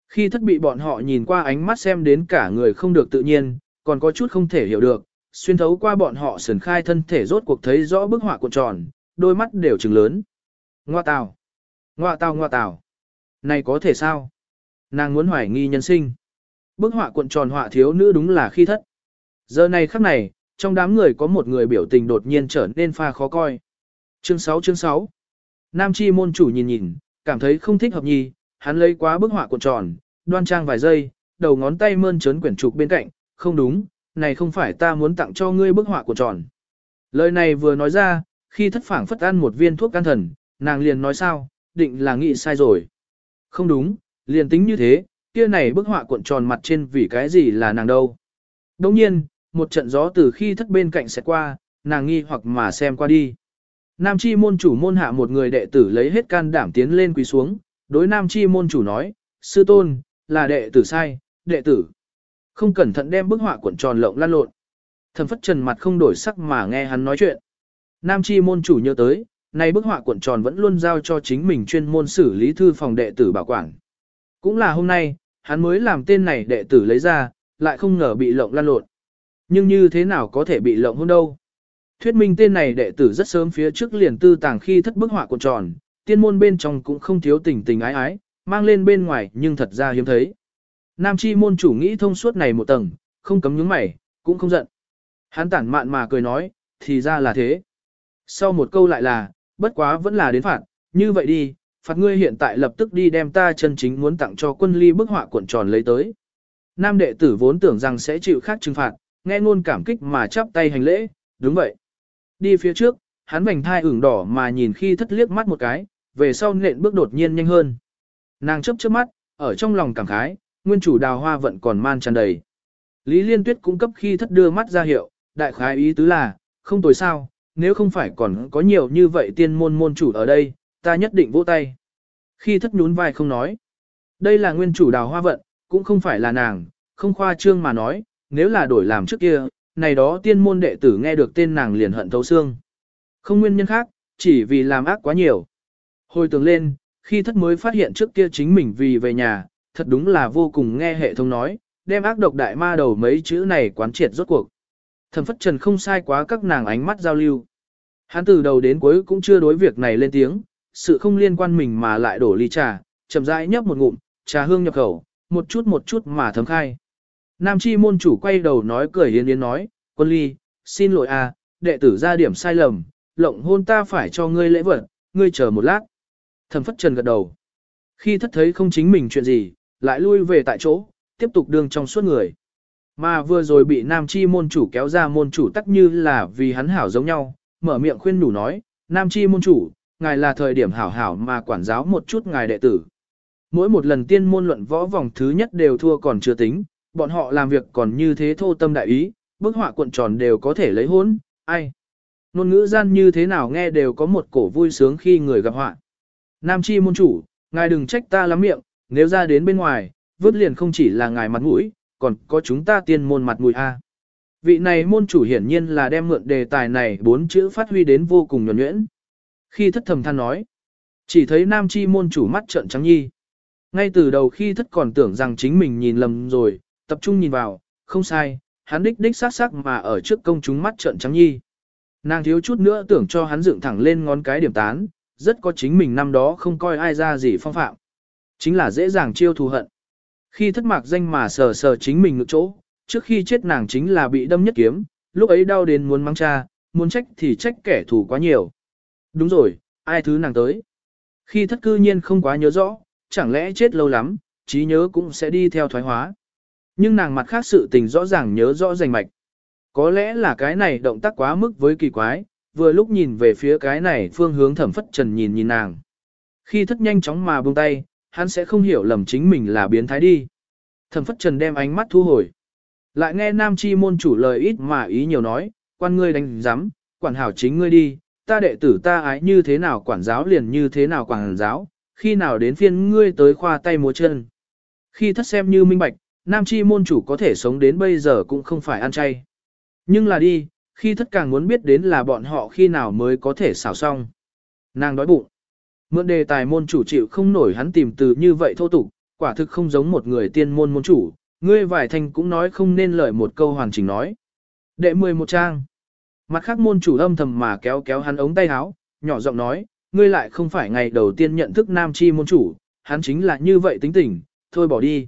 Khi thất bị bọn họ nhìn qua ánh mắt xem đến cả người không được tự nhiên, còn có chút không thể hiểu được, xuyên thấu qua bọn họ sườn khai thân thể rốt cuộc thấy rõ bức họa cuộn tròn, đôi mắt đều trừng lớn. Ngoa tào, ngoa tào ngoa tào, này có thể sao? Nàng muốn hoài nghi nhân sinh. Bức họa cuộn tròn họa thiếu nữ đúng là khi thất. Giờ này khắc này, trong đám người có một người biểu tình đột nhiên trở nên pha khó coi. Chương 6 chương 6 Nam chi môn chủ nhìn nhìn, cảm thấy không thích hợp nhì, hắn lấy quá bức họa cuộn tròn, đoan trang vài giây, đầu ngón tay mơn trớn quyển trục bên cạnh, không đúng, này không phải ta muốn tặng cho ngươi bức họa cuộn tròn. Lời này vừa nói ra, khi thất phảng phất ăn một viên thuốc can thần, nàng liền nói sao, định là nghĩ sai rồi. Không đúng, liền tính như thế, kia này bức họa cuộn tròn mặt trên vì cái gì là nàng đâu. Đồng nhiên, một trận gió từ khi thất bên cạnh sẽ qua, nàng nghi hoặc mà xem qua đi. Nam chi môn chủ môn hạ một người đệ tử lấy hết can đảm tiến lên quỳ xuống, đối nam chi môn chủ nói, sư tôn, là đệ tử sai, đệ tử. Không cẩn thận đem bức họa cuộn tròn lộng lan lộn. Thẩm phất trần mặt không đổi sắc mà nghe hắn nói chuyện. Nam chi môn chủ nhớ tới, nay bức họa cuộn tròn vẫn luôn giao cho chính mình chuyên môn xử lý thư phòng đệ tử bảo quản. Cũng là hôm nay, hắn mới làm tên này đệ tử lấy ra, lại không ngờ bị lộng lan lộn. Nhưng như thế nào có thể bị lộng hôn đâu? Thuyết minh tên này đệ tử rất sớm phía trước liền tư tàng khi thất bức họa cuộn tròn, tiên môn bên trong cũng không thiếu tình tình ái ái, mang lên bên ngoài nhưng thật ra hiếm thấy. Nam chi môn chủ nghĩ thông suốt này một tầng, không cấm nhướng mày, cũng không giận. Hắn tản mạn mà cười nói, thì ra là thế. Sau một câu lại là, bất quá vẫn là đến phạt, như vậy đi, phạt ngươi hiện tại lập tức đi đem ta chân chính muốn tặng cho quân ly bức họa cuộn tròn lấy tới. Nam đệ tử vốn tưởng rằng sẽ chịu khác trừng phạt, nghe ngôn cảm kích mà chắp tay hành lễ, đúng vậy. Đi phía trước, hắn vành thai ửng đỏ mà nhìn khi thất liếc mắt một cái, về sau nện bước đột nhiên nhanh hơn. Nàng chấp trước mắt, ở trong lòng cảm khái, nguyên chủ đào hoa vẫn còn man tràn đầy. Lý Liên Tuyết cũng cấp khi thất đưa mắt ra hiệu, đại khái ý tứ là, không tồi sao, nếu không phải còn có nhiều như vậy tiên môn môn chủ ở đây, ta nhất định vỗ tay. Khi thất nhún vai không nói, đây là nguyên chủ đào hoa vận, cũng không phải là nàng, không khoa trương mà nói, nếu là đổi làm trước kia, này đó tiên môn đệ tử nghe được tên nàng liền hận thấu xương. Không nguyên nhân khác, chỉ vì làm ác quá nhiều. Hồi tưởng lên, khi thất mới phát hiện trước kia chính mình vì về nhà, thật đúng là vô cùng nghe hệ thống nói, đem ác độc đại ma đầu mấy chữ này quán triệt rốt cuộc. Thẩm phất trần không sai quá các nàng ánh mắt giao lưu. Hắn từ đầu đến cuối cũng chưa đối việc này lên tiếng, sự không liên quan mình mà lại đổ ly trà, chậm rãi nhấp một ngụm, trà hương nhập khẩu, một chút một chút mà thấm khai. Nam chi môn chủ quay đầu nói cười yên yên nói, quân ly, xin lỗi à, đệ tử ra điểm sai lầm, lộng hôn ta phải cho ngươi lễ vật, ngươi chờ một lát. Thẩm phất trần gật đầu. Khi thất thấy không chính mình chuyện gì, lại lui về tại chỗ, tiếp tục đường trong suốt người. Mà vừa rồi bị nam chi môn chủ kéo ra môn chủ tắc như là vì hắn hảo giống nhau, mở miệng khuyên đủ nói, nam chi môn chủ, ngài là thời điểm hảo hảo mà quản giáo một chút ngài đệ tử. Mỗi một lần tiên môn luận võ vòng thứ nhất đều thua còn chưa tính, bọn họ làm việc còn như thế thô tâm đại ý, bức họa cuộn tròn đều có thể lấy hôn, ai. Nôn ngữ gian như thế nào nghe đều có một cổ vui sướng khi người gặp họa. Nam chi môn chủ, ngài đừng trách ta lắm miệng, nếu ra đến bên ngoài, vứt liền không chỉ là ngài mặt mũi, còn có chúng ta tiên môn mặt mũi a. Vị này môn chủ hiển nhiên là đem mượn đề tài này bốn chữ phát huy đến vô cùng nhuẩn nhuyễn. Khi thất thầm than nói, chỉ thấy nam chi môn chủ mắt trợn trắng nhi. Ngay từ đầu khi thất còn tưởng rằng chính mình nhìn lầm rồi, tập trung nhìn vào, không sai, hắn đích đích sát sắc mà ở trước công chúng mắt trợn trắng nhi. Nàng thiếu chút nữa tưởng cho hắn dựng thẳng lên ngón cái điểm tán, rất có chính mình năm đó không coi ai ra gì phong phạm. Chính là dễ dàng chiêu thù hận. Khi thất mạc danh mà sờ sờ chính mình ngược chỗ, trước khi chết nàng chính là bị đâm nhất kiếm, lúc ấy đau đến muốn mắng cha, muốn trách thì trách kẻ thù quá nhiều. Đúng rồi, ai thứ nàng tới. Khi thất cư nhiên không quá nhớ rõ, chẳng lẽ chết lâu lắm, trí nhớ cũng sẽ đi theo thoái hóa. Nhưng nàng mặt khác sự tình rõ ràng nhớ rõ rành mạch. Có lẽ là cái này động tác quá mức với kỳ quái, vừa lúc nhìn về phía cái này phương hướng thẩm phất trần nhìn nhìn nàng. Khi thất nhanh chóng mà buông tay, hắn sẽ không hiểu lầm chính mình là biến thái đi. Thẩm phất trần đem ánh mắt thu hồi. Lại nghe nam chi môn chủ lời ít mà ý nhiều nói, quan ngươi đánh giám, quản hảo chính ngươi đi, ta đệ tử ta ái như thế nào quản giáo liền như thế nào quản giáo, khi nào đến phiên ngươi tới khoa tay múa chân. Khi thất xem như minh bạch, nam chi môn chủ có thể sống đến bây giờ cũng không phải ăn chay. Nhưng là đi, khi thất càng muốn biết đến là bọn họ khi nào mới có thể xảo xong. Nàng đói bụng. Mượn đề tài môn chủ chịu không nổi hắn tìm từ như vậy thô tục, quả thực không giống một người tiên môn môn chủ, ngươi vải thành cũng nói không nên lời một câu hoàn chỉnh nói. Đệ mười một trang. Mặt khác môn chủ âm thầm mà kéo kéo hắn ống tay áo, nhỏ giọng nói, ngươi lại không phải ngày đầu tiên nhận thức nam chi môn chủ, hắn chính là như vậy tính tình, thôi bỏ đi.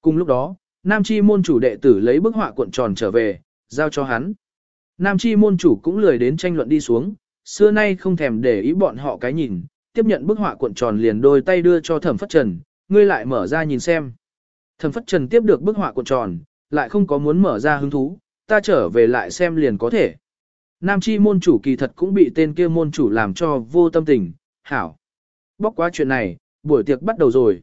Cùng lúc đó, nam chi môn chủ đệ tử lấy bức họa cuộn tròn trở về, giao cho hắn. Nam chi môn chủ cũng lười đến tranh luận đi xuống, xưa nay không thèm để ý bọn họ cái nhìn, tiếp nhận bức họa cuộn tròn liền đôi tay đưa cho thẩm phất trần, ngươi lại mở ra nhìn xem. Thẩm phất trần tiếp được bức họa cuộn tròn, lại không có muốn mở ra hứng thú, ta trở về lại xem liền có thể. Nam chi môn chủ kỳ thật cũng bị tên kia môn chủ làm cho vô tâm tình, hảo. Bóc qua chuyện này, buổi tiệc bắt đầu rồi.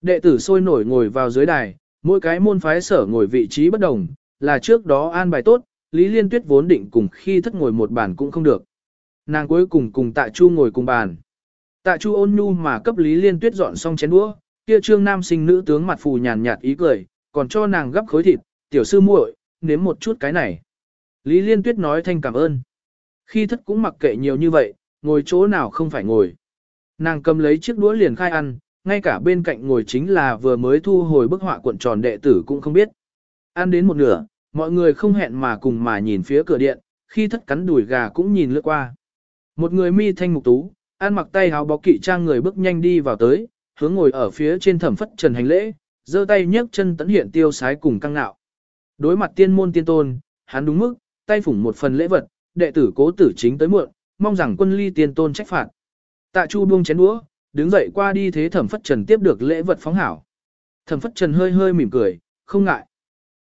Đệ tử sôi nổi ngồi vào dưới đài, mỗi cái môn phái sở ngồi vị trí bất đồng, là trước đó an bài tốt, Lý Liên Tuyết vốn định cùng khi thất ngồi một bàn cũng không được. Nàng cuối cùng cùng Tạ Chu ngồi cùng bàn. Tạ Chu ôn nhu mà cấp Lý Liên Tuyết dọn xong chén đũa, kia trương nam sinh nữ tướng mặt phù nhàn nhạt ý cười, còn cho nàng gấp khối thịt, tiểu sư muội, nếm một chút cái này. Lý Liên Tuyết nói thanh cảm ơn. Khi thất cũng mặc kệ nhiều như vậy, ngồi chỗ nào không phải ngồi. Nàng cầm lấy chiếc đũa liền khai ăn, ngay cả bên cạnh ngồi chính là vừa mới thu hồi bức họa cuộn tròn đệ tử cũng không biết. Ăn đến một nửa, mọi người không hẹn mà cùng mà nhìn phía cửa điện, khi thất cắn đùi gà cũng nhìn lướt qua. Một người mi thanh mục tú, ăn mặc tay háo bó kỵ trang người bước nhanh đi vào tới, hướng ngồi ở phía trên thẩm phất trần hành lễ, giơ tay nhấc chân tấn hiện tiêu sái cùng căng nạo. Đối mặt tiên môn tiên tôn, hắn đúng mức, tay phủng một phần lễ vật, đệ tử cố tử chính tới muộn, mong rằng quân ly tiên tôn trách phạt. Tạ Chu buông chén đũa, đứng dậy qua đi thế thẩm phất trần tiếp được lễ vật phóng hảo. Thẩm phất trần hơi hơi mỉm cười, không ngại.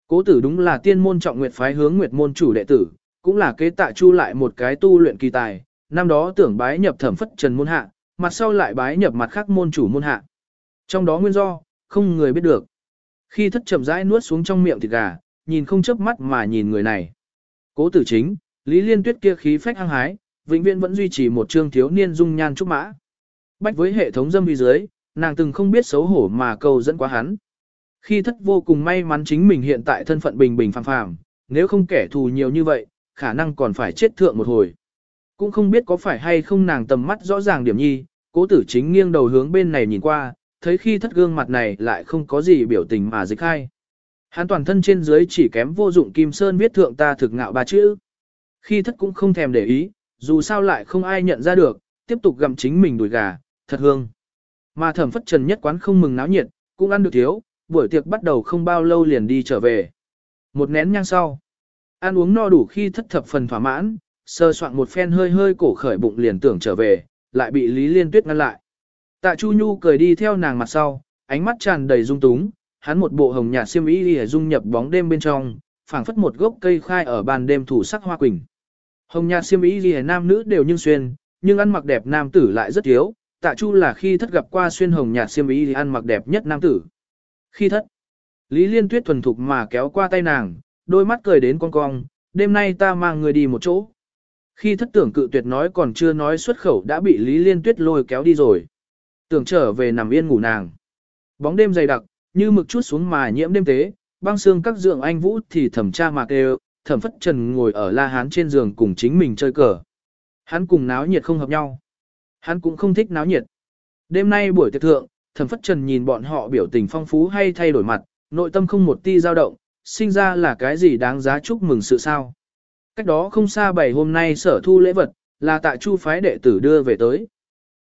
Cố tử đúng là tiên môn trọng nguyệt phái hướng nguyệt môn chủ đệ tử, cũng là kế tạ chu lại một cái tu luyện kỳ tài, năm đó tưởng bái nhập thẩm phất trần môn hạ, mặt sau lại bái nhập mặt khác môn chủ môn hạ. Trong đó nguyên do, không người biết được. Khi thất chậm rãi nuốt xuống trong miệng thịt gà, nhìn không chớp mắt mà nhìn người này. Cố tử chính, Lý Liên Tuyết kia khí phách hăng hái, vĩnh viễn vẫn duy trì một trương thiếu niên dung nhan trúc mã. Bách với hệ thống dâm vi dưới, nàng từng không biết xấu hổ mà cầu dẫn quá hắn. Khi thất vô cùng may mắn chính mình hiện tại thân phận bình bình phàm phàm, nếu không kẻ thù nhiều như vậy, khả năng còn phải chết thượng một hồi. Cũng không biết có phải hay không nàng tầm mắt rõ ràng điểm nhi, cố tử chính nghiêng đầu hướng bên này nhìn qua, thấy khi thất gương mặt này lại không có gì biểu tình mà dịch khai. Hắn toàn thân trên dưới chỉ kém vô dụng kim sơn viết thượng ta thực ngạo ba chữ. Khi thất cũng không thèm để ý, dù sao lại không ai nhận ra được, tiếp tục gặm chính mình đùi gà, thật hương. Mà thẩm phất trần nhất quán không mừng náo nhiệt, cũng ăn được thiếu, buổi tiệc bắt đầu không bao lâu liền đi trở về. Một nén nhang sau, ăn uống no đủ khi thất thập phần thỏa mãn, sơ soạn một phen hơi hơi cổ khởi bụng liền tưởng trở về, lại bị Lý Liên Tuyết ngăn lại. Tạ Chu Nhu cười đi theo nàng mặt sau, ánh mắt tràn đầy dung túng, hắn một bộ hồng nhạt xiêm y đi dung nhập bóng đêm bên trong, phảng phất một gốc cây khai ở ban đêm thủ sắc hoa quỳnh. Hồng nhạt xiêm y đi nam nữ đều nhưng xuyên, nhưng ăn mặc đẹp nam tử lại rất thiếu, Tạ Chu là khi thất gặp qua xuyên hồng nhạt xiêm y thì ăn mặc đẹp nhất nam tử. Khi thất, Lý Liên Tuyết thuần thục mà kéo qua tay nàng, đôi mắt cười đến cong cong, đêm nay ta mang người đi một chỗ. Khi thất tưởng cự tuyệt nói còn chưa nói xuất khẩu đã bị Lý Liên Tuyết lôi kéo đi rồi. Tưởng trở về nằm yên ngủ nàng. Bóng đêm dày đặc, như mực chút xuống mà nhiễm đêm tế, băng xương các dượng anh vũ thì thẩm tra mạc đều, thẩm phất trần ngồi ở la hán trên giường cùng chính mình chơi cờ. Hắn cùng náo nhiệt không hợp nhau. Hắn cũng không thích náo nhiệt. Đêm nay buổi tiệc thượng, thẩm phất trần nhìn bọn họ biểu tình phong phú hay thay đổi mặt, nội tâm không một ti dao động, sinh ra là cái gì đáng giá chúc mừng sự sao. Cách đó không xa bảy hôm nay sở thu lễ vật, là tại chu phái đệ tử đưa về tới.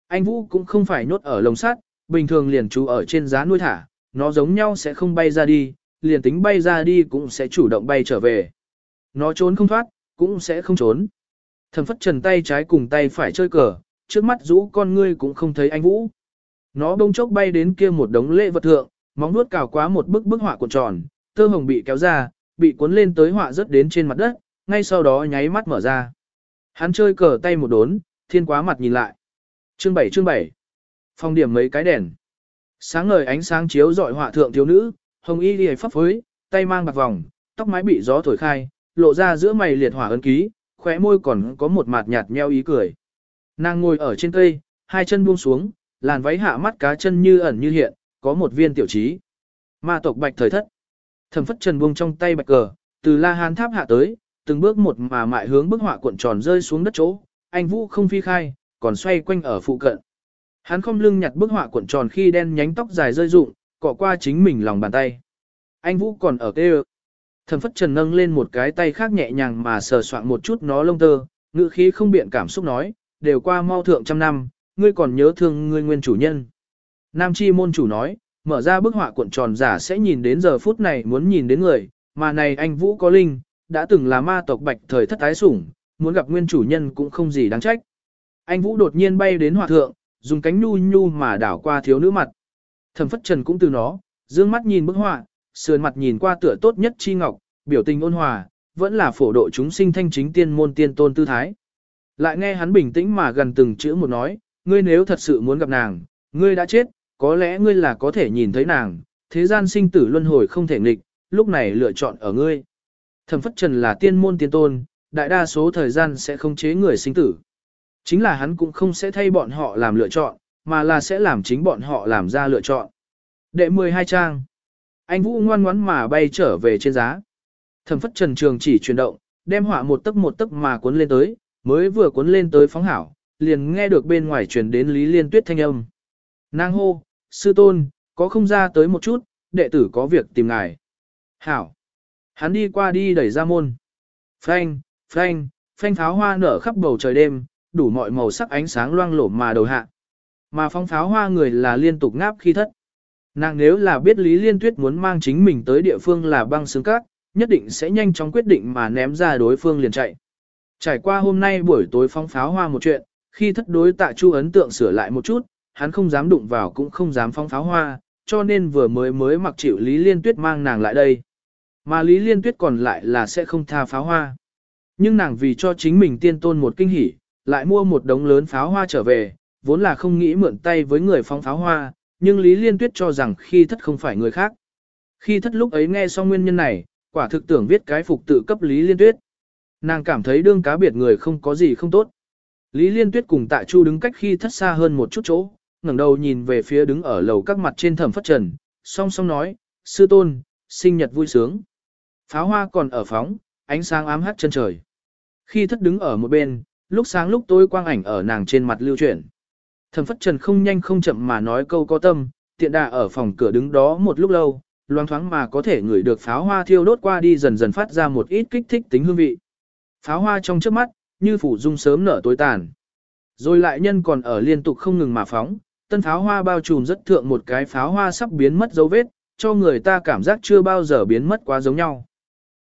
Anh Vũ cũng không phải nhốt ở lồng sắt, bình thường liền trú ở trên giá nuôi thả, nó giống nhau sẽ không bay ra đi, liền tính bay ra đi cũng sẽ chủ động bay trở về. Nó trốn không thoát, cũng sẽ không trốn. Thẩm phất trần tay trái cùng tay phải chơi cờ, trước mắt rũ con ngươi cũng không thấy anh Vũ. Nó bông chốc bay đến kia một đống lễ vật thượng, móng nuốt cào quá một bức bức họa cuộn tròn, tơ hồng bị kéo ra, bị cuốn lên tới họa rớt đến trên mặt đất, ngay sau đó nháy mắt mở ra. Hắn chơi cờ tay một đốn, thiên quá mặt nhìn lại. Chương 7 chương 7 Phong điểm mấy cái đèn. Sáng ngời ánh sáng chiếu dọi họa thượng thiếu nữ, hồng y liễu phấp phới, tay mang bạc vòng, tóc mái bị gió thổi khai, lộ ra giữa mày liệt hỏa ấn ký, khóe môi còn có một mạt nhạt nheo ý cười. Nàng ngồi ở trên cây, hai chân buông xuống, làn váy hạ mắt cá chân như ẩn như hiện, có một viên tiểu trí. Ma tộc bạch thời thất. Thẩm phất trần buông trong tay bạch cờ, từ la hán tháp hạ tới, từng bước một mà mại hướng bức họa cuộn tròn rơi xuống đất chỗ, anh vũ không phi khai, còn xoay quanh ở phụ cận. Hắn không lưng nhặt bức họa cuộn tròn khi đen nhánh tóc dài rơi rụng, cọ qua chính mình lòng bàn tay. Anh vũ còn ở kêu. Thẩm phất trần nâng lên một cái tay khác nhẹ nhàng mà sờ soạn một chút nó lông tơ, ngữ khí không biện cảm xúc nói, đều qua mau thượng trăm năm, ngươi còn nhớ thương ngươi nguyên chủ nhân. Nam chi môn chủ nói, mở ra bức họa cuộn tròn giả sẽ nhìn đến giờ phút này muốn nhìn đến người, mà này anh Vũ có linh, đã từng là ma tộc bạch thời thất ái sủng, muốn gặp nguyên chủ nhân cũng không gì đáng trách. Anh Vũ đột nhiên bay đến họa thượng, dùng cánh nhu nhu mà đảo qua thiếu nữ mặt. Thẩm phất trần cũng từ nó, Dương mắt nhìn bức họa, sườn mặt nhìn qua tựa tốt nhất chi ngọc, biểu tình ôn hòa, vẫn là phổ độ chúng sinh thanh chính tiên môn tiên tôn tư thái. Lại nghe hắn bình tĩnh mà gần từng chữ một nói, ngươi nếu thật sự muốn gặp nàng, ngươi đã chết, có lẽ ngươi là có thể nhìn thấy nàng, thế gian sinh tử luân hồi không thể nghịch, lúc này lựa chọn ở ngươi. Thẩm phất trần là tiên môn tiên tôn, đại đa số thời gian sẽ không chế người sinh tử. Chính là hắn cũng không sẽ thay bọn họ làm lựa chọn, mà là sẽ làm chính bọn họ làm ra lựa chọn. Đệ 12 trang. Anh Vũ ngoan ngoãn mà bay trở về trên giá. Thẩm phất trần trường chỉ chuyển động, đem họa một tấc một tấc mà cuốn lên tới, mới vừa cuốn lên tới phóng hảo, liền nghe được bên ngoài truyền đến Lý Liên Tuyết thanh âm. nang hô, sư tôn, có không ra tới một chút, đệ tử có việc tìm ngài. Hảo. Hắn đi qua đi đẩy ra môn. Phanh, phanh, phanh pháo hoa nở khắp bầu trời đêm, đủ mọi màu sắc ánh sáng loang lổ mà đầu hạ. Mà phong pháo hoa người là liên tục ngáp khi thất. Nàng nếu là biết Lý Liên Tuyết muốn mang chính mình tới địa phương là băng xương cát, nhất định sẽ nhanh chóng quyết định mà ném ra đối phương liền chạy. Trải qua hôm nay buổi tối phong pháo hoa một chuyện, khi thất đối tạ chu ấn tượng sửa lại một chút, hắn không dám đụng vào cũng không dám phong pháo hoa, cho nên vừa mới mới mặc chịu Lý Liên Tuyết mang nàng lại đây. Mà Lý Liên Tuyết còn lại là sẽ không tha pháo hoa. Nhưng nàng vì cho chính mình tiên tôn một kinh hỉ, lại mua một đống lớn pháo hoa trở về, vốn là không nghĩ mượn tay với người phóng pháo hoa, nhưng Lý Liên Tuyết cho rằng khi thất không phải người khác. Khi thất lúc ấy nghe xong nguyên nhân này, quả thực tưởng viết cái phục tự cấp Lý Liên Tuyết. Nàng cảm thấy đương cá biệt người không có gì không tốt. Lý Liên Tuyết cùng Tạ Chu đứng cách khi thất xa hơn một chút chỗ, ngẩng đầu nhìn về phía đứng ở lầu các mặt trên thẩm phất trần, song song nói, sư tôn, sinh nhật vui sướng. Pháo hoa còn ở phóng, ánh sáng ám hắt chân trời. Khi thất đứng ở một bên, lúc sáng lúc tối quang ảnh ở nàng trên mặt lưu chuyển. Thẩm phất trần không nhanh không chậm mà nói câu có tâm, tiện đà ở phòng cửa đứng đó một lúc lâu, loang thoáng mà có thể ngửi được pháo hoa thiêu đốt qua đi dần dần phát ra một ít kích thích tính hương vị. Pháo hoa trong trước mắt, như phủ dung sớm nở tối tàn. Rồi lại nhân còn ở liên tục không ngừng mà phóng, tân pháo hoa bao trùm rất thượng một cái pháo hoa sắp biến mất dấu vết, cho người ta cảm giác chưa bao giờ biến mất quá giống nhau.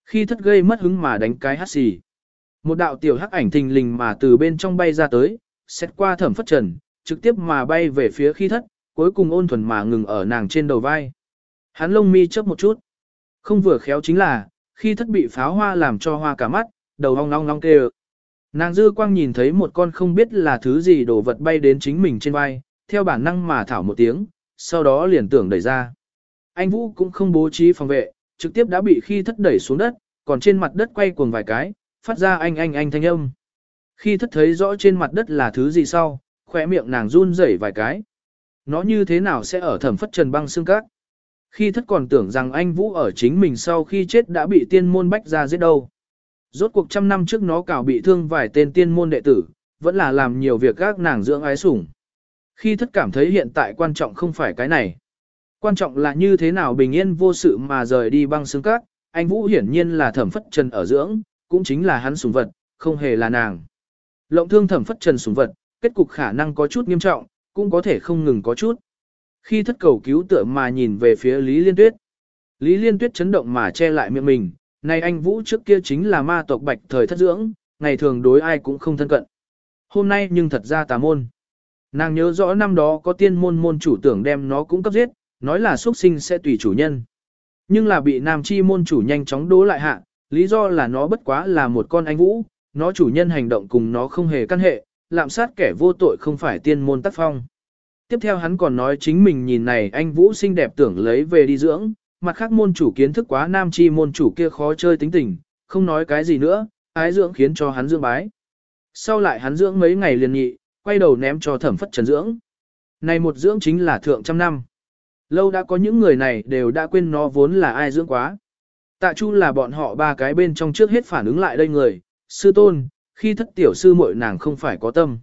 Khi thất gây mất hứng mà đánh cái hát xì. Một đạo tiểu hắc ảnh thình lình mà từ bên trong bay ra tới, xét qua thẩm phất trần, trực tiếp mà bay về phía khi thất, cuối cùng ôn thuần mà ngừng ở nàng trên đầu vai. Hắn lông mi chớp một chút. Không vừa khéo chính là, khi thất bị pháo hoa làm cho hoa cả mắt, đầu hong long long kêu. Nàng dư quang nhìn thấy một con không biết là thứ gì đổ vật bay đến chính mình trên vai, theo bản năng mà thảo một tiếng, sau đó liền tưởng đẩy ra. Anh Vũ cũng không bố trí phòng vệ, trực tiếp đã bị khi thất đẩy xuống đất, còn trên mặt đất quay cuồng vài cái, phát ra anh anh anh thanh âm. Khi thất thấy rõ trên mặt đất là thứ gì sau, khỏe miệng nàng run rẩy vài cái. Nó như thế nào sẽ ở thẩm phất trần băng xương cát? Khi thất còn tưởng rằng anh Vũ ở chính mình sau khi chết đã bị tiên môn bách ra giết đâu. Rốt cuộc trăm năm trước nó cào bị thương vài tên tiên môn đệ tử, vẫn là làm nhiều việc các nàng dưỡng ái sủng. Khi thất cảm thấy hiện tại quan trọng không phải cái này. Quan trọng là như thế nào bình yên vô sự mà rời đi băng xương cát, anh Vũ hiển nhiên là thẩm phất trần ở dưỡng, cũng chính là hắn sủng vật, không hề là nàng. Lộng thương thẩm phất trần sủng vật, kết cục khả năng có chút nghiêm trọng, cũng có thể không ngừng có chút. Khi thất cầu cứu tựa mà nhìn về phía Lý Liên Tuyết. Lý Liên Tuyết chấn động mà che lại miệng mình, này anh Vũ trước kia chính là ma tộc bạch thời thất dưỡng, ngày thường đối ai cũng không thân cận. Hôm nay nhưng thật ra tà môn. Nàng nhớ rõ năm đó có tiên môn môn chủ tưởng đem nó cũng cấp giết, nói là xuất sinh sẽ tùy chủ nhân. Nhưng là bị nam chi môn chủ nhanh chóng đố lại hạ, lý do là nó bất quá là một con anh Vũ, nó chủ nhân hành động cùng nó không hề căn hệ, lạm sát kẻ vô tội không phải tiên môn tác phong. Tiếp theo hắn còn nói chính mình nhìn này anh Vũ xinh đẹp tưởng lấy về đi dưỡng, mặt khác môn chủ kiến thức quá nam chi môn chủ kia khó chơi tính tình, không nói cái gì nữa, ái dưỡng khiến cho hắn dưỡng bái. Sau lại hắn dưỡng mấy ngày liền nhị, quay đầu ném cho thẩm phất trần dưỡng. Này một dưỡng chính là thượng trăm năm. Lâu đã có những người này đều đã quên nó vốn là ai dưỡng quá. Tạ Chu là bọn họ ba cái bên trong trước hết phản ứng lại đây người, sư tôn, khi thất tiểu sư muội nàng không phải có tâm.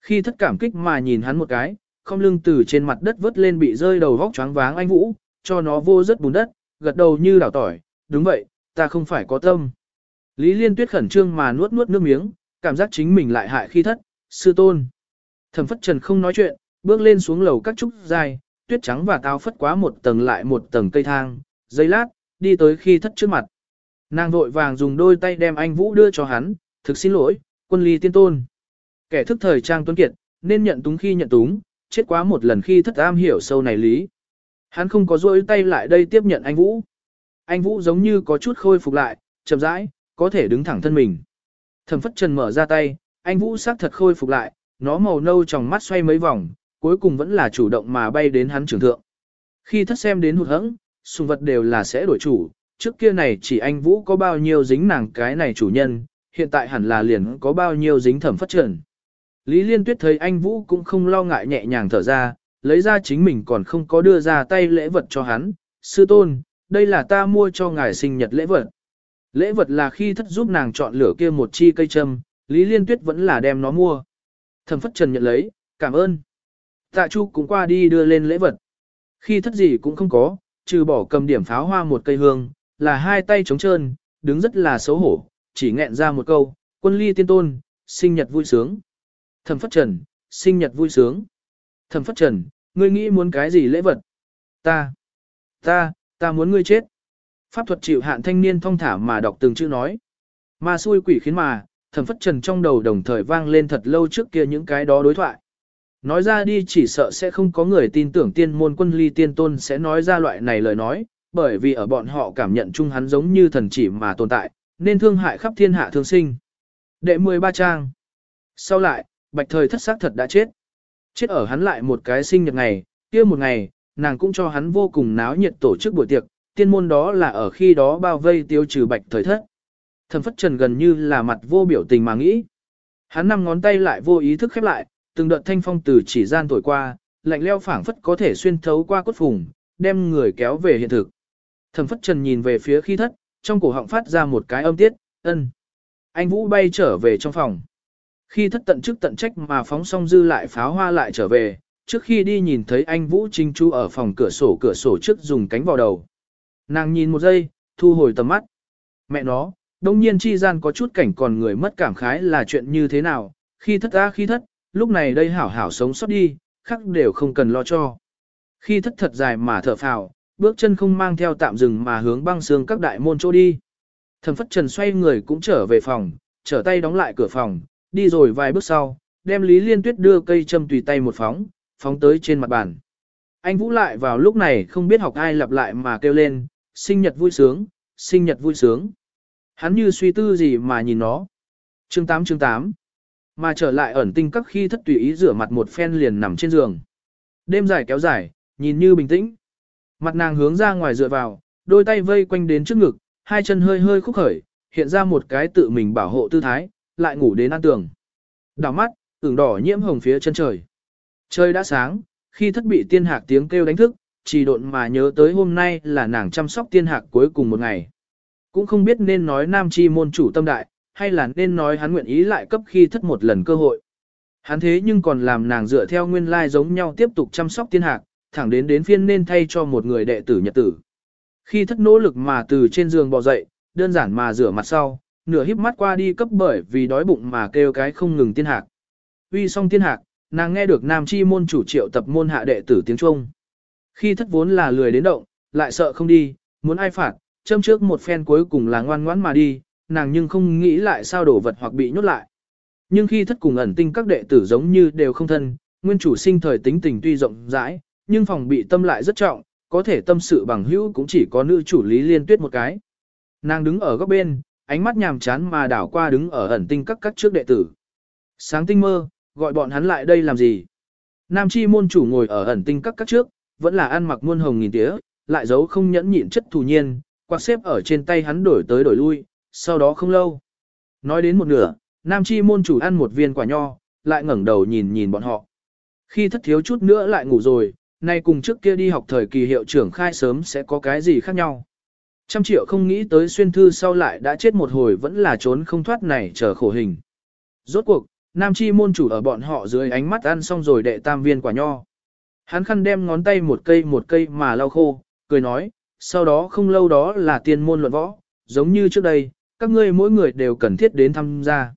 Khi thất cảm kích mà nhìn hắn một cái, không lưng từ trên mặt đất vớt lên bị rơi đầu vóc choáng váng anh Vũ, cho nó vô rất bùn đất, gật đầu như đảo tỏi, đúng vậy, ta không phải có tâm. Lý Liên Tuyết khẩn trương mà nuốt nuốt nước miếng, cảm giác chính mình lại hại khi thất, sư tôn. Thẩm phất trần không nói chuyện, bước lên xuống lầu các trúc dài, tuyết trắng và tao phất quá một tầng lại một tầng cây thang, giây lát, đi tới khi thất trước mặt. Nàng vội vàng dùng đôi tay đem anh Vũ đưa cho hắn, thực xin lỗi, quân ly tiên tôn. Kẻ thức thời trang tuấn kiệt, nên nhận túng khi nhận túng, chết quá một lần khi thất am hiểu sâu này lý. Hắn không có rỗi tay lại đây tiếp nhận anh Vũ. Anh Vũ giống như có chút khôi phục lại, chậm rãi, có thể đứng thẳng thân mình. Thẩm phất trần mở ra tay, anh Vũ sắc thật khôi phục lại, nó màu nâu trong mắt xoay mấy vòng, cuối cùng vẫn là chủ động mà bay đến hắn trưởng thượng. Khi thất xem đến hụt hẫng, sùng vật đều là sẽ đổi chủ, trước kia này chỉ anh Vũ có bao nhiêu dính nàng cái này chủ nhân, hiện tại hẳn là liền có bao nhiêu dính thẩm phất trần. Lý Liên Tuyết thấy anh Vũ cũng không lo ngại nhẹ nhàng thở ra, lấy ra chính mình còn không có đưa ra tay lễ vật cho hắn. Sư tôn, đây là ta mua cho ngài sinh nhật lễ vật. Lễ vật là khi thất giúp nàng chọn lửa kia một chi cây châm, Lý Liên Tuyết vẫn là đem nó mua. Thẩm phất trần nhận lấy, cảm ơn. Tạ Chu cũng qua đi đưa lên lễ vật. Khi thất gì cũng không có, trừ bỏ cầm điểm pháo hoa một cây hương, là hai tay trống trơn, đứng rất là xấu hổ, chỉ nghẹn ra một câu, quân ly tiên tôn, sinh nhật vui sướng. Thẩm phất trần, sinh nhật vui sướng. Thẩm phất trần, ngươi nghĩ muốn cái gì lễ vật? Ta, ta, ta muốn ngươi chết. Pháp thuật chịu hạn thanh niên thông thả mà đọc từng chữ nói. Mà xui quỷ khiến mà, thẩm phất trần trong đầu đồng thời vang lên thật lâu trước kia những cái đó đối thoại. Nói ra đi chỉ sợ sẽ không có người tin tưởng tiên môn quân ly tiên tôn sẽ nói ra loại này lời nói, bởi vì ở bọn họ cảm nhận chung hắn giống như thần chỉ mà tồn tại, nên thương hại khắp thiên hạ thương sinh. Đệ 13 trang. Sau lại, bạch thời thất xác thật đã chết. Chết ở hắn lại một cái sinh nhật ngày, kia một ngày, nàng cũng cho hắn vô cùng náo nhiệt tổ chức buổi tiệc, tiên môn đó là ở khi đó bao vây tiêu trừ bạch thời thất. Thẩm phất trần gần như là mặt vô biểu tình mà nghĩ. Hắn năm ngón tay lại vô ý thức khép lại, từng đợt thanh phong từ chỉ gian thổi qua, lạnh leo phảng phất có thể xuyên thấu qua cốt phùng, đem người kéo về hiện thực. Thẩm phất trần nhìn về phía khi thất, trong cổ họng phát ra một cái âm tiết, ân. Anh Vũ bay trở về trong phòng. Khi thất tận chức tận trách mà phóng xong dư lại pháo hoa lại trở về, trước khi đi nhìn thấy anh Vũ Trinh Chu ở phòng cửa sổ cửa sổ trước dùng cánh vào đầu. Nàng nhìn một giây, thu hồi tầm mắt. Mẹ nó, đông nhiên chi gian có chút cảnh còn người mất cảm khái là chuyện như thế nào, khi thất ra khi thất, lúc này đây hảo hảo sống sót đi, khắc đều không cần lo cho. Khi thất thật dài mà thở phào, bước chân không mang theo tạm dừng mà hướng băng xương các đại môn chỗ đi. Thẩm phất trần xoay người cũng trở về phòng, trở tay đóng lại cửa phòng, đi rồi vài bước sau, đem Lý Liên Tuyết đưa cây châm tùy tay một phóng, phóng tới trên mặt bàn. Anh Vũ lại vào lúc này không biết học ai lặp lại mà kêu lên, sinh nhật vui sướng, sinh nhật vui sướng. Hắn như suy tư gì mà nhìn nó. Chương 8 chương 8 mà trở lại ẩn tinh các khi thất tùy ý rửa mặt một phen liền nằm trên giường. Đêm dài kéo dài, nhìn như bình tĩnh. Mặt nàng hướng ra ngoài dựa vào, đôi tay vây quanh đến trước ngực, hai chân hơi hơi khúc khởi, hiện ra một cái tự mình bảo hộ tư thái, lại ngủ đến an tường. Đảo mắt, ửng đỏ nhiễm hồng phía chân trời. Trời đã sáng, khi thất bị tiên hạc tiếng kêu đánh thức, chỉ độn mà nhớ tới hôm nay là nàng chăm sóc tiên hạc cuối cùng một ngày. Cũng không biết nên nói nam chi môn chủ tâm đại, hay là nên nói hắn nguyện ý lại cấp khi thất một lần cơ hội. Hắn thế nhưng còn làm nàng dựa theo nguyên lai giống nhau tiếp tục chăm sóc tiên hạc, thẳng đến đến phiên nên thay cho một người đệ tử nhật tử. Khi thất nỗ lực mà từ trên giường bò dậy, đơn giản mà rửa mặt sau, nửa híp mắt qua đi cấp bởi vì đói bụng mà kêu cái không ngừng tiên hạc. Uy xong tiên hạc, nàng nghe được nam chi môn chủ triệu tập môn hạ đệ tử tiếng Trung. Khi thất vốn là lười đến động, lại sợ không đi, muốn ai phạt, châm trước một phen cuối cùng là ngoan ngoãn mà đi, nàng nhưng không nghĩ lại sao đổ vật hoặc bị nhốt lại. Nhưng khi thất cùng ẩn tinh các đệ tử giống như đều không thân, nguyên chủ sinh thời tính tình tuy rộng rãi, nhưng phòng bị tâm lại rất trọng, có thể tâm sự bằng hữu cũng chỉ có nữ chủ lý liên tuyết một cái. Nàng đứng ở góc bên, ánh mắt nhàm chán mà đảo qua đứng ở ẩn tinh các các trước đệ tử. Sáng tinh mơ, gọi bọn hắn lại đây làm gì? Nam chi môn chủ ngồi ở ẩn tinh các các trước, vẫn là ăn mặc muôn hồng nghìn tía, lại giấu không nhẫn nhịn chất thù nhiên, quạt xếp ở trên tay hắn đổi tới đổi lui, sau đó không lâu. Nói đến một nửa, Nam chi môn chủ ăn một viên quả nho, lại ngẩng đầu nhìn nhìn bọn họ. Khi thất thiếu chút nữa lại ngủ rồi, nay cùng trước kia đi học thời kỳ hiệu trưởng khai sớm sẽ có cái gì khác nhau. Trăm triệu không nghĩ tới xuyên thư sau lại đã chết một hồi vẫn là trốn không thoát này chờ khổ hình. Rốt cuộc, nam chi môn chủ ở bọn họ dưới ánh mắt ăn xong rồi đệ tam viên quả nho. Hắn khăn đem ngón tay một cây một cây mà lau khô, cười nói, sau đó không lâu đó là tiên môn luận võ, giống như trước đây, các ngươi mỗi người đều cần thiết đến tham gia.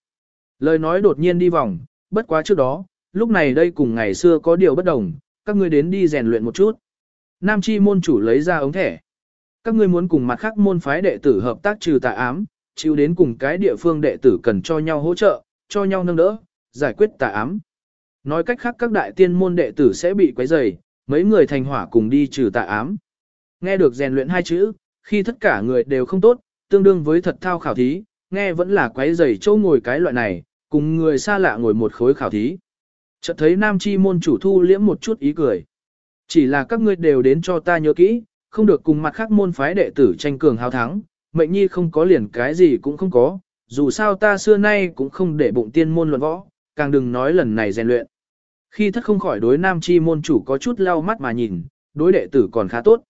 Lời nói đột nhiên đi vòng, bất quá trước đó, lúc này đây cùng ngày xưa có điều bất đồng, các ngươi đến đi rèn luyện một chút. Nam chi môn chủ lấy ra ống thẻ. Các ngươi muốn cùng mặt khác môn phái đệ tử hợp tác trừ tà ám, chịu đến cùng cái địa phương đệ tử cần cho nhau hỗ trợ, cho nhau nâng đỡ, giải quyết tà ám. Nói cách khác các đại tiên môn đệ tử sẽ bị quấy rầy, mấy người thành hỏa cùng đi trừ tà ám. Nghe được rèn luyện hai chữ, khi tất cả người đều không tốt, tương đương với thật thao khảo thí, nghe vẫn là quấy rầy châu ngồi cái loại này, cùng người xa lạ ngồi một khối khảo thí. Chợt thấy nam chi môn chủ thu liễm một chút ý cười. Chỉ là các ngươi đều đến cho ta nhớ kỹ, không được cùng mặt khác môn phái đệ tử tranh cường hào thắng, mệnh nhi không có liền cái gì cũng không có, dù sao ta xưa nay cũng không để bụng tiên môn luận võ, càng đừng nói lần này rèn luyện. Khi thất không khỏi đối nam chi môn chủ có chút lau mắt mà nhìn, đối đệ tử còn khá tốt.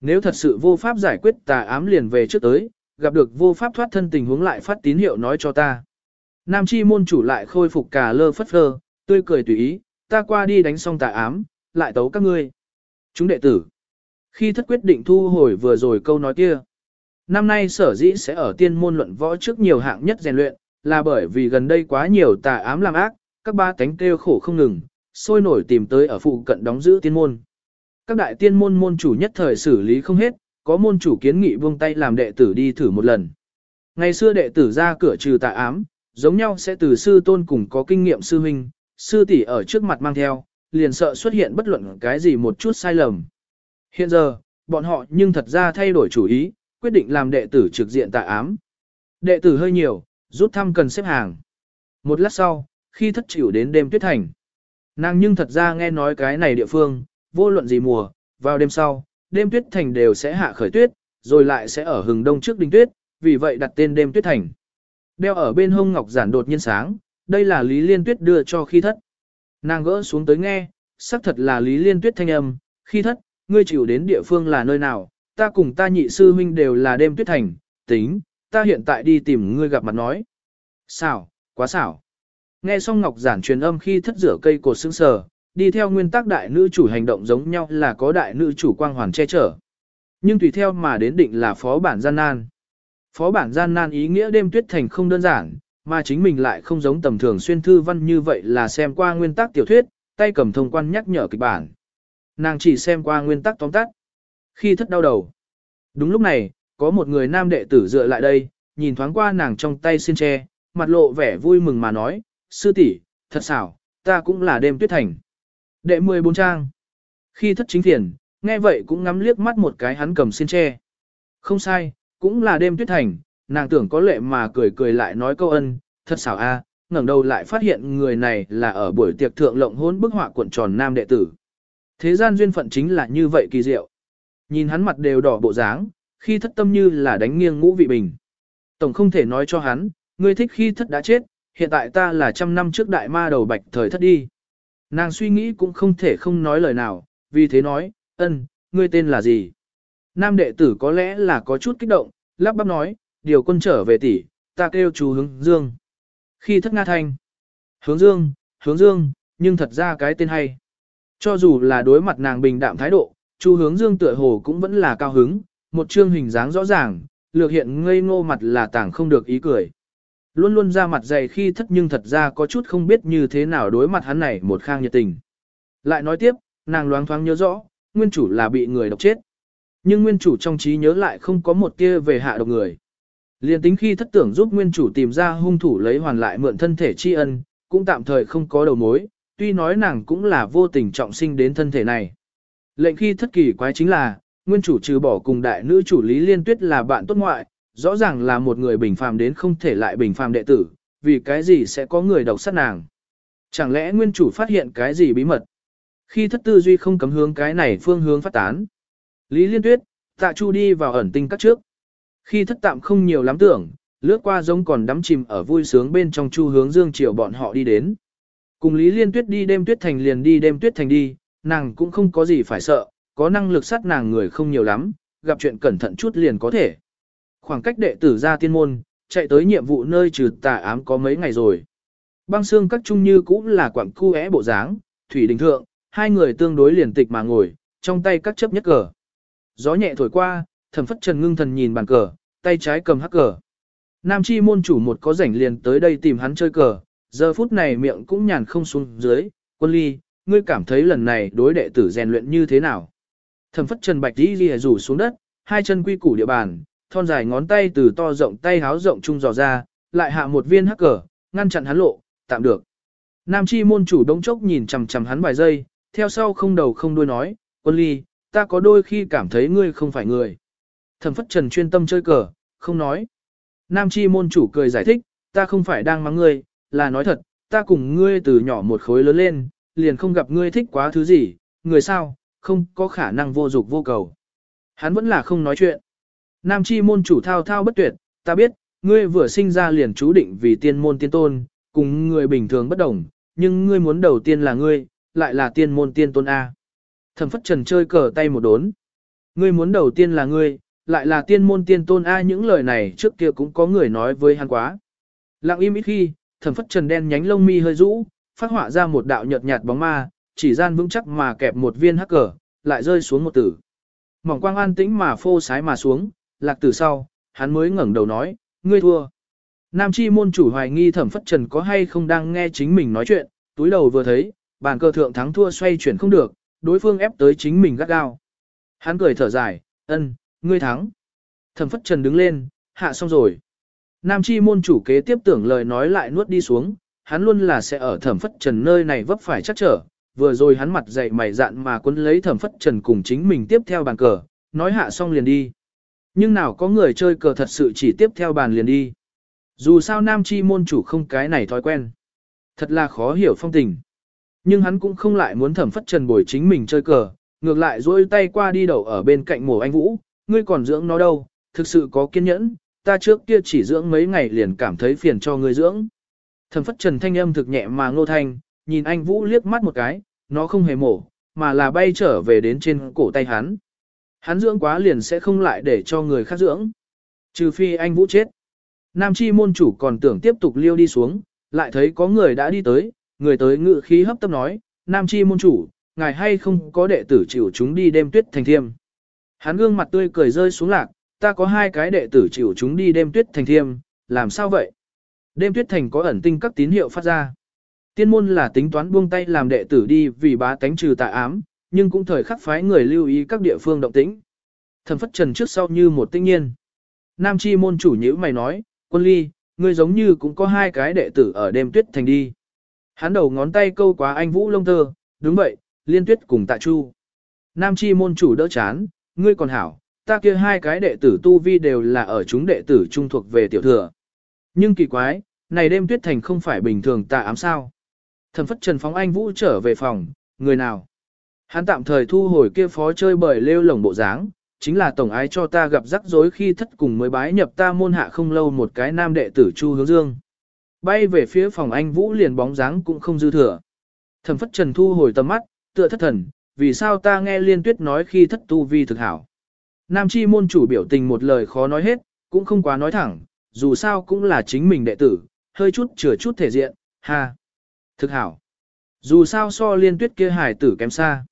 Nếu thật sự vô pháp giải quyết tà ám liền về trước tới, gặp được vô pháp thoát thân tình huống lại phát tín hiệu nói cho ta. Nam chi môn chủ lại khôi phục cả lơ phất phơ, tươi cười tùy ý, ta qua đi đánh xong tà ám, lại tấu các ngươi. Chúng đệ tử. Khi thất quyết định thu hồi vừa rồi câu nói kia. Năm nay sở dĩ sẽ ở tiên môn luận võ trước nhiều hạng nhất rèn luyện, là bởi vì gần đây quá nhiều tà ám làm ác, các ba cánh kêu khổ không ngừng, sôi nổi tìm tới ở phụ cận đóng giữ tiên môn. Các đại tiên môn môn chủ nhất thời xử lý không hết, có môn chủ kiến nghị buông tay làm đệ tử đi thử một lần. Ngày xưa đệ tử ra cửa trừ tà ám, giống nhau sẽ từ sư tôn cùng có kinh nghiệm sư huynh, sư tỷ ở trước mặt mang theo, liền sợ xuất hiện bất luận cái gì một chút sai lầm. Hiện giờ, bọn họ nhưng thật ra thay đổi chủ ý, quyết định làm đệ tử trực diện tà ám. Đệ tử hơi nhiều, rút thăm cần xếp hàng. Một lát sau, khi thất chịu đến đêm tuyết thành. Nàng nhưng thật ra nghe nói cái này địa phương, vô luận gì mùa, vào đêm sau, đêm tuyết thành đều sẽ hạ khởi tuyết, rồi lại sẽ ở hừng đông trước đỉnh tuyết, vì vậy đặt tên đêm tuyết thành. Đeo ở bên hông ngọc giản đột nhiên sáng, đây là Lý Liên Tuyết đưa cho khi thất. Nàng gỡ xuống tới nghe, xác thật là Lý Liên Tuyết thanh âm, khi thất, ngươi chịu đến địa phương là nơi nào, ta cùng ta nhị sư huynh đều là đêm tuyết thành, tính, ta hiện tại đi tìm ngươi gặp mặt nói. Xảo, quá xảo. Nghe xong Ngọc Giản truyền âm khi thất rửa cây cột sững sờ, đi theo nguyên tắc đại nữ chủ hành động giống nhau là có đại nữ chủ quang hoàn che chở. Nhưng tùy theo mà đến định là phó bản gian nan. Phó bản gian nan ý nghĩa đêm tuyết thành không đơn giản, mà chính mình lại không giống tầm thường xuyên thư văn như vậy là xem qua nguyên tắc tiểu thuyết, tay cầm thông quan nhắc nhở kịch bản. Nàng chỉ xem qua nguyên tắc tóm tắt. Khi thất đau đầu. Đúng lúc này, có một người nam đệ tử dựa lại đây, nhìn thoáng qua nàng trong tay xin tre, mặt lộ vẻ vui mừng mà nói, sư tỷ, thật xảo, ta cũng là đêm tuyết thành. Đệ 14 trang. Khi thất chính thiền, nghe vậy cũng ngắm liếc mắt một cái hắn cầm xin tre. Không sai, cũng là đêm tuyết thành, nàng tưởng có lệ mà cười cười lại nói câu ân, thật xảo a, ngẩng đầu lại phát hiện người này là ở buổi tiệc thượng lộng hôn bức họa cuộn tròn nam đệ tử. Thế gian duyên phận chính là như vậy kỳ diệu. Nhìn hắn mặt đều đỏ bộ dáng, khi thất tâm như là đánh nghiêng ngũ vị bình. Tổng không thể nói cho hắn, ngươi thích khi thất đã chết, hiện tại ta là trăm năm trước đại ma đầu bạch thời thất đi. Nàng suy nghĩ cũng không thể không nói lời nào, vì thế nói, ân, ngươi tên là gì? Nam đệ tử có lẽ là có chút kích động, lắp bắp nói, điều quân trở về tỷ, ta kêu chú hướng dương. Khi thất nga thanh, hướng dương, hướng dương, nhưng thật ra cái tên hay. Cho dù là đối mặt nàng bình đạm thái độ, chú hướng dương tựa hồ cũng vẫn là cao hứng, một trương hình dáng rõ ràng, lược hiện ngây ngô mặt là tảng không được ý cười. Luôn luôn ra mặt dày khi thất nhưng thật ra có chút không biết như thế nào đối mặt hắn này một khang nhiệt tình. Lại nói tiếp, nàng loáng thoáng nhớ rõ, nguyên chủ là bị người độc chết. Nhưng nguyên chủ trong trí nhớ lại không có một tia về hạ độc người. Liên tính khi thất tưởng giúp nguyên chủ tìm ra hung thủ lấy hoàn lại mượn thân thể tri ân, cũng tạm thời không có đầu mối, tuy nói nàng cũng là vô tình trọng sinh đến thân thể này. Lệnh khi thất kỳ quái chính là, nguyên chủ trừ bỏ cùng đại nữ chủ Lý Liên Tuyết là bạn tốt ngoại, rõ ràng là một người bình phàm đến không thể lại bình phàm đệ tử, vì cái gì sẽ có người độc sát nàng. Chẳng lẽ nguyên chủ phát hiện cái gì bí mật? Khi thất tư duy không cấm hướng cái này phương hướng phát tán. Lý Liên Tuyết, tạ chu đi vào ẩn tinh các trước. Khi thất tạm không nhiều lắm tưởng, lướt qua giống còn đắm chìm ở vui sướng bên trong chu hướng dương chiều bọn họ đi đến. Cùng Lý Liên Tuyết đi đêm tuyết thành liền đi đêm tuyết thành đi, nàng cũng không có gì phải sợ, có năng lực sát nàng người không nhiều lắm, gặp chuyện cẩn thận chút liền có thể. Khoảng cách đệ tử ra tiên môn, chạy tới nhiệm vụ nơi trừ tà ám có mấy ngày rồi. Băng xương các trung như cũng là quặng cu é bộ dáng, thủy đình thượng, hai người tương đối liền tịch mà ngồi, trong tay các chấp nhất cờ. Gió nhẹ thổi qua, thẩm phất trần ngưng thần nhìn bàn cờ, tay trái cầm hắc cờ. Nam chi môn chủ một có rảnh liền tới đây tìm hắn chơi cờ, giờ phút này miệng cũng nhàn không xuống dưới, quân ly, ngươi cảm thấy lần này đối đệ tử rèn luyện như thế nào? Thẩm phất trần bạch đi lìa rủ xuống đất, hai chân quy củ địa bàn, thon dài ngón tay từ to rộng tay háo rộng trung dò ra, lại hạ một viên hắc cờ, ngăn chặn hắn lộ, tạm được. Nam chi môn chủ đống chốc nhìn chằm chằm hắn vài giây, theo sau không đầu không đuôi nói, quân ly, ta có đôi khi cảm thấy ngươi không phải người. Thẩm phất trần chuyên tâm chơi cờ, không nói. Nam chi môn chủ cười giải thích, ta không phải đang mắng ngươi, là nói thật, ta cùng ngươi từ nhỏ một khối lớn lên, liền không gặp ngươi thích quá thứ gì, người sao, không có khả năng vô dục vô cầu. Hắn vẫn là không nói chuyện. Nam chi môn chủ thao thao bất tuyệt, ta biết, ngươi vừa sinh ra liền chú định vì tiên môn tiên tôn, cùng người bình thường bất đồng, nhưng ngươi muốn đầu tiên là ngươi, lại là tiên môn tiên tôn A. Thẩm phất trần chơi cờ tay một đốn. Ngươi muốn đầu tiên là ngươi, lại là tiên môn tiên tôn A những lời này trước kia cũng có người nói với hắn quá. Lặng im ít khi, thẩm phất trần đen nhánh lông mi hơi rũ, phát họa ra một đạo nhợt nhạt bóng ma, chỉ gian vững chắc mà kẹp một viên hắc cờ, lại rơi xuống một tử. Mỏng quang an tĩnh mà phô sái mà xuống, lạc từ sau, hắn mới ngẩng đầu nói, ngươi thua. Nam chi môn chủ hoài nghi thẩm phất trần có hay không đang nghe chính mình nói chuyện, túi đầu vừa thấy, bàn cờ thượng thắng thua xoay chuyển không được, đối phương ép tới chính mình gắt gao. Hắn cười thở dài, ân, ngươi thắng. Thẩm phất trần đứng lên, hạ xong rồi. Nam chi môn chủ kế tiếp tưởng lời nói lại nuốt đi xuống, hắn luôn là sẽ ở thẩm phất trần nơi này vấp phải chắc trở, vừa rồi hắn mặt dậy mày dạn mà quấn lấy thẩm phất trần cùng chính mình tiếp theo bàn cờ, nói hạ xong liền đi. Nhưng nào có người chơi cờ thật sự chỉ tiếp theo bàn liền đi. Dù sao nam chi môn chủ không cái này thói quen. Thật là khó hiểu phong tình. Nhưng hắn cũng không lại muốn thẩm phất trần bồi chính mình chơi cờ, ngược lại dôi tay qua đi đầu ở bên cạnh mổ anh Vũ, ngươi còn dưỡng nó đâu, thực sự có kiên nhẫn, ta trước kia chỉ dưỡng mấy ngày liền cảm thấy phiền cho ngươi dưỡng. Thẩm phất trần thanh âm thực nhẹ mà ngô thanh, nhìn anh Vũ liếc mắt một cái, nó không hề mổ, mà là bay trở về đến trên cổ tay hắn. Hắn dưỡng quá liền sẽ không lại để cho người khác dưỡng. Trừ phi anh Vũ chết. Nam chi môn chủ còn tưởng tiếp tục liêu đi xuống, lại thấy có người đã đi tới, người tới ngự khí hấp tấp nói, Nam chi môn chủ, ngài hay không có đệ tử chịu chúng đi đêm tuyết thành thiêm. Hắn gương mặt tươi cười rơi xuống lạc, ta có hai cái đệ tử chịu chúng đi đêm tuyết thành thiêm, làm sao vậy? Đêm tuyết thành có ẩn tinh các tín hiệu phát ra. Tiên môn là tính toán buông tay làm đệ tử đi vì bá tánh trừ tà ám, nhưng cũng thời khắc phái người lưu ý các địa phương động tĩnh. Thần phất trần trước sau như một tinh nhiên. Nam chi môn chủ nhữ mày nói, quân ly, ngươi giống như cũng có hai cái đệ tử ở đêm tuyết thành đi. Hắn đầu ngón tay câu quá anh vũ lông tơ, đúng vậy, liên tuyết cùng tạ chu. Nam chi môn chủ đỡ chán, ngươi còn hảo, ta kia hai cái đệ tử tu vi đều là ở chúng đệ tử trung thuộc về tiểu thừa. Nhưng kỳ quái, này đêm tuyết thành không phải bình thường tạ ám sao. Thẩm phất trần phóng anh vũ trở về phòng, người nào? Hắn tạm thời thu hồi kia phó chơi bời lêu lồng bộ dáng, chính là tổng ái cho ta gặp rắc rối khi thất cùng mới bái nhập ta môn hạ không lâu một cái nam đệ tử Chu Hướng Dương. Bay về phía phòng anh Vũ liền bóng dáng cũng không dư thừa. Thẩm phất trần thu hồi tầm mắt, tựa thất thần, vì sao ta nghe liên tuyết nói khi thất tu vi thực hảo. Nam chi môn chủ biểu tình một lời khó nói hết, cũng không quá nói thẳng, dù sao cũng là chính mình đệ tử, hơi chút chừa chút thể diện, ha. Thực hảo. Dù sao so liên tuyết kia hải tử kém xa.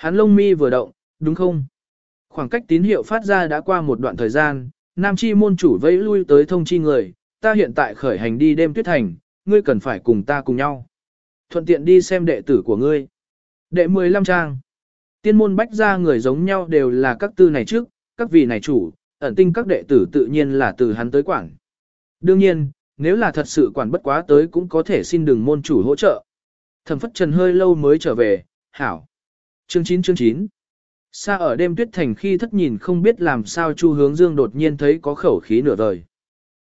Hắn lông mi vừa động, đúng không? Khoảng cách tín hiệu phát ra đã qua một đoạn thời gian, Nam Chi môn chủ vẫy lui tới thông chi người, ta hiện tại khởi hành đi đêm tuyết thành, ngươi cần phải cùng ta cùng nhau. Thuận tiện đi xem đệ tử của ngươi. Đệ 15 trang. Tiên môn bách ra người giống nhau đều là các tư này trước, các vị này chủ, ẩn tinh các đệ tử tự nhiên là từ hắn tới quản. Đương nhiên, nếu là thật sự quản bất quá tới cũng có thể xin đừng môn chủ hỗ trợ. Thẩm phất trần hơi lâu mới trở về, hảo. Chương 9 chương 9 Xa ở đêm tuyết thành khi thất nhìn không biết làm sao Chu Hướng Dương đột nhiên thấy có khẩu khí nửa đời.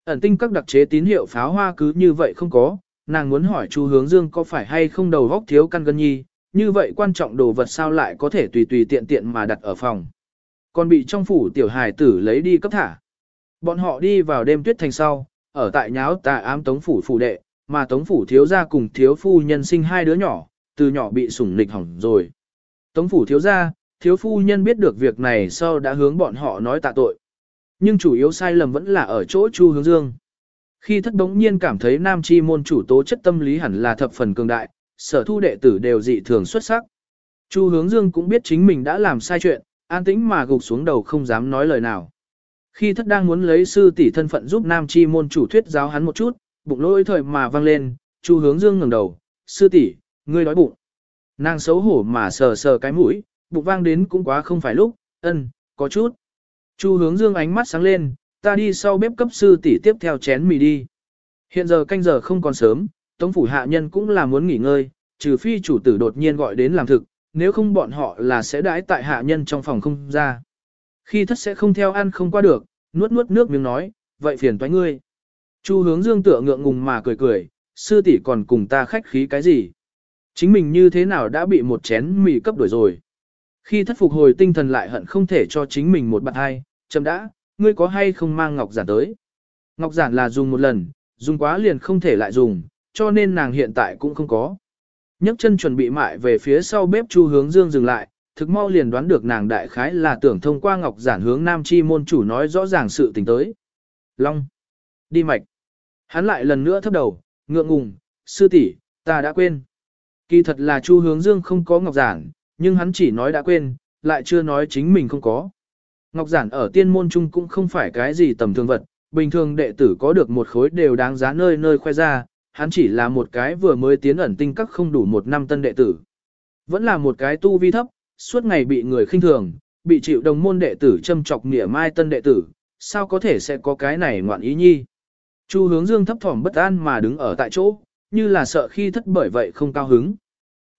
Ẩn tinh các đặc chế tín hiệu pháo hoa cứ như vậy không có, nàng muốn hỏi Chu Hướng Dương có phải hay không đầu góc thiếu căn gân nhi, như vậy quan trọng đồ vật sao lại có thể tùy tùy tiện tiện mà đặt ở phòng. Còn bị trong phủ tiểu hài tử lấy đi cấp thả. Bọn họ đi vào đêm tuyết thành sau, ở tại nháo tà ám tống phủ phủ đệ, mà tống phủ thiếu gia cùng thiếu phu nhân sinh hai đứa nhỏ, từ nhỏ bị sủng nịch hỏng rồi. Tống phủ thiếu gia, thiếu phu nhân biết được việc này sau đã hướng bọn họ nói tạ tội. Nhưng chủ yếu sai lầm vẫn là ở chỗ Chu Hướng Dương. Khi thất đống nhiên cảm thấy nam chi môn chủ tố chất tâm lý hẳn là thập phần cường đại, sở thu đệ tử đều dị thường xuất sắc. Chu Hướng Dương cũng biết chính mình đã làm sai chuyện, an tĩnh mà gục xuống đầu không dám nói lời nào. Khi thất đang muốn lấy sư tỷ thân phận giúp nam chi môn chủ thuyết giáo hắn một chút, bụng lôi thời mà vang lên, Chu Hướng Dương ngẩng đầu, sư tỷ, ngươi đói bụng. Nàng xấu hổ mà sờ sờ cái mũi, bụng vang đến cũng quá không phải lúc, ân, có chút. Chu hướng dương ánh mắt sáng lên, ta đi sau bếp cấp sư tỷ tiếp theo chén mì đi. Hiện giờ canh giờ không còn sớm, tống phủ hạ nhân cũng là muốn nghỉ ngơi, trừ phi chủ tử đột nhiên gọi đến làm thực, nếu không bọn họ là sẽ đãi tại hạ nhân trong phòng không ra. Khi thất sẽ không theo ăn không qua được, nuốt nuốt nước miếng nói, vậy phiền toái ngươi. Chu hướng dương tựa ngượng ngùng mà cười cười, sư tỷ còn cùng ta khách khí cái gì. Chính mình như thế nào đã bị một chén mì cấp đuổi rồi. Khi thất phục hồi tinh thần lại hận không thể cho chính mình một bạn hai, chậm đã, ngươi có hay không mang ngọc giản tới. Ngọc giản là dùng một lần, dùng quá liền không thể lại dùng, cho nên nàng hiện tại cũng không có. nhấc chân chuẩn bị mại về phía sau bếp chu hướng dương dừng lại, thực mau liền đoán được nàng đại khái là tưởng thông qua ngọc giản hướng nam chi môn chủ nói rõ ràng sự tình tới. Long. Đi mạch. Hắn lại lần nữa thấp đầu, ngượng ngùng, sư tỷ, ta đã quên. Kỳ thật là chu hướng dương không có ngọc giản, nhưng hắn chỉ nói đã quên, lại chưa nói chính mình không có. Ngọc giản ở tiên môn chung cũng không phải cái gì tầm thường vật, bình thường đệ tử có được một khối đều đáng giá nơi nơi khoe ra, hắn chỉ là một cái vừa mới tiến ẩn tinh các không đủ một năm tân đệ tử. Vẫn là một cái tu vi thấp, suốt ngày bị người khinh thường, bị chịu đồng môn đệ tử châm chọc nỉa mai tân đệ tử, sao có thể sẽ có cái này ngoạn ý nhi. Chu hướng dương thấp thỏm bất an mà đứng ở tại chỗ, như là sợ khi thất bởi vậy không cao hứng.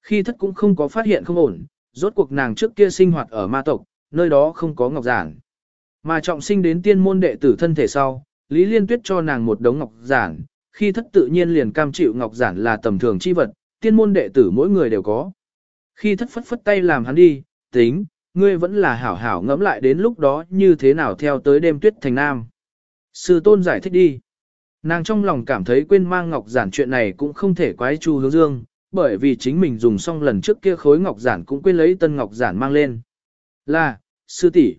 Khi thất cũng không có phát hiện không ổn, rốt cuộc nàng trước kia sinh hoạt ở ma tộc, nơi đó không có ngọc giản. Mà trọng sinh đến tiên môn đệ tử thân thể sau, Lý Liên Tuyết cho nàng một đống ngọc giản, khi thất tự nhiên liền cam chịu ngọc giản là tầm thường chi vật, tiên môn đệ tử mỗi người đều có. Khi thất phất phất tay làm hắn đi, tính, ngươi vẫn là hảo hảo ngẫm lại đến lúc đó như thế nào theo tới đêm tuyết thành nam. Sư tôn giải thích đi. Nàng trong lòng cảm thấy quên mang ngọc giản chuyện này cũng không thể quái chu hướng dương, bởi vì chính mình dùng xong lần trước kia khối ngọc giản cũng quên lấy tân ngọc giản mang lên. Là, sư tỷ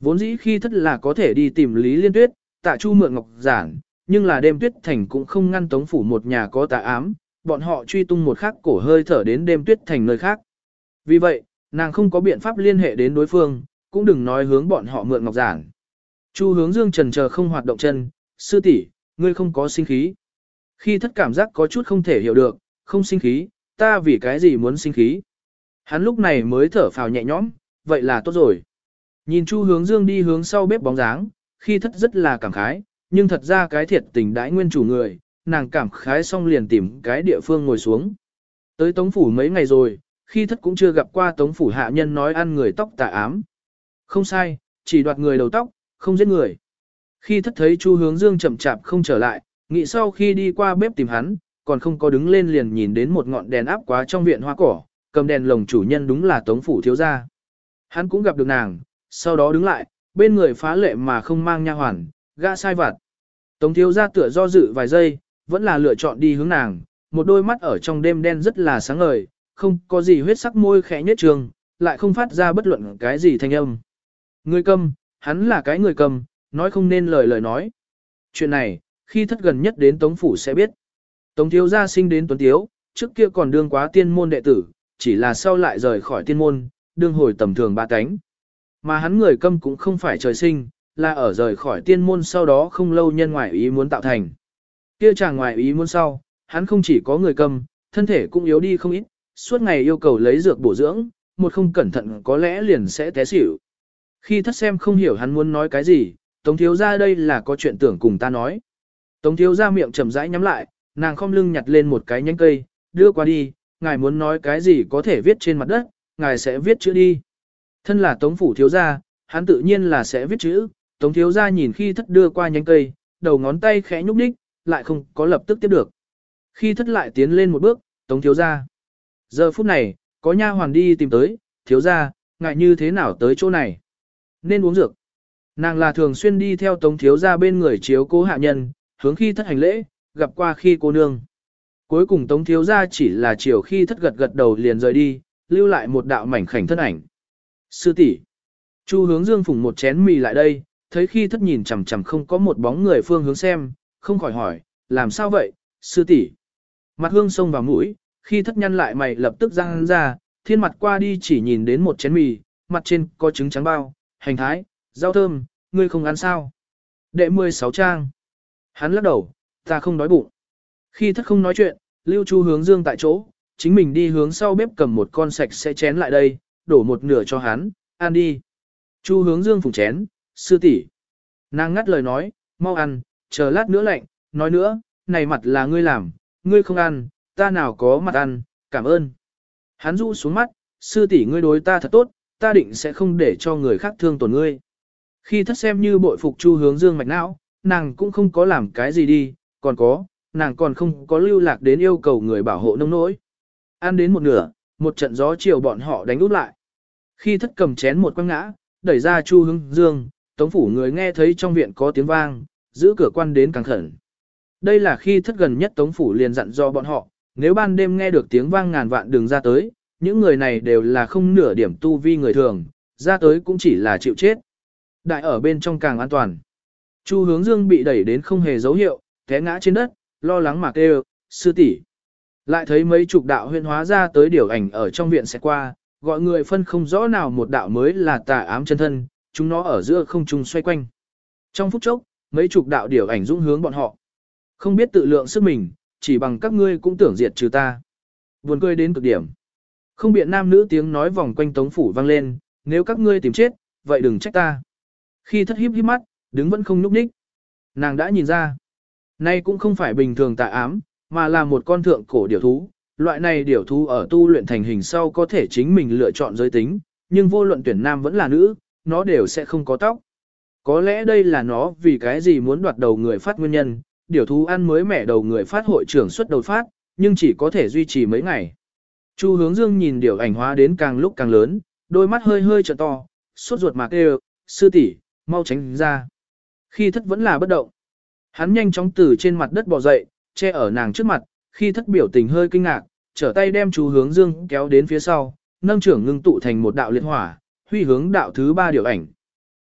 Vốn dĩ khi thất là có thể đi tìm Lý Liên Tuyết, tạ chu mượn ngọc giản, nhưng là đêm tuyết thành cũng không ngăn tống phủ một nhà có tà ám, bọn họ truy tung một khắc cổ hơi thở đến đêm tuyết thành nơi khác. Vì vậy, nàng không có biện pháp liên hệ đến đối phương, cũng đừng nói hướng bọn họ mượn ngọc giản. Chu hướng dương trần chờ không hoạt động chân, sư tỷ, ngươi không có sinh khí. Khi thất cảm giác có chút không thể hiểu được, không sinh khí, ta vì cái gì muốn sinh khí. Hắn lúc này mới thở phào nhẹ nhõm, vậy là tốt rồi. Nhìn Chu hướng dương đi hướng sau bếp bóng dáng, khi thất rất là cảm khái, nhưng thật ra cái thiệt tình đãi nguyên chủ người, nàng cảm khái xong liền tìm cái địa phương ngồi xuống. Tới Tống Phủ mấy ngày rồi, khi thất cũng chưa gặp qua Tống Phủ hạ nhân nói ăn người tóc tà ám. Không sai, chỉ đoạt người đầu tóc, không giết người. Khi thất thấy Chu hướng dương chậm chạp không trở lại, nghĩ sau khi đi qua bếp tìm hắn, còn không có đứng lên liền nhìn đến một ngọn đèn áp quá trong viện hoa cỏ, cầm đèn lồng chủ nhân đúng là Tống Phủ thiếu gia. Hắn cũng gặp được nàng, sau đó đứng lại, bên người phá lệ mà không mang nha hoàn, gã sai vặt. Tống thiếu gia tựa do dự vài giây, vẫn là lựa chọn đi hướng nàng, một đôi mắt ở trong đêm đen rất là sáng ngời, không có gì huyết sắc môi khẽ nhất trường, lại không phát ra bất luận cái gì thanh âm. Người cầm, hắn là cái người cầm, nói không nên lời lời nói. Chuyện này, khi thất gần nhất đến Tống Phủ sẽ biết. Tống thiếu gia sinh đến Tuấn Tiếu, trước kia còn đương quá tiên môn đệ tử, chỉ là sau lại rời khỏi tiên môn, đương hồi tầm thường ba cánh. Mà hắn người câm cũng không phải trời sinh, là ở rời khỏi tiên môn sau đó không lâu nhân ngoại ý muốn tạo thành. Kia chàng ngoại ý muốn sau, hắn không chỉ có người câm, thân thể cũng yếu đi không ít, suốt ngày yêu cầu lấy dược bổ dưỡng, một không cẩn thận có lẽ liền sẽ té xỉu. Khi thất xem không hiểu hắn muốn nói cái gì, Tống thiếu ra đây là có chuyện tưởng cùng ta nói. Tống thiếu ra miệng chậm rãi nhắm lại, nàng không lưng nhặt lên một cái nhánh cây, đưa qua đi, ngài muốn nói cái gì có thể viết trên mặt đất, ngài sẽ viết chữ đi. Thân là tống phủ thiếu gia, hắn tự nhiên là sẽ viết chữ, tống thiếu gia nhìn khi thất đưa qua nhánh cây, đầu ngón tay khẽ nhúc nhích, lại không có lập tức tiếp được. Khi thất lại tiến lên một bước, tống thiếu gia. Giờ phút này, có nha hoàn đi tìm tới, thiếu gia, ngại như thế nào tới chỗ này. Nên uống dược. Nàng là thường xuyên đi theo tống thiếu gia bên người chiếu cố hạ nhân, hướng khi thất hành lễ, gặp qua khi cô nương. Cuối cùng tống thiếu gia chỉ là chiều khi thất gật gật đầu liền rời đi, lưu lại một đạo mảnh khảnh thân ảnh. Sư tỷ, Chu hướng dương phủng một chén mì lại đây, thấy khi thất nhìn chằm chằm không có một bóng người phương hướng xem, không khỏi hỏi, làm sao vậy, sư tỷ? Mặt hương sông vào mũi, khi thất nhăn lại mày lập tức răng ra, thiên mặt qua đi chỉ nhìn đến một chén mì, mặt trên có trứng trắng bao, hành thái, rau thơm, ngươi không ăn sao? Đệ 16 trang. Hắn lắc đầu, ta không đói bụng. Khi thất không nói chuyện, lưu chu hướng dương tại chỗ, chính mình đi hướng sau bếp cầm một con sạch sẽ chén lại đây, đổ một nửa cho hắn, ăn đi. Chu hướng dương phùng chén, sư tỷ. Nàng ngắt lời nói, mau ăn, chờ lát nữa lạnh, nói nữa, này mặt là ngươi làm, ngươi không ăn, ta nào có mặt ăn, cảm ơn. Hắn rũ xuống mắt, sư tỷ ngươi đối ta thật tốt, ta định sẽ không để cho người khác thương tổn ngươi. Khi thất xem như bội phục chu hướng dương mạch não, nàng cũng không có làm cái gì đi, còn có, nàng còn không có lưu lạc đến yêu cầu người bảo hộ nông nỗi. Ăn đến một nửa, một trận gió chiều bọn họ đánh út lại. Khi thất cầm chén một quăng ngã, đẩy ra chu hướng dương, tống phủ người nghe thấy trong viện có tiếng vang, giữ cửa quan đến càng khẩn. Đây là khi thất gần nhất tống phủ liền dặn do bọn họ, nếu ban đêm nghe được tiếng vang ngàn vạn đường ra tới, những người này đều là không nửa điểm tu vi người thường, ra tới cũng chỉ là chịu chết. Đại ở bên trong càng an toàn. Chu hướng dương bị đẩy đến không hề dấu hiệu, té ngã trên đất, lo lắng mà kêu, sư tỷ. Lại thấy mấy chục đạo huyên hóa ra tới điều ảnh ở trong viện sẽ qua, gọi người phân không rõ nào một đạo mới là tà ám chân thân, chúng nó ở giữa không trung xoay quanh. Trong phút chốc, mấy chục đạo điều ảnh dũng hướng bọn họ. Không biết tự lượng sức mình, chỉ bằng các ngươi cũng tưởng diệt trừ ta. Buồn cười đến cực điểm. Không biện nam nữ tiếng nói vòng quanh tống phủ vang lên, nếu các ngươi tìm chết, vậy đừng trách ta. Khi thất hiếp hiếp mắt, đứng vẫn không nhúc nhích. Nàng đã nhìn ra. Nay cũng không phải bình thường tà ám, mà là một con thượng cổ điểu thú. Loại này điểu thú ở tu luyện thành hình sau có thể chính mình lựa chọn giới tính, nhưng vô luận tuyển nam vẫn là nữ, nó đều sẽ không có tóc. Có lẽ đây là nó vì cái gì muốn đoạt đầu người phát nguyên nhân, điểu thú ăn mới mẻ đầu người phát hội trưởng xuất đầu phát, nhưng chỉ có thể duy trì mấy ngày. Chu hướng dương nhìn điểu ảnh hóa đến càng lúc càng lớn, đôi mắt hơi hơi trợ to, suốt ruột mà đều, sư tỷ, mau tránh ra. Khi thất vẫn là bất động. Hắn nhanh chóng từ trên mặt đất bò dậy, che ở nàng trước mặt, khi thất biểu tình hơi kinh ngạc, trở tay đem chú hướng dương kéo đến phía sau, nâng trưởng ngưng tụ thành một đạo liệt hỏa, huy hướng đạo thứ ba điều ảnh.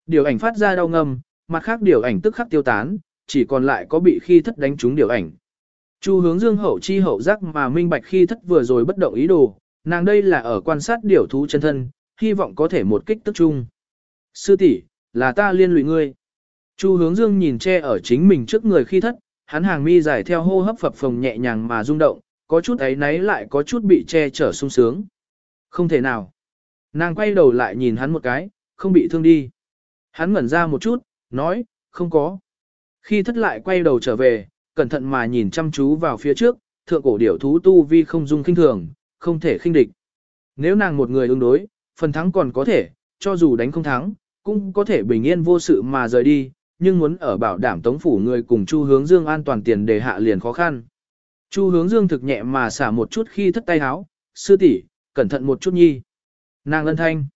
Điều ảnh phát ra đau ngâm, mặt khác điều ảnh tức khắc tiêu tán, chỉ còn lại có bị khi thất đánh trúng điều ảnh. Chu hướng dương hậu chi hậu giác mà minh bạch khi thất vừa rồi bất động ý đồ, nàng đây là ở quan sát điều thú chân thân, hy vọng có thể một kích tức chung. Sư tỷ, là ta liên lụy ngươi. Chu hướng dương nhìn che ở chính mình trước người khi thất, hắn hàng mi dài theo hô hấp phập phồng nhẹ nhàng mà rung động, có chút ấy náy lại có chút bị che chở sung sướng. Không thể nào. Nàng quay đầu lại nhìn hắn một cái, không bị thương đi. Hắn ngẩn ra một chút, nói, không có. Khi thất lại quay đầu trở về, cẩn thận mà nhìn chăm chú vào phía trước, thượng cổ điểu thú tu vi không dung kinh thường, không thể khinh địch. Nếu nàng một người ứng đối, phần thắng còn có thể, cho dù đánh không thắng, cũng có thể bình yên vô sự mà rời đi, nhưng muốn ở bảo đảm tống phủ người cùng Chu Hướng Dương an toàn tiền đề hạ liền khó khăn. Chu Hướng Dương thực nhẹ mà xả một chút khi thất tay háo, sư tỷ, cẩn thận một chút nhi. Nàng lân thanh.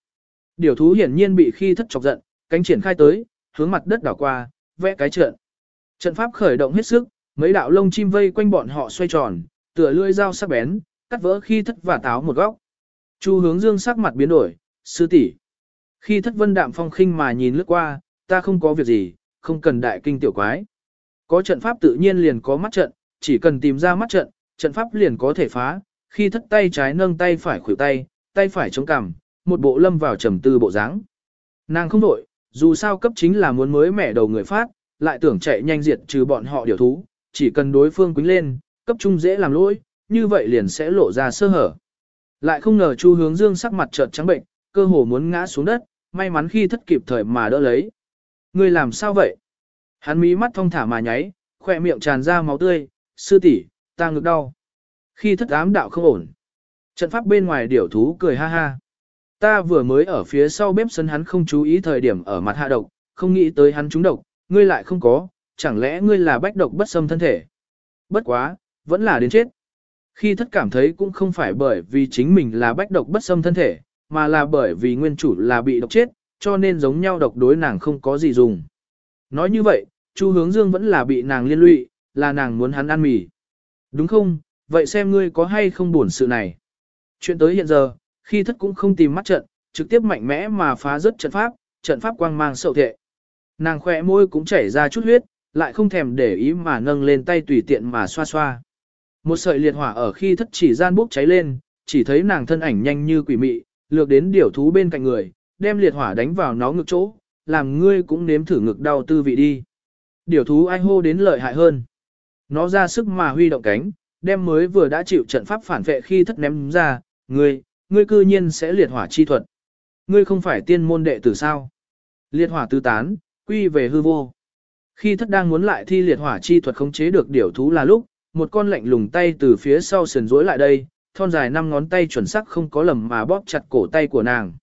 Điều thú hiển nhiên bị khi thất chọc giận, cánh triển khai tới, hướng mặt đất đảo qua, vẽ cái trận. Trận pháp khởi động hết sức, mấy đạo lông chim vây quanh bọn họ xoay tròn, tựa lưỡi dao sắc bén, cắt vỡ khi thất và táo một góc. Chu hướng dương sắc mặt biến đổi, sư tỷ. Khi thất vân đạm phong khinh mà nhìn lướt qua, ta không có việc gì, không cần đại kinh tiểu quái. Có trận pháp tự nhiên liền có mắt trận, chỉ cần tìm ra mắt trận, trận pháp liền có thể phá. Khi thất tay trái nâng tay phải khuỷu tay, tay phải chống cằm, một bộ lâm vào trầm tư bộ dáng. Nàng không đổi, dù sao cấp chính là muốn mới mẻ đầu người phát, lại tưởng chạy nhanh diệt trừ bọn họ điều thú, chỉ cần đối phương quýnh lên, cấp trung dễ làm lỗi, như vậy liền sẽ lộ ra sơ hở. Lại không ngờ Chu Hướng Dương sắc mặt chợt trắng bệnh, cơ hồ muốn ngã xuống đất, may mắn khi thất kịp thời mà đỡ lấy. Ngươi làm sao vậy? Hắn mí mắt thông thả mà nháy, khỏe miệng tràn ra máu tươi, sư tỷ, ta ngực đau. Khi thất ám đạo không ổn. Trận pháp bên ngoài điểu thú cười ha ha. Ta vừa mới ở phía sau bếp sân hắn không chú ý thời điểm ở mặt hạ độc, không nghĩ tới hắn trúng độc, ngươi lại không có, chẳng lẽ ngươi là bách độc bất xâm thân thể. Bất quá, vẫn là đến chết. Khi thất cảm thấy cũng không phải bởi vì chính mình là bách độc bất xâm thân thể, mà là bởi vì nguyên chủ là bị độc chết, cho nên giống nhau độc đối nàng không có gì dùng. Nói như vậy, Chu Hướng Dương vẫn là bị nàng liên lụy, là nàng muốn hắn ăn mì. Đúng không? Vậy xem ngươi có hay không buồn sự này. Chuyện tới hiện giờ, khi thất cũng không tìm mắt trận, trực tiếp mạnh mẽ mà phá rớt trận pháp, trận pháp quang mang sậu thệ. Nàng khỏe môi cũng chảy ra chút huyết, lại không thèm để ý mà nâng lên tay tùy tiện mà xoa xoa. Một sợi liệt hỏa ở khi thất chỉ gian bốc cháy lên, chỉ thấy nàng thân ảnh nhanh như quỷ mị, lược đến điểu thú bên cạnh người, đem liệt hỏa đánh vào nó ngực chỗ, làm ngươi cũng nếm thử ngực đau tư vị đi. Điểu thú ai hô đến lợi hại hơn. Nó ra sức mà huy động cánh, đem mới vừa đã chịu trận pháp phản vệ khi thất ném ra, ngươi, ngươi cư nhiên sẽ liệt hỏa chi thuật. Ngươi không phải tiên môn đệ tử sao? Liệt hỏa tứ tán, quy về hư vô. Khi thất đang muốn lại thi liệt hỏa chi thuật khống chế được điểu thú là lúc, một con lạnh lùng tay từ phía sau sườn rối lại đây, thon dài năm ngón tay chuẩn xác không có lầm mà bóp chặt cổ tay của nàng.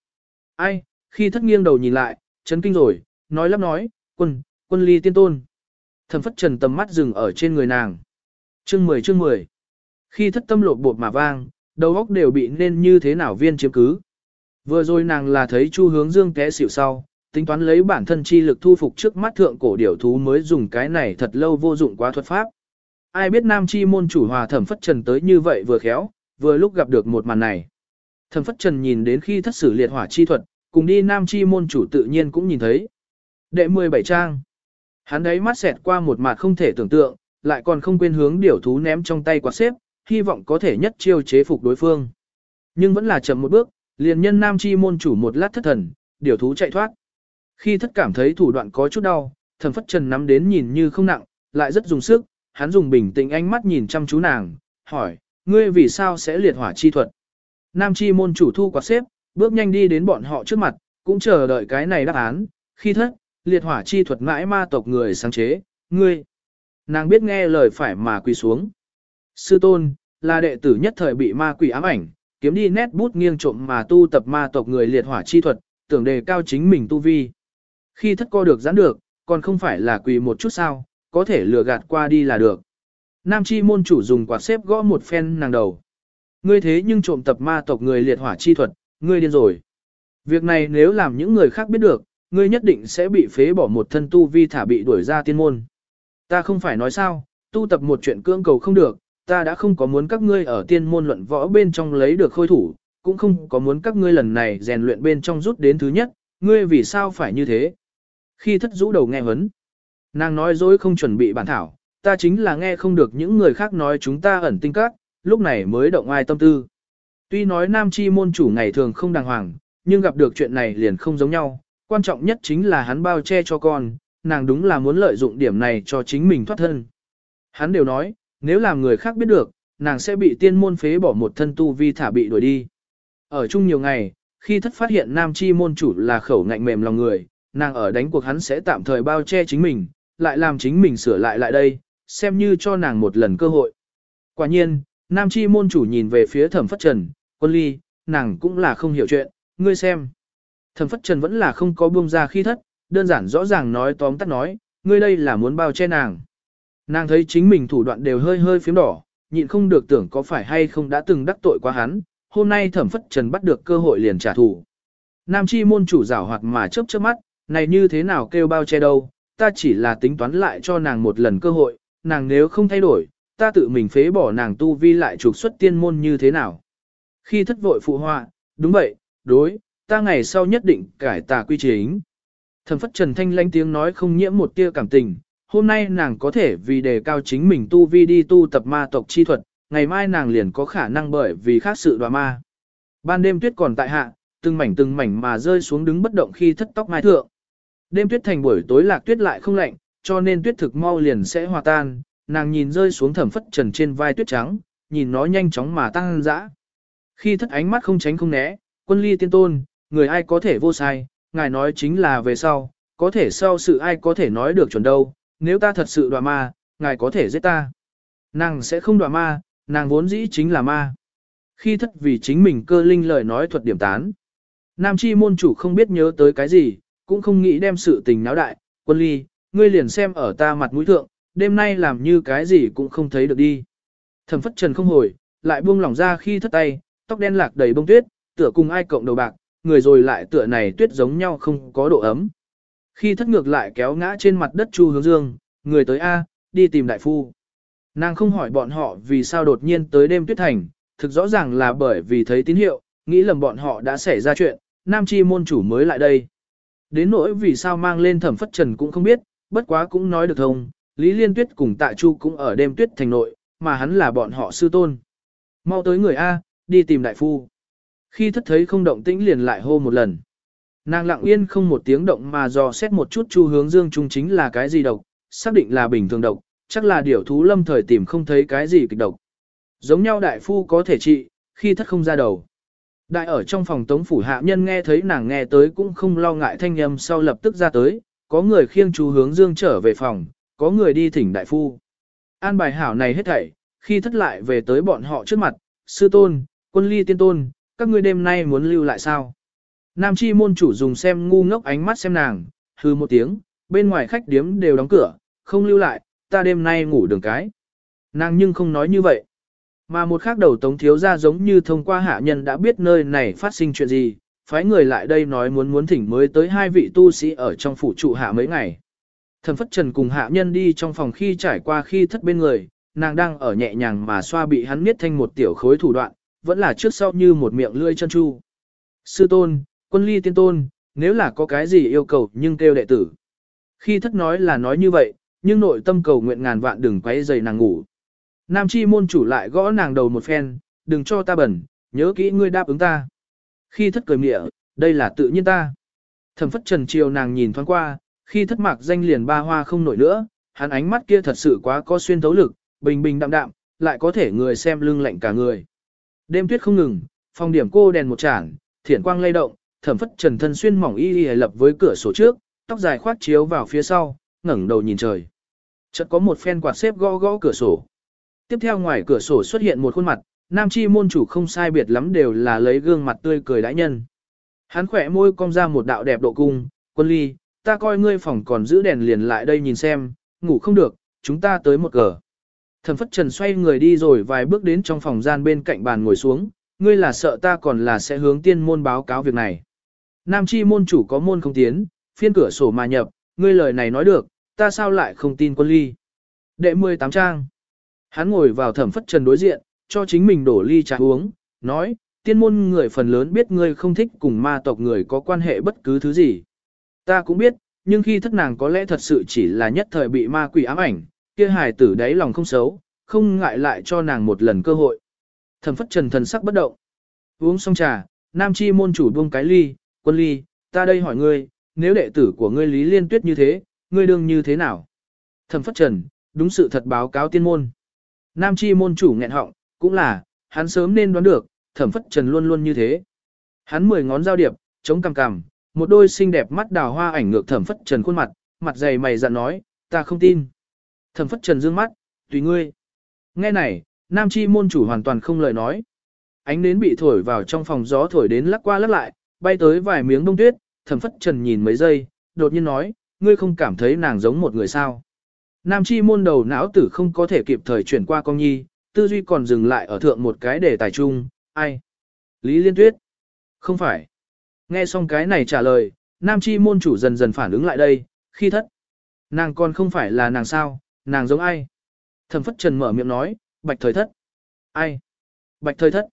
Ai, khi thất nghiêng đầu nhìn lại, chấn kinh rồi, nói lắp nói, quân, quân ly tiên tôn. Thẩm phất trần tầm mắt dừng ở trên người nàng. Chương 10 chương 10. Khi thất tâm lột bột mà vang, đầu óc đều bị nên như thế nào viên chiếm cứ. Vừa rồi nàng là thấy Chu Hướng Dương té xỉu sau, tính toán lấy bản thân chi lực thu phục trước mắt thượng cổ điểu thú mới dùng cái này thật lâu vô dụng quá thuật pháp. Ai biết Nam Chi môn chủ hòa thẩm phất trần tới như vậy vừa khéo, vừa lúc gặp được một màn này. Thẩm phất trần nhìn đến khi thất sử liệt hỏa chi thuật, cùng đi Nam Chi môn chủ tự nhiên cũng nhìn thấy. Đệ 17 trang. Hắn đấy mắt xẹt qua một mặt không thể tưởng tượng, lại còn không quên hướng điểu thú ném trong tay quạt xếp, hy vọng có thể nhất chiêu chế phục đối phương. Nhưng vẫn là chậm một bước, liền nhân nam chi môn chủ một lát thất thần, điểu thú chạy thoát. Khi thất cảm thấy thủ đoạn có chút đau, thẩm phất trần nắm đến nhìn như không nặng, lại rất dùng sức, hắn dùng bình tĩnh ánh mắt nhìn chăm chú nàng, hỏi, ngươi vì sao sẽ liệt hỏa chi thuật? Nam chi môn chủ thu quạt xếp, bước nhanh đi đến bọn họ trước mặt, cũng chờ đợi cái này đáp án, khi thất, liệt hỏa chi thuật mãi ma tộc người sáng chế, ngươi. Nàng biết nghe lời phải mà quỳ xuống. Sư tôn, là đệ tử nhất thời bị ma quỷ ám ảnh, kiếm đi nét bút nghiêng trộm mà tu tập ma tộc người liệt hỏa chi thuật, tưởng đề cao chính mình tu vi. Khi thất co được giãn được, còn không phải là quỳ một chút sao, có thể lừa gạt qua đi là được. Nam chi môn chủ dùng quạt xếp gõ một phen nàng đầu. Ngươi thế nhưng trộm tập ma tộc người liệt hỏa chi thuật, ngươi điên rồi. Việc này nếu làm những người khác biết được, ngươi nhất định sẽ bị phế bỏ một thân tu vi thả bị đuổi ra tiên môn. Ta không phải nói sao, tu tập một chuyện cưỡng cầu không được, ta đã không có muốn các ngươi ở tiên môn luận võ bên trong lấy được khôi thủ, cũng không có muốn các ngươi lần này rèn luyện bên trong rút đến thứ nhất, ngươi vì sao phải như thế? Khi thất rũ đầu nghe hấn, nàng nói dối không chuẩn bị bản thảo, ta chính là nghe không được những người khác nói chúng ta ẩn tinh các, lúc này mới động ai tâm tư. Tuy nói nam chi môn chủ ngày thường không đàng hoàng, nhưng gặp được chuyện này liền không giống nhau, quan trọng nhất chính là hắn bao che cho con, nàng đúng là muốn lợi dụng điểm này cho chính mình thoát thân. Hắn đều nói, nếu làm người khác biết được, nàng sẽ bị tiên môn phế bỏ một thân tu vi thả bị đuổi đi. Ở chung nhiều ngày, khi thất phát hiện nam chi môn chủ là khẩu ngạnh mềm lòng người, nàng ở đánh cuộc hắn sẽ tạm thời bao che chính mình, lại làm chính mình sửa lại lại đây, xem như cho nàng một lần cơ hội. Quả nhiên, nam chi môn chủ nhìn về phía thẩm phất trần, quân ly, nàng cũng là không hiểu chuyện, ngươi xem. Thẩm phất trần vẫn là không có buông ra khi thất, đơn giản rõ ràng nói tóm tắt nói, ngươi đây là muốn bao che nàng. Nàng thấy chính mình thủ đoạn đều hơi hơi phím đỏ, nhịn không được tưởng có phải hay không đã từng đắc tội quá hắn, hôm nay thẩm phất trần bắt được cơ hội liền trả thù. Nam chi môn chủ rảo hoạt mà chớp chớp mắt, này như thế nào kêu bao che đâu, ta chỉ là tính toán lại cho nàng một lần cơ hội, nàng nếu không thay đổi, ta tự mình phế bỏ nàng tu vi lại trục xuất tiên môn như thế nào. Khi thất vội phụ họa, đúng vậy, đối, ta ngày sau nhất định cải tà quy chính. Thẩm phất trần thanh lanh tiếng nói không nhiễm một tia cảm tình, hôm nay nàng có thể vì đề cao chính mình tu vi đi tu tập ma tộc chi thuật, ngày mai nàng liền có khả năng bởi vì khác sự đoạ ma. Ban đêm tuyết còn tại hạ, từng mảnh từng mảnh mà rơi xuống đứng bất động khi thất tóc mai thượng. Đêm tuyết thành buổi tối lạc tuyết lại không lạnh, cho nên tuyết thực mau liền sẽ hòa tan, nàng nhìn rơi xuống thẩm phất trần trên vai tuyết trắng, nhìn nó nhanh chóng mà tăng dã. Khi thất ánh mắt không tránh không né, quân ly tiên tôn, người ai có thể vô sai, ngài nói chính là về sau, có thể sau sự ai có thể nói được chuẩn đâu, nếu ta thật sự đoạ ma, ngài có thể giết ta. Nàng sẽ không đoạ ma, nàng vốn dĩ chính là ma. Khi thất vì chính mình cơ linh lời nói thuật điểm tán. Nam chi môn chủ không biết nhớ tới cái gì, cũng không nghĩ đem sự tình náo đại, quân ly, ngươi liền xem ở ta mặt mũi thượng, đêm nay làm như cái gì cũng không thấy được đi. Thẩm phất trần không hồi, lại buông lỏng ra khi thất tay, tóc đen lạc đầy bông tuyết, tựa cùng ai cộng đầu bạc, người rồi lại tựa này tuyết giống nhau không có độ ấm. Khi thất ngược lại kéo ngã trên mặt đất Chu Hướng Dương, người tới A, đi tìm đại phu. Nàng không hỏi bọn họ vì sao đột nhiên tới đêm tuyết thành, thực rõ ràng là bởi vì thấy tín hiệu, nghĩ lầm bọn họ đã xảy ra chuyện, nam chi môn chủ mới lại đây. Đến nỗi vì sao mang lên thẩm phất trần cũng không biết, bất quá cũng nói được thông, Lý Liên Tuyết cùng Tạ Chu cũng ở đêm tuyết thành nội, mà hắn là bọn họ sư tôn. Mau tới người A, đi tìm đại phu. Khi thất thấy không động tĩnh liền lại hô một lần. Nàng lặng yên không một tiếng động mà dò xét một chút chu hướng dương trung chính là cái gì độc, xác định là bình thường độc, chắc là điểu thú lâm thời tìm không thấy cái gì kịch độc. Giống nhau đại phu có thể trị, khi thất không ra đầu. Đại ở trong phòng tống phủ hạ nhân nghe thấy nàng nghe tới cũng không lo ngại thanh âm sau lập tức ra tới, có người khiêng chú hướng dương trở về phòng, có người đi thỉnh đại phu. An bài hảo này hết thảy, khi thất lại về tới bọn họ trước mặt, sư tôn, quân ly tiên tôn, các ngươi đêm nay muốn lưu lại sao? Nam chi môn chủ dùng xem ngu ngốc ánh mắt xem nàng, hư một tiếng, bên ngoài khách điếm đều đóng cửa, không lưu lại, ta đêm nay ngủ đường cái. Nàng nhưng không nói như vậy. Mà một khác đầu tống thiếu ra giống như thông qua hạ nhân đã biết nơi này phát sinh chuyện gì, phái người lại đây nói muốn muốn thỉnh mới tới hai vị tu sĩ ở trong phủ trụ hạ mấy ngày. Thần Phất Trần cùng hạ nhân đi trong phòng khi trải qua khi thất bên người, nàng đang ở nhẹ nhàng mà xoa bị hắn miết thanh một tiểu khối thủ đoạn, vẫn là trước sau như một miệng lươi chân chu. Sư tôn, quân ly tiên tôn, nếu là có cái gì yêu cầu nhưng kêu đệ tử. Khi thất nói là nói như vậy, nhưng nội tâm cầu nguyện ngàn vạn đừng quấy dày nàng ngủ. Nam chi môn chủ lại gõ nàng đầu một phen, đừng cho ta bẩn, nhớ kỹ ngươi đáp ứng ta. Khi thất cười mịa, đây là tự nhiên ta. Thẩm phất trần chiều nàng nhìn thoáng qua, khi thất mạc danh liền ba hoa không nổi nữa, hắn ánh mắt kia thật sự quá có xuyên thấu lực, bình bình đạm đạm, lại có thể người xem lưng lạnh cả người. Đêm tuyết không ngừng, phòng điểm cô đèn một chản, thiển quang lay động, thẩm phất trần thân xuyên mỏng y y lập với cửa sổ trước, tóc dài khoát chiếu vào phía sau, ngẩng đầu nhìn trời. Chợt có một phen quạt xếp gõ gõ cửa sổ. Tiếp theo ngoài cửa sổ xuất hiện một khuôn mặt, nam chi môn chủ không sai biệt lắm đều là lấy gương mặt tươi cười đãi nhân. Hắn khỏe môi cong ra một đạo đẹp độ cung, quân ly, ta coi ngươi phòng còn giữ đèn liền lại đây nhìn xem, ngủ không được, chúng ta tới một cờ. Thần phất trần xoay người đi rồi vài bước đến trong phòng gian bên cạnh bàn ngồi xuống, ngươi là sợ ta còn là sẽ hướng tiên môn báo cáo việc này. Nam chi môn chủ có môn không tiến, phiên cửa sổ mà nhập, ngươi lời này nói được, ta sao lại không tin quân ly. Đệ 18 trang. Hắn ngồi vào thẩm phất trần đối diện, cho chính mình đổ ly trà uống, nói, tiên môn người phần lớn biết ngươi không thích cùng ma tộc người có quan hệ bất cứ thứ gì. Ta cũng biết, nhưng khi thất nàng có lẽ thật sự chỉ là nhất thời bị ma quỷ ám ảnh, kia hài tử đáy lòng không xấu, không ngại lại cho nàng một lần cơ hội. Thẩm phất trần thần sắc bất động. Uống xong trà, nam chi môn chủ buông cái ly, quân ly, ta đây hỏi ngươi, nếu đệ tử của ngươi lý liên tuyết như thế, ngươi đương như thế nào? Thẩm phất trần, đúng sự thật báo cáo tiên môn. Nam chi môn chủ nghẹn họng, cũng là, hắn sớm nên đoán được, thẩm phất trần luôn luôn như thế. Hắn mười ngón giao điệp, chống cằm cằm, một đôi xinh đẹp mắt đào hoa ảnh ngược thẩm phất trần khuôn mặt, mặt dày mày dặn nói, ta không tin. Thẩm phất trần dương mắt, tùy ngươi. Nghe này, nam chi môn chủ hoàn toàn không lời nói. Ánh nến bị thổi vào trong phòng gió thổi đến lắc qua lắc lại, bay tới vài miếng đông tuyết, thẩm phất trần nhìn mấy giây, đột nhiên nói, ngươi không cảm thấy nàng giống một người sao. Nam chi môn đầu não tử không có thể kịp thời chuyển qua con nhi, tư duy còn dừng lại ở thượng một cái đề tài chung, ai? Lý Liên Tuyết? Không phải. Nghe xong cái này trả lời, nam chi môn chủ dần dần phản ứng lại đây, khi thất. Nàng còn không phải là nàng sao, nàng giống ai? Thẩm phất trần mở miệng nói, bạch thời thất. Ai? Bạch thời thất.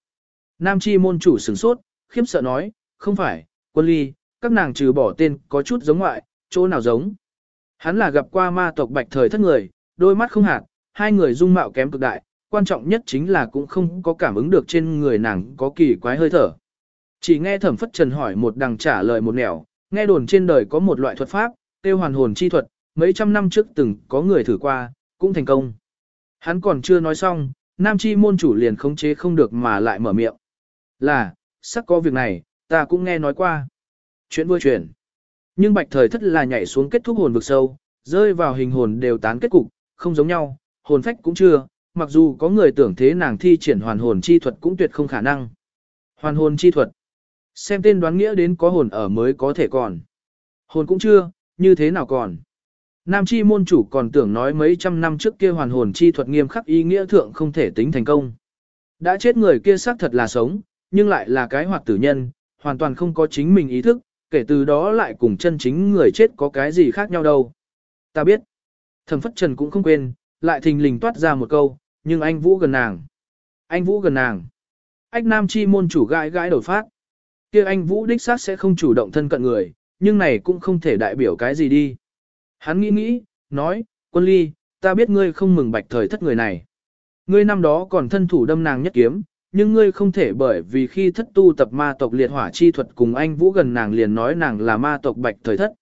Nam chi môn chủ sửng sốt, khiếp sợ nói, không phải, quân ly, các nàng trừ bỏ tên có chút giống ngoại, chỗ nào giống. Hắn là gặp qua ma tộc bạch thời thất người, đôi mắt không hạt, hai người dung mạo kém cực đại, quan trọng nhất chính là cũng không có cảm ứng được trên người nàng có kỳ quái hơi thở. Chỉ nghe thẩm phất trần hỏi một đằng trả lời một nẻo, nghe đồn trên đời có một loại thuật pháp, tiêu hoàn hồn chi thuật, mấy trăm năm trước từng có người thử qua, cũng thành công. Hắn còn chưa nói xong, nam chi môn chủ liền khống chế không được mà lại mở miệng. Là, sắc có việc này, ta cũng nghe nói qua. Chuyện vui chuyện. Nhưng bạch thời thất là nhảy xuống kết thúc hồn vực sâu, rơi vào hình hồn đều tán kết cục, không giống nhau, hồn phách cũng chưa, mặc dù có người tưởng thế nàng thi triển hoàn hồn chi thuật cũng tuyệt không khả năng. Hoàn hồn chi thuật. Xem tên đoán nghĩa đến có hồn ở mới có thể còn. Hồn cũng chưa, như thế nào còn. Nam chi môn chủ còn tưởng nói mấy trăm năm trước kia hoàn hồn chi thuật nghiêm khắc ý nghĩa thượng không thể tính thành công. Đã chết người kia xác thật là sống, nhưng lại là cái hoạt tử nhân, hoàn toàn không có chính mình ý thức, kể từ đó lại cùng chân chính người chết có cái gì khác nhau đâu. Ta biết. Thẩm phất trần cũng không quên, lại thình lình toát ra một câu, nhưng anh Vũ gần nàng. Anh Vũ gần nàng. Ách Nam chi môn chủ gãi gãi đổi phát. kia anh Vũ đích xác sẽ không chủ động thân cận người, nhưng này cũng không thể đại biểu cái gì đi. Hắn nghĩ nghĩ, nói, quân ly, ta biết ngươi không mừng bạch thời thất người này. Ngươi năm đó còn thân thủ đâm nàng nhất kiếm, nhưng ngươi không thể bởi vì khi thất tu tập ma tộc liệt hỏa chi thuật cùng anh Vũ gần nàng liền nói nàng là ma tộc bạch thời thất.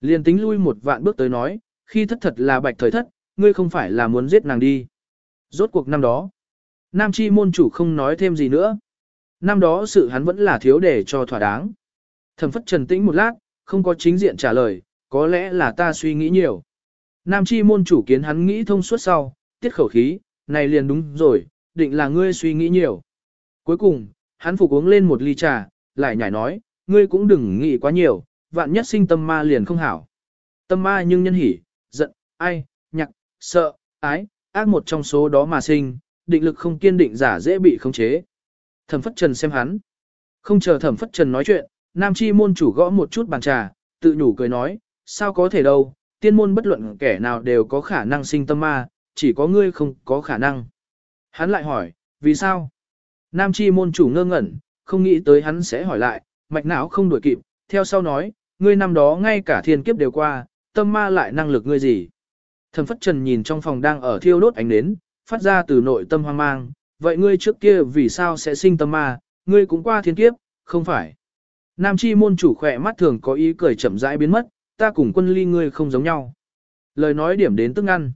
Liền tính lui một vạn bước tới nói, khi thất thật là bạch thời thất, ngươi không phải là muốn giết nàng đi. Rốt cuộc năm đó, Nam Chi môn chủ không nói thêm gì nữa. Năm đó sự hắn vẫn là thiếu để cho thỏa đáng. Thẩm phất trần tĩnh một lát, không có chính diện trả lời, có lẽ là ta suy nghĩ nhiều. Nam Chi môn chủ kiến hắn nghĩ thông suốt sau, tiết khẩu khí, này liền đúng rồi, định là ngươi suy nghĩ nhiều. Cuối cùng, hắn phục uống lên một ly trà, lại nhảy nói, ngươi cũng đừng nghĩ quá nhiều, vạn nhất sinh tâm ma liền không hảo. Tâm ma nhưng nhân hỉ, giận, ai, nhạc, sợ, ái, ác một trong số đó mà sinh, định lực không kiên định giả dễ bị khống chế. Thẩm phất trần xem hắn. Không chờ thẩm phất trần nói chuyện, nam chi môn chủ gõ một chút bàn trà, tự nhủ cười nói, sao có thể đâu, tiên môn bất luận kẻ nào đều có khả năng sinh tâm ma, chỉ có ngươi không có khả năng. Hắn lại hỏi, vì sao? Nam chi môn chủ ngơ ngẩn, không nghĩ tới hắn sẽ hỏi lại, mạch não không đuổi kịp, theo sau nói, ngươi năm đó ngay cả thiên kiếp đều qua, tâm ma lại năng lực ngươi gì? Thẩm phất trần nhìn trong phòng đang ở thiêu đốt ánh nến, phát ra từ nội tâm hoang mang, vậy ngươi trước kia vì sao sẽ sinh tâm ma, ngươi cũng qua thiên kiếp, không phải? Nam chi môn chủ khỏe mắt thường có ý cười chậm rãi biến mất, ta cùng quân ly ngươi không giống nhau. Lời nói điểm đến tức ăn.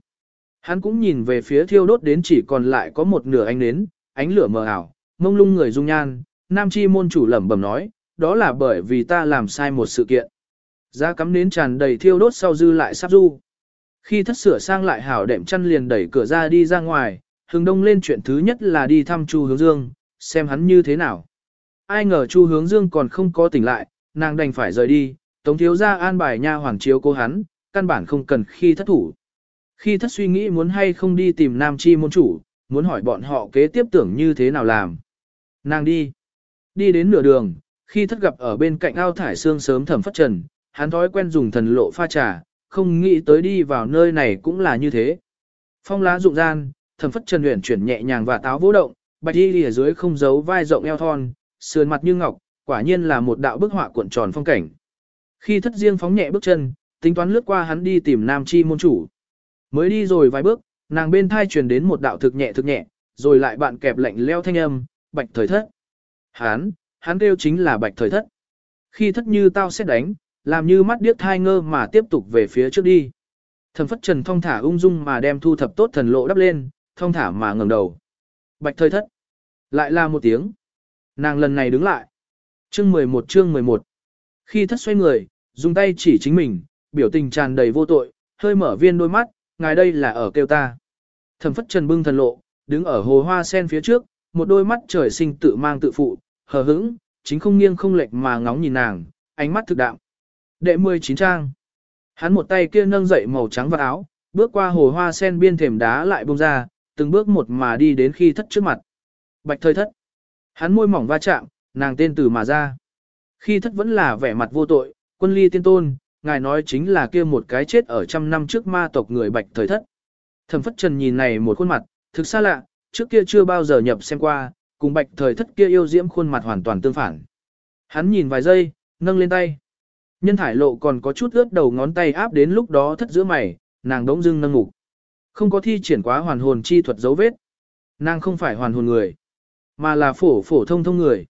Hắn cũng nhìn về phía thiêu đốt đến chỉ còn lại có một nửa ánh nến, ánh lửa mờ ảo, mông lung người dung nhan, nam chi môn chủ lẩm bẩm nói, đó là bởi vì ta làm sai một sự kiện. Giá cắm nến tràn đầy thiêu đốt sau dư lại sắp du. Khi thất sửa sang lại hảo đệm chăn liền đẩy cửa ra đi ra ngoài, hướng đông lên chuyện thứ nhất là đi thăm Chu Hướng Dương, xem hắn như thế nào. Ai ngờ Chu Hướng Dương còn không có tỉnh lại, nàng đành phải rời đi, Tống thiếu gia an bài nha hoàng chiếu cô hắn, căn bản không cần khi thất thủ. Khi thất suy nghĩ muốn hay không đi tìm nam chi môn chủ, muốn hỏi bọn họ kế tiếp tưởng như thế nào làm. Nàng đi. Đi đến nửa đường, khi thất gặp ở bên cạnh ao thải xương sớm thẩm phất trần, hắn thói quen dùng thần lộ pha trà, không nghĩ tới đi vào nơi này cũng là như thế. Phong lá rụng gian, thẩm phất trần luyện chuyển nhẹ nhàng và táo vô động, bạch y ở dưới không giấu vai rộng eo thon, sườn mặt như ngọc, quả nhiên là một đạo bức họa cuộn tròn phong cảnh. Khi thất riêng phóng nhẹ bước chân, tính toán lướt qua hắn đi tìm nam chi môn chủ. Mới đi rồi vài bước, nàng bên thai truyền đến một đạo thực nhẹ thực nhẹ, rồi lại bạn kẹp lạnh leo thanh âm, bạch thời thất. Hắn, hắn kêu chính là bạch thời thất. Khi thất như tao sẽ đánh, làm như mắt điếc thai ngơ mà tiếp tục về phía trước đi. Thần phất trần thong thả ung dung mà đem thu thập tốt thần lộ đắp lên, thong thả mà ngẩng đầu. Bạch thời thất. Lại là một tiếng. Nàng lần này đứng lại. Chương 11 chương 11. Khi thất xoay người, dùng tay chỉ chính mình, biểu tình tràn đầy vô tội, hơi mở viên đôi mắt, ngài đây là ở kêu ta. Thẩm phất trần bưng thần lộ, đứng ở hồ hoa sen phía trước, một đôi mắt trời sinh tự mang tự phụ, hờ hững, chính không nghiêng không lệch mà ngóng nhìn nàng, ánh mắt thực đạm. Đệ 19 trang. Hắn một tay kia nâng dậy màu trắng vào áo, bước qua hồ hoa sen biên thềm đá lại bông ra, từng bước một mà đi đến khi thất trước mặt. Bạch thời thất. Hắn môi mỏng va chạm, nàng tên từ mà ra. Khi thất vẫn là vẻ mặt vô tội, quân ly tiên tôn, ngài nói chính là kia một cái chết ở trăm năm trước ma tộc người bạch thời thất. Thẩm phất trần nhìn này một khuôn mặt, thực xa lạ, trước kia chưa bao giờ nhập xem qua, cùng bạch thời thất kia yêu diễm khuôn mặt hoàn toàn tương phản. Hắn nhìn vài giây, nâng lên tay. Nhân thải lộ còn có chút ướt đầu ngón tay áp đến lúc đó thất giữa mày, nàng đống dưng nâng ngục. Không có thi triển quá hoàn hồn chi thuật dấu vết. Nàng không phải hoàn hồn người, mà là phổ phổ thông thông người.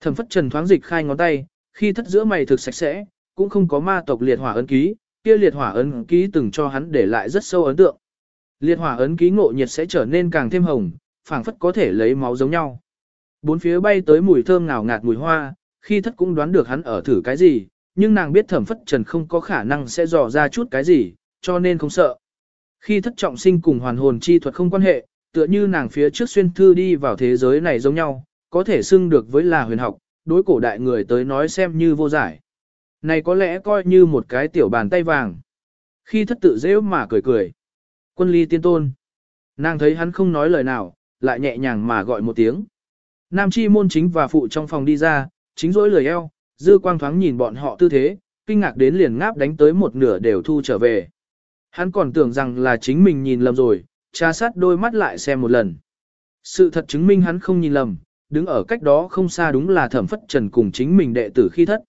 Thẩm phất trần thoáng dịch khai ngón tay, khi thất giữa mày thực sạch sẽ, cũng không có ma tộc liệt hỏa ấn ký, kia liệt hỏa ấn ký từng cho hắn để lại rất sâu ấn tượng. Liệt hỏa ấn ký ngộ nhiệt sẽ trở nên càng thêm hồng, phảng phất có thể lấy máu giống nhau. Bốn phía bay tới mùi thơm ngào ngạt mùi hoa, khi thất cũng đoán được hắn ở thử cái gì, nhưng nàng biết thẩm phất trần không có khả năng sẽ dò ra chút cái gì, cho nên không sợ. Khi thất trọng sinh cùng hoàn hồn chi thuật không quan hệ, tựa như nàng phía trước xuyên thư đi vào thế giới này giống nhau, có thể xưng được với là huyền học, đối cổ đại người tới nói xem như vô giải. Này có lẽ coi như một cái tiểu bàn tay vàng. Khi thất tự dễ mà cười cười. Quân ly tiên tôn. Nàng thấy hắn không nói lời nào, lại nhẹ nhàng mà gọi một tiếng. Nam chi môn chính và phụ trong phòng đi ra, chính rỗi lời eo, dư quang thoáng nhìn bọn họ tư thế, kinh ngạc đến liền ngáp đánh tới một nửa đều thu trở về. Hắn còn tưởng rằng là chính mình nhìn lầm rồi, tra sát đôi mắt lại xem một lần. Sự thật chứng minh hắn không nhìn lầm, đứng ở cách đó không xa đúng là thẩm phất trần cùng chính mình đệ tử khi thất.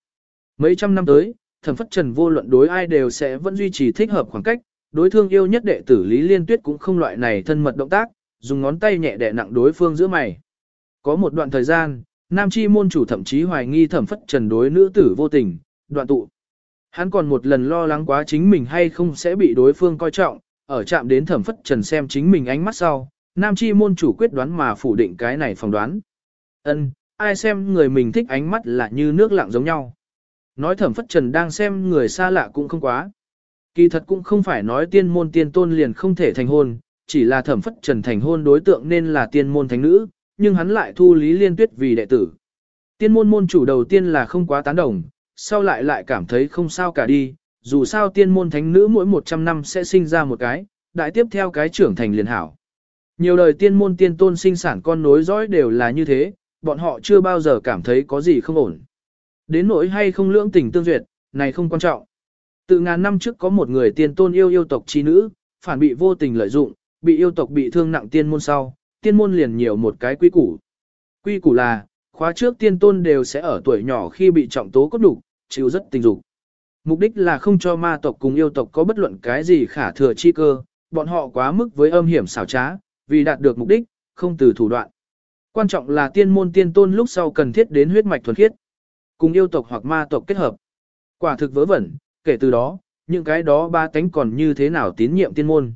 Mấy trăm năm tới, thẩm phất trần vô luận đối ai đều sẽ vẫn duy trì thích hợp khoảng cách, đối thương yêu nhất đệ tử Lý Liên Tuyết cũng không loại này thân mật động tác, dùng ngón tay nhẹ đè nặng đối phương giữa mày. Có một đoạn thời gian, nam chi môn chủ thậm chí hoài nghi thẩm phất trần đối nữ tử vô tình, đoạn tụ. Hắn còn một lần lo lắng quá chính mình hay không sẽ bị đối phương coi trọng, ở chạm đến thẩm phất trần xem chính mình ánh mắt sau, nam chi môn chủ quyết đoán mà phủ định cái này phỏng đoán. Ân, ai xem người mình thích ánh mắt là như nước lặng giống nhau. Nói thẩm phất trần đang xem người xa lạ cũng không quá. Kỳ thật cũng không phải nói tiên môn tiên tôn liền không thể thành hôn, chỉ là thẩm phất trần thành hôn đối tượng nên là tiên môn thánh nữ, nhưng hắn lại thu Lý Liên Tuyết vì đệ tử. Tiên môn môn chủ đầu tiên là không quá tán đồng, sau lại lại cảm thấy không sao cả đi, dù sao tiên môn thánh nữ mỗi 100 năm sẽ sinh ra một cái, đại tiếp theo cái trưởng thành liền hảo. Nhiều đời tiên môn tiên tôn sinh sản con nối dõi đều là như thế, bọn họ chưa bao giờ cảm thấy có gì không ổn. Đến nỗi hay không lưỡng tình tương duyệt, này không quan trọng. Từ ngàn năm trước có một người tiên tôn yêu yêu tộc chi nữ, phản bị vô tình lợi dụng, bị yêu tộc bị thương nặng tiên môn sau, tiên môn liền nhiều một cái quy củ. Quy củ là, khóa trước tiên tôn đều sẽ ở tuổi nhỏ khi bị trọng tố cốt đủ, chịu rất tình dục. Mục đích là không cho ma tộc cùng yêu tộc có bất luận cái gì khả thừa chi cơ, bọn họ quá mức với âm hiểm xảo trá, vì đạt được mục đích, không từ thủ đoạn. Quan trọng là tiên môn tiên tôn lúc sau cần thiết đến huyết mạch thuần khiết, cùng yêu tộc hoặc ma tộc kết hợp. Quả thực vớ vẩn, kể từ đó, những cái đó ba tánh còn như thế nào tín nhiệm tiên môn.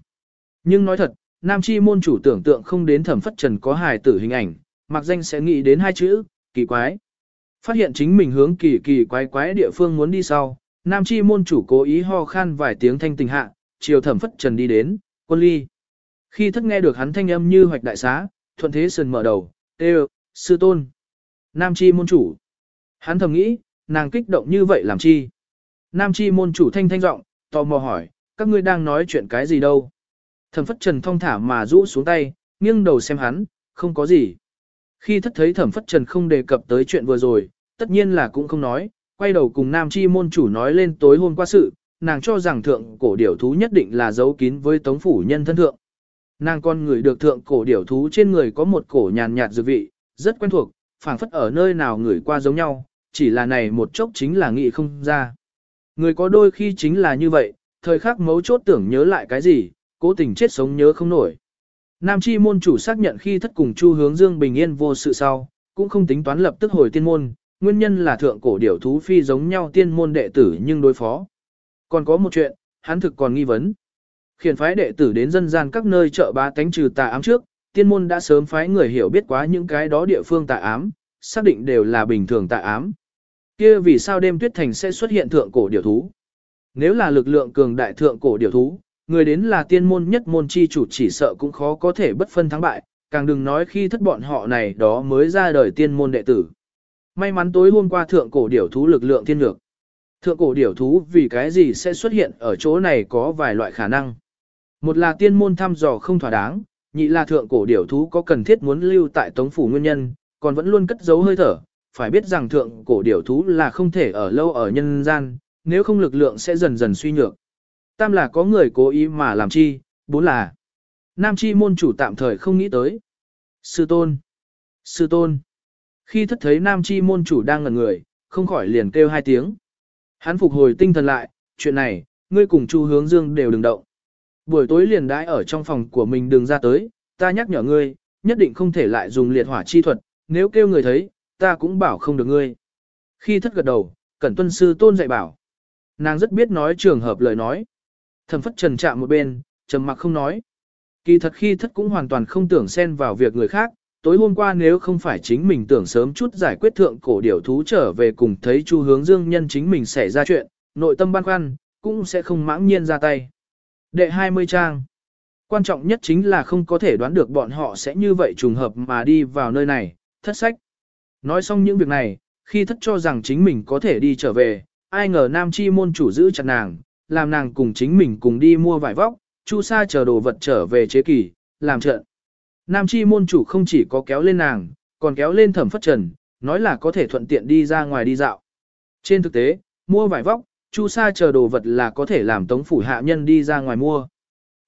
Nhưng nói thật, nam chi môn chủ tưởng tượng không đến thẩm phất trần có hài tử hình ảnh, mặc danh sẽ nghĩ đến hai chữ, kỳ quái. Phát hiện chính mình hướng kỳ kỳ quái quái địa phương muốn đi sau, nam chi môn chủ cố ý ho khan vài tiếng thanh tình hạ, chiều thẩm phất trần đi đến, quân ly. Khi thất nghe được hắn thanh âm như hoạch đại xá, thuận thế sườn mở đầu, tê sư tôn. Nam chi môn chủ. Hắn thầm nghĩ, nàng kích động như vậy làm chi? Nam chi môn chủ thanh thanh giọng, tò mò hỏi, các ngươi đang nói chuyện cái gì đâu? Thẩm phất trần thong thả mà rũ xuống tay, nghiêng đầu xem hắn, không có gì. Khi thất thấy thẩm phất trần không đề cập tới chuyện vừa rồi, tất nhiên là cũng không nói, quay đầu cùng nam chi môn chủ nói lên tối hôm qua sự, nàng cho rằng thượng cổ điểu thú nhất định là giấu kín với tống phủ nhân thân thượng. Nàng con người được thượng cổ điểu thú trên người có một cổ nhàn nhạt dư vị, rất quen thuộc, phảng phất ở nơi nào người qua giống nhau, chỉ là này một chốc chính là nghĩ không ra. Người có đôi khi chính là như vậy, thời khắc mấu chốt tưởng nhớ lại cái gì, cố tình chết sống nhớ không nổi. Nam chi môn chủ xác nhận khi thất cùng chu hướng dương bình yên vô sự sau, cũng không tính toán lập tức hồi tiên môn, nguyên nhân là thượng cổ điểu thú phi giống nhau tiên môn đệ tử nhưng đối phó. Còn có một chuyện, hắn thực còn nghi vấn. Khiển phái đệ tử đến dân gian các nơi chợ ba tánh trừ tà ám trước, tiên môn đã sớm phái người hiểu biết quá những cái đó địa phương tà ám, xác định đều là bình thường tà ám. Kia vì sao đêm tuyết thành sẽ xuất hiện thượng cổ điểu thú? Nếu là lực lượng cường đại thượng cổ điểu thú, người đến là tiên môn nhất môn chi chủ chỉ sợ cũng khó có thể bất phân thắng bại, càng đừng nói khi thất bọn họ này đó mới ra đời tiên môn đệ tử. May mắn tối hôm qua thượng cổ điểu thú lực lượng thiên lược. Thượng cổ điểu thú vì cái gì sẽ xuất hiện ở chỗ này có vài loại khả năng. Một là tiên môn thăm dò không thỏa đáng, nhị là thượng cổ điểu thú có cần thiết muốn lưu tại tống phủ nguyên nhân, còn vẫn luôn cất giấu hơi thở, phải biết rằng thượng cổ điểu thú là không thể ở lâu ở nhân gian, nếu không lực lượng sẽ dần dần suy nhược. Tam là có người cố ý mà làm chi, bốn là Nam chi môn chủ tạm thời không nghĩ tới. Sư tôn, sư tôn. Khi thất thấy nam chi môn chủ đang ngẩn người, không khỏi liền kêu hai tiếng. Hắn phục hồi tinh thần lại, chuyện này, ngươi cùng Chu hướng dương đều đừng động. Buổi tối liền đãi ở trong phòng của mình đừng ra tới, ta nhắc nhở ngươi, nhất định không thể lại dùng liệt hỏa chi thuật, nếu kêu người thấy, ta cũng bảo không được ngươi. Khi thất gật đầu, cẩn tuân sư tôn dạy bảo. Nàng rất biết nói trường hợp lời nói. Thẩm phất trần chạm một bên, trầm mặc không nói. Kỳ thật khi thất cũng hoàn toàn không tưởng xen vào việc người khác, tối hôm qua nếu không phải chính mình tưởng sớm chút giải quyết thượng cổ điểu thú trở về cùng thấy chu hướng dương nhân chính mình xảy ra chuyện, nội tâm băn khoăn, cũng sẽ không mãng nhiên ra tay. Đệ 20 trang Quan trọng nhất chính là không có thể đoán được bọn họ sẽ như vậy trùng hợp mà đi vào nơi này, thất sách. Nói xong những việc này, khi thất cho rằng chính mình có thể đi trở về, ai ngờ nam chi môn chủ giữ chặt nàng, làm nàng cùng chính mình cùng đi mua vải vóc, chu sa chờ đồ vật trở về chế kỳ, làm trận. Nam chi môn chủ không chỉ có kéo lên nàng, còn kéo lên thẩm phất trần, nói là có thể thuận tiện đi ra ngoài đi dạo. Trên thực tế, mua vải vóc, chu sa chờ đồ vật là có thể làm tống phủ hạ nhân đi ra ngoài mua.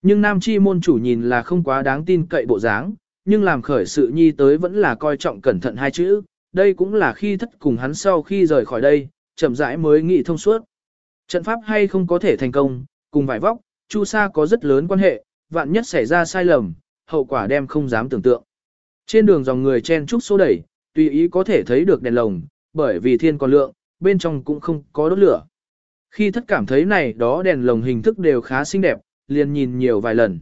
Nhưng nam chi môn chủ nhìn là không quá đáng tin cậy bộ dáng, nhưng làm khởi sự nhi tới vẫn là coi trọng cẩn thận hai chữ, đây cũng là khi thất cùng hắn sau khi rời khỏi đây, chậm rãi mới nghĩ thông suốt. Trận pháp hay không có thể thành công, cùng vải vóc, chu sa có rất lớn quan hệ, vạn nhất xảy ra sai lầm, hậu quả đem không dám tưởng tượng. Trên đường dòng người chen trúc số đẩy, tùy ý có thể thấy được đèn lồng, bởi vì thiên còn lượng, bên trong cũng không có đốt lửa. Khi thất cảm thấy này đó đèn lồng hình thức đều khá xinh đẹp, liền nhìn nhiều vài lần.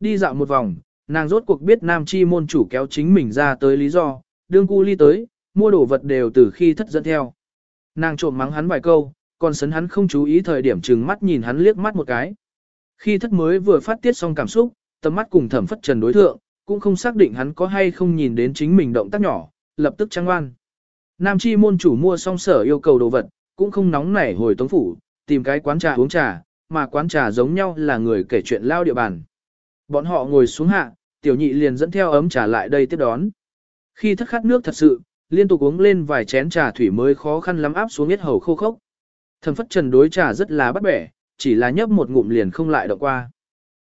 Đi dạo một vòng, nàng rốt cuộc biết nam chi môn chủ kéo chính mình ra tới lý do, đương cu ly tới, mua đồ vật đều từ khi thất dẫn theo. Nàng trộm mắng hắn vài câu, còn sấn hắn không chú ý thời điểm trừng mắt nhìn hắn liếc mắt một cái. Khi thất mới vừa phát tiết xong cảm xúc, tầm mắt cùng thẩm phất trần đối thượng, cũng không xác định hắn có hay không nhìn đến chính mình động tác nhỏ, lập tức trăng oan. Nam chi môn chủ mua xong sở yêu cầu đồ vật, cũng không nóng nảy hồi tống phủ, tìm cái quán trà uống trà, mà quán trà giống nhau là người kể chuyện lao địa bàn. Bọn họ ngồi xuống hạ, tiểu nhị liền dẫn theo ấm trà lại đây tiếp đón. Khi thất khát nước thật sự, liên tục uống lên vài chén trà thủy mới khó khăn lắm áp xuống hết hầu khô khốc. Thẩm phất trần đối trà rất là bắt bẻ, chỉ là nhấp một ngụm liền không lại động qua.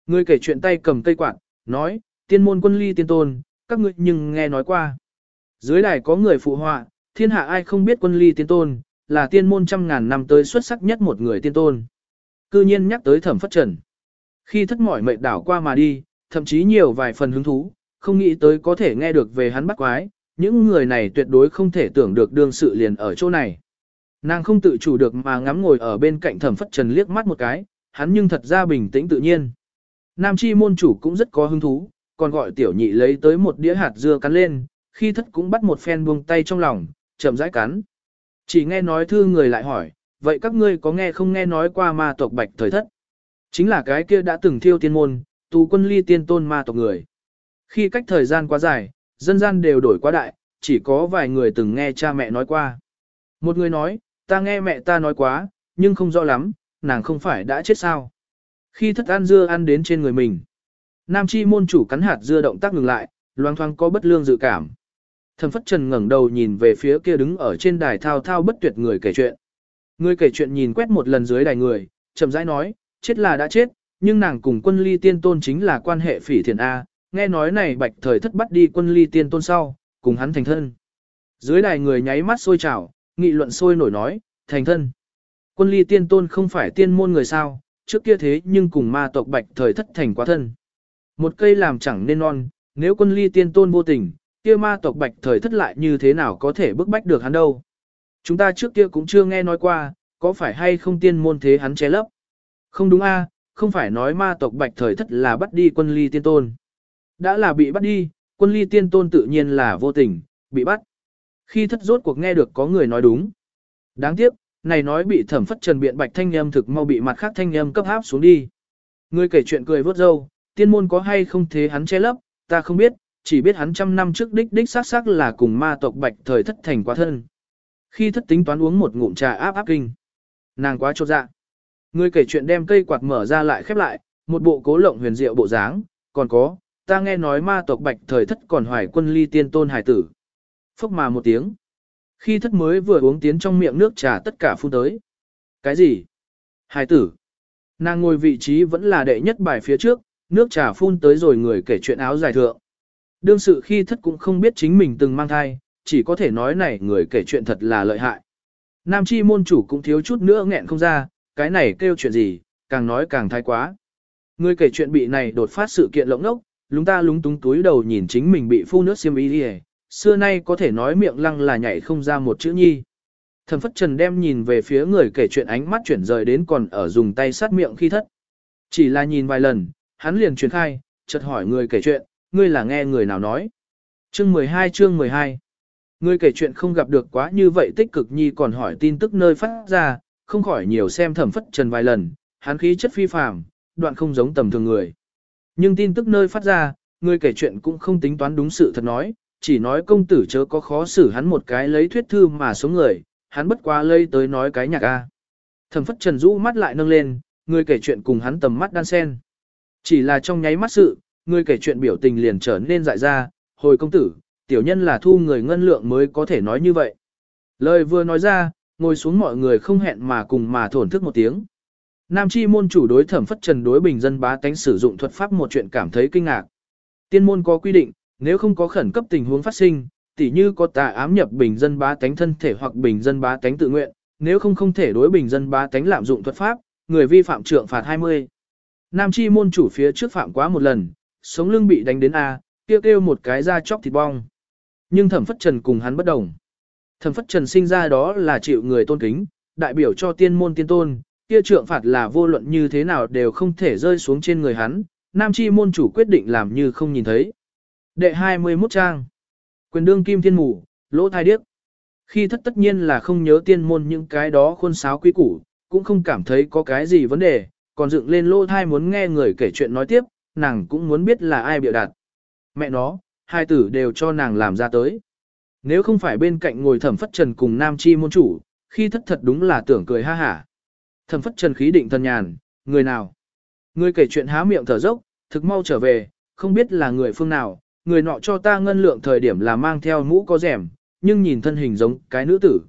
Người kể chuyện tay cầm cây quạt, nói, tiên môn quân ly tiên tôn, các ngươi nhưng nghe nói qua. Dưới đài có người phụ họa, thiên hạ ai không biết quân ly tiên tôn, là tiên môn trăm ngàn năm tới xuất sắc nhất một người tiên tôn. Cư nhiên nhắc tới thẩm phất trần. Khi thất mỏi mệt đảo qua mà đi, thậm chí nhiều vài phần hứng thú, không nghĩ tới có thể nghe được về hắn bắt quái, những người này tuyệt đối không thể tưởng được đương sự liền ở chỗ này. Nàng không tự chủ được mà ngắm ngồi ở bên cạnh thẩm phất trần liếc mắt một cái, hắn nhưng thật ra bình tĩnh tự nhiên. Nam chi môn chủ cũng rất có hứng thú, còn gọi tiểu nhị lấy tới một đĩa hạt dưa cắn lên, khi thất cũng bắt một phen buông tay trong lòng, chậm rãi cắn. Chỉ nghe nói thư người lại hỏi, vậy các ngươi có nghe không nghe nói qua ma tộc bạch thời thất? Chính là cái kia đã từng thiêu tiên môn, tù quân ly tiên tôn ma tộc người. Khi cách thời gian quá dài, dân gian đều đổi quá đại, chỉ có vài người từng nghe cha mẹ nói qua. Một người nói, ta nghe mẹ ta nói quá, nhưng không rõ lắm, nàng không phải đã chết sao. Khi thất ăn dưa ăn đến trên người mình, nam chi môn chủ cắn hạt dưa động tác ngừng lại, loang thoáng có bất lương dự cảm. Thẩm phất trần ngẩng đầu nhìn về phía kia đứng ở trên đài thao thao bất tuyệt người kể chuyện. Người kể chuyện nhìn quét một lần dưới đài người, chậm rãi nói, chết là đã chết, nhưng nàng cùng quân ly tiên tôn chính là quan hệ phỉ thiền A, nghe nói này bạch thời thất bắt đi quân ly tiên tôn sau, cùng hắn thành thân. Dưới đài người nháy mắt sôi trào, nghị luận sôi nổi nói, thành thân. Quân ly tiên tôn không phải tiên môn người sao, trước kia thế nhưng cùng ma tộc bạch thời thất thành quá thân. Một cây làm chẳng nên non, nếu quân ly tiên tôn vô tình, kia ma tộc bạch thời thất lại như thế nào có thể bức bách được hắn đâu. Chúng ta trước kia cũng chưa nghe nói qua, có phải hay không tiên môn thế hắn che lấp. Không đúng a, không phải nói ma tộc bạch thời thất là bắt đi quân ly tiên tôn. Đã là bị bắt đi, quân ly tiên tôn tự nhiên là vô tình, bị bắt. Khi thất rốt cuộc nghe được có người nói đúng. Đáng tiếc, này nói bị thẩm phất trần biện bạch thanh âm thực mau bị mặt khác thanh âm cấp áp xuống đi. Người kể chuyện cười vớt dâu, tiên môn có hay không thế hắn che lấp, ta không biết, chỉ biết hắn trăm năm trước đích đích xác xác là cùng ma tộc bạch thời thất thành quá thân. Khi thất tính toán uống một ngụm trà áp áp kinh. Nàng quá chột dạ. Người kể chuyện đem cây quạt mở ra lại khép lại, một bộ cố lộng huyền diệu bộ dáng, còn có, ta nghe nói ma tộc bạch thời thất còn hoài quân ly tiên tôn hải tử. Phốc mà một tiếng. Khi thất mới vừa uống tiến trong miệng nước trà tất cả phun tới. Cái gì? Hải tử. Nàng ngồi vị trí vẫn là đệ nhất bài phía trước, nước trà phun tới rồi người kể chuyện áo dài thượng. Đương sự khi thất cũng không biết chính mình từng mang thai, chỉ có thể nói này người kể chuyện thật là lợi hại. Nam chi môn chủ cũng thiếu chút nữa nghẹn không ra, cái này kêu chuyện gì, càng nói càng thái quá. Người kể chuyện bị này đột phát sự kiện lộng ốc, lúng ta lúng túng túi đầu nhìn chính mình bị phu nước xiêm y đi xưa nay có thể nói miệng lăng là nhảy không ra một chữ nhi. Thẩm phất trần đem nhìn về phía người kể chuyện ánh mắt chuyển rời đến còn ở dùng tay sát miệng khi thất. Chỉ là nhìn vài lần, hắn liền truyền khai, chợt hỏi người kể chuyện, ngươi là nghe người nào nói. Chương 12 chương 12 Người kể chuyện không gặp được quá như vậy tích cực nhi còn hỏi tin tức nơi phát ra, không khỏi nhiều xem thẩm phất trần vài lần, hắn khí chất phi phàm, đoạn không giống tầm thường người. Nhưng tin tức nơi phát ra, người kể chuyện cũng không tính toán đúng sự thật nói, chỉ nói công tử chớ có khó xử hắn một cái lấy thuyết thư mà số người, hắn bất quá lây tới nói cái nhạc a. Thẩm phất trần rũ mắt lại nâng lên, người kể chuyện cùng hắn tầm mắt đan sen. Chỉ là trong nháy mắt sự, người kể chuyện biểu tình liền trở nên dại ra, hồi công tử, tiểu nhân là thu người ngân lượng mới có thể nói như vậy. Lời vừa nói ra, ngồi xuống mọi người không hẹn mà cùng mà thổn thức một tiếng. Nam chi môn chủ đối thẩm phất trần đối bình dân bá tánh sử dụng thuật pháp một chuyện cảm thấy kinh ngạc. Tiên môn có quy định, nếu không có khẩn cấp tình huống phát sinh, tỉ như có tà ám nhập bình dân bá tánh thân thể hoặc bình dân bá tánh tự nguyện, nếu không không thể đối bình dân bá tánh lạm dụng thuật pháp, người vi phạm trượng phạt 20. Nam chi môn chủ phía trước phạm quá một lần, sống lưng bị đánh đến A, kêu kêu một cái da chóc thịt bong. Nhưng thẩm phất trần cùng hắn bất đồng. Thẩm phất trần sinh ra đó là chịu người tôn kính, đại biểu cho tiên môn tiên tôn, kia trượng phạt là vô luận như thế nào đều không thể rơi xuống trên người hắn, nam chi môn chủ quyết định làm như không nhìn thấy. Đệ 21 trang Quyền đương kim thiên mù, lỗ thai điếc. Khi thất tất nhiên là không nhớ tiên môn những cái đó khuôn sáo quý củ, cũng không cảm thấy có cái gì vấn đề, còn dựng lên lỗ thai muốn nghe người kể chuyện nói tiếp, nàng cũng muốn biết là ai biểu đạt. mẹ nó, hai tử đều cho nàng làm ra tới. Nếu không phải bên cạnh ngồi thẩm phất trần cùng nam chi môn chủ, khi thất thật đúng là tưởng cười ha hả. Thẩm phất trần khí định thân nhàn, người nào? Người kể chuyện há miệng thở dốc, thực mau trở về, không biết là người phương nào, người nọ cho ta ngân lượng thời điểm là mang theo mũ có rẻm, nhưng nhìn thân hình giống cái nữ tử.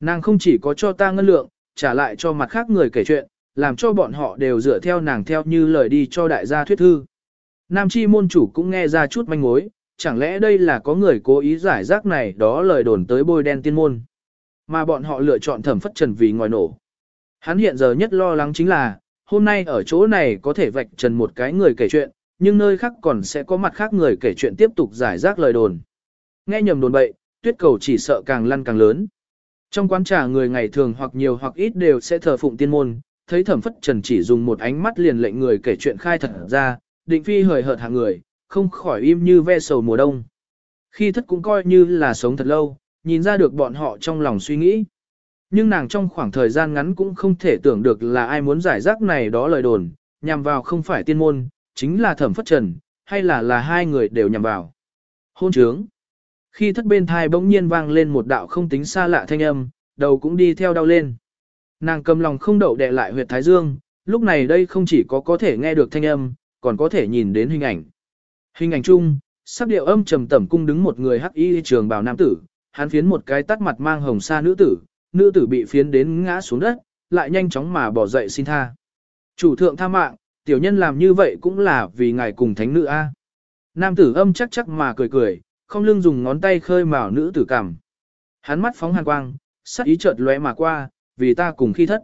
Nàng không chỉ có cho ta ngân lượng, trả lại cho mặt khác người kể chuyện, làm cho bọn họ đều dựa theo nàng theo như lời đi cho đại gia thuyết thư. Nam chi môn chủ cũng nghe ra chút manh mối, chẳng lẽ đây là có người cố ý giải rác này đó lời đồn tới bôi đen tiên môn. Mà bọn họ lựa chọn thẩm phất trần vì ngoài nổ. Hắn hiện giờ nhất lo lắng chính là, hôm nay ở chỗ này có thể vạch trần một cái người kể chuyện, nhưng nơi khác còn sẽ có mặt khác người kể chuyện tiếp tục giải rác lời đồn. Nghe nhầm đồn bậy, tuyết cầu chỉ sợ càng lăn càng lớn. Trong quán trà người ngày thường hoặc nhiều hoặc ít đều sẽ thờ phụng tiên môn, thấy thẩm phất trần chỉ dùng một ánh mắt liền lệnh người kể chuyện khai thật ra, định phi hời hợt hạng người, không khỏi im như ve sầu mùa đông. Khi thất cũng coi như là sống thật lâu, nhìn ra được bọn họ trong lòng suy nghĩ. Nhưng nàng trong khoảng thời gian ngắn cũng không thể tưởng được là ai muốn giải rác này đó lời đồn, nhằm vào không phải tiên môn, chính là thẩm phất trần, hay là là hai người đều nhằm vào. Hôn trướng. Khi thất bên thai bỗng nhiên vang lên một đạo không tính xa lạ thanh âm, đầu cũng đi theo đau lên. Nàng cầm lòng không đậu đè lại huyệt thái dương, lúc này đây không chỉ có có thể nghe được thanh âm, còn có thể nhìn đến hình ảnh. Hình ảnh chung, sắc điệu âm trầm tẩm cung đứng một người hắc y trường bào nam tử, hắn phiến một cái tắt mặt mang hồng sa nữ tử, nữ tử bị phiến đến ngã xuống đất, lại nhanh chóng mà bỏ dậy xin tha. Chủ thượng tha mạng, tiểu nhân làm như vậy cũng là vì ngài cùng thánh nữ A. Nam tử âm chắc chắc mà cười cười, không lưng dùng ngón tay khơi mào nữ tử cảm. Hắn mắt phóng hàn quang, sắc ý chợt lóe mà qua, vì ta cùng khi thất.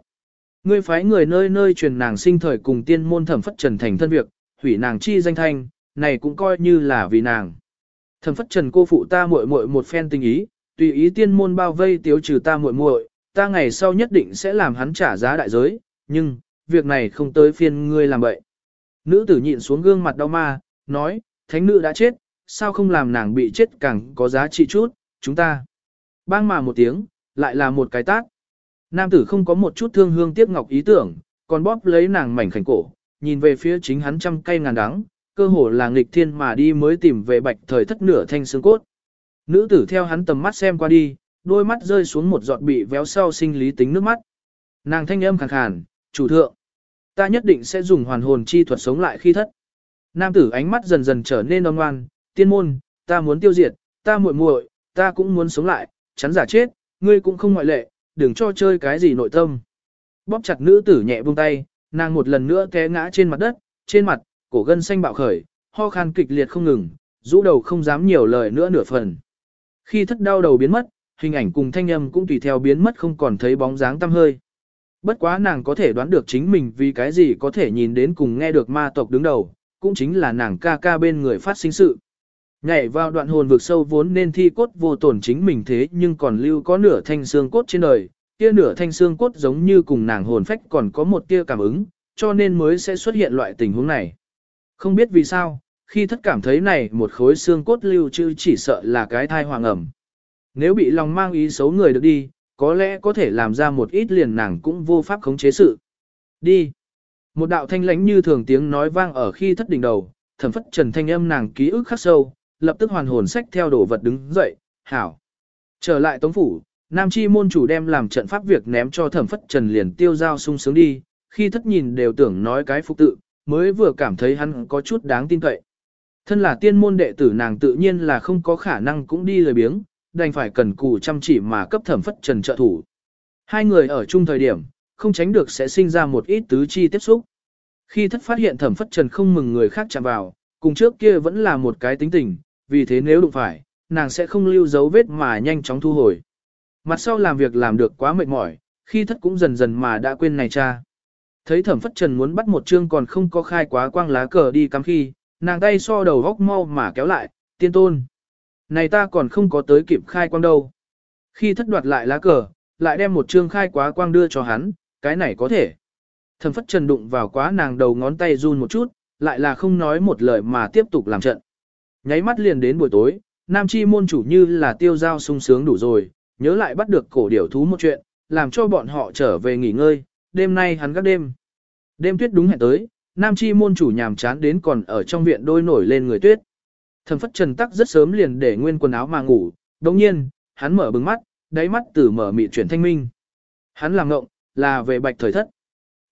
Ngươi phái người nơi nơi truyền nàng sinh thời cùng tiên môn thẩm phất trần thành thân việc, hủy nàng chi danh thanh, này cũng coi như là vì nàng. Thẩm phất trần cô phụ ta muội muội một phen tình ý, tùy ý tiên môn bao vây tiếu trừ ta muội muội, ta ngày sau nhất định sẽ làm hắn trả giá đại giới, nhưng, việc này không tới phiên ngươi làm vậy. Nữ tử nhịn xuống gương mặt đau ma, nói, thánh nữ đã chết, sao không làm nàng bị chết càng có giá trị chút, chúng ta. Bang mà một tiếng, lại là một cái tác. Nam tử không có một chút thương hương tiếc ngọc ý tưởng, còn bóp lấy nàng mảnh khảnh cổ, nhìn về phía chính hắn trăm cây ngàn đắng, cơ hồ là nghịch thiên mà đi mới tìm về bạch thời thất nửa thanh xương cốt. Nữ tử theo hắn tầm mắt xem qua đi, đôi mắt rơi xuống một giọt bị véo sau sinh lý tính nước mắt. Nàng thanh âm khàn khàn, chủ thượng. Ta nhất định sẽ dùng hoàn hồn chi thuật sống lại khi thất. Nam tử ánh mắt dần dần trở nên ôn ngoan, tiên môn, ta muốn tiêu diệt, ta muội muội, ta cũng muốn sống lại, chắn giả chết, ngươi cũng không ngoại lệ, đừng cho chơi cái gì nội tâm. Bóp chặt nữ tử nhẹ buông tay, nàng một lần nữa té ngã trên mặt đất, trên mặt, cổ gân xanh bạo khởi, ho khan kịch liệt không ngừng, rũ đầu không dám nhiều lời nữa nửa phần. Khi thất đau đầu biến mất, hình ảnh cùng thanh âm cũng tùy theo biến mất không còn thấy bóng dáng tăm hơi. Bất quá nàng có thể đoán được chính mình vì cái gì có thể nhìn đến cùng nghe được ma tộc đứng đầu, cũng chính là nàng ca ca bên người phát sinh sự. Nhảy vào đoạn hồn vực sâu vốn nên thi cốt vô tổn chính mình thế nhưng còn lưu có nửa thanh xương cốt trên đời, kia nửa thanh xương cốt giống như cùng nàng hồn phách còn có một tia cảm ứng, cho nên mới sẽ xuất hiện loại tình huống này. Không biết vì sao, khi thất cảm thấy này một khối xương cốt lưu trữ chỉ sợ là cái thai hoàng ẩm. Nếu bị lòng mang ý xấu người được đi, có lẽ có thể làm ra một ít liền nàng cũng vô pháp khống chế sự. Đi. Một đạo thanh lãnh như thường tiếng nói vang ở khi thất đỉnh đầu, thẩm phất trần thanh âm nàng ký ức khắc sâu, lập tức hoàn hồn sách theo đồ vật đứng dậy, hảo. Trở lại tống phủ, nam chi môn chủ đem làm trận pháp việc ném cho thẩm phất trần liền tiêu giao sung sướng đi, khi thất nhìn đều tưởng nói cái phục tự, mới vừa cảm thấy hắn có chút đáng tin cậy. Thân là tiên môn đệ tử nàng tự nhiên là không có khả năng cũng đi lời biếng, đành phải cần cù chăm chỉ mà cấp thẩm phất trần trợ thủ. Hai người ở chung thời điểm, không tránh được sẽ sinh ra một ít tứ chi tiếp xúc. Khi thất phát hiện thẩm phất trần không mừng người khác chạm vào, cùng trước kia vẫn là một cái tính tình, vì thế nếu đụng phải, nàng sẽ không lưu dấu vết mà nhanh chóng thu hồi. Mặt sau làm việc làm được quá mệt mỏi, khi thất cũng dần dần mà đã quên này cha. Thấy thẩm phất trần muốn bắt một chương còn không có khai quá quang lá cờ đi cắm khi, nàng tay so đầu góc mau mà kéo lại, tiên tôn. Này ta còn không có tới kịp khai quang đâu. Khi thất đoạt lại lá cờ, lại đem một chương khai quá quang đưa cho hắn, cái này có thể. Thẩm phất trần đụng vào quá nàng đầu ngón tay run một chút, lại là không nói một lời mà tiếp tục làm trận. Nháy mắt liền đến buổi tối, nam chi môn chủ như là tiêu giao sung sướng đủ rồi, nhớ lại bắt được cổ điểu thú một chuyện, làm cho bọn họ trở về nghỉ ngơi, đêm nay hắn gác đêm. Đêm tuyết đúng hẹn tới, nam chi môn chủ nhàm chán đến còn ở trong viện đôi nổi lên người tuyết. Thẩm phất trần tắc rất sớm liền để nguyên quần áo mà ngủ, đồng nhiên, hắn mở bừng mắt, đáy mắt từ mở mị chuyển thanh minh. Hắn làm ngộng, là về bạch thời thất.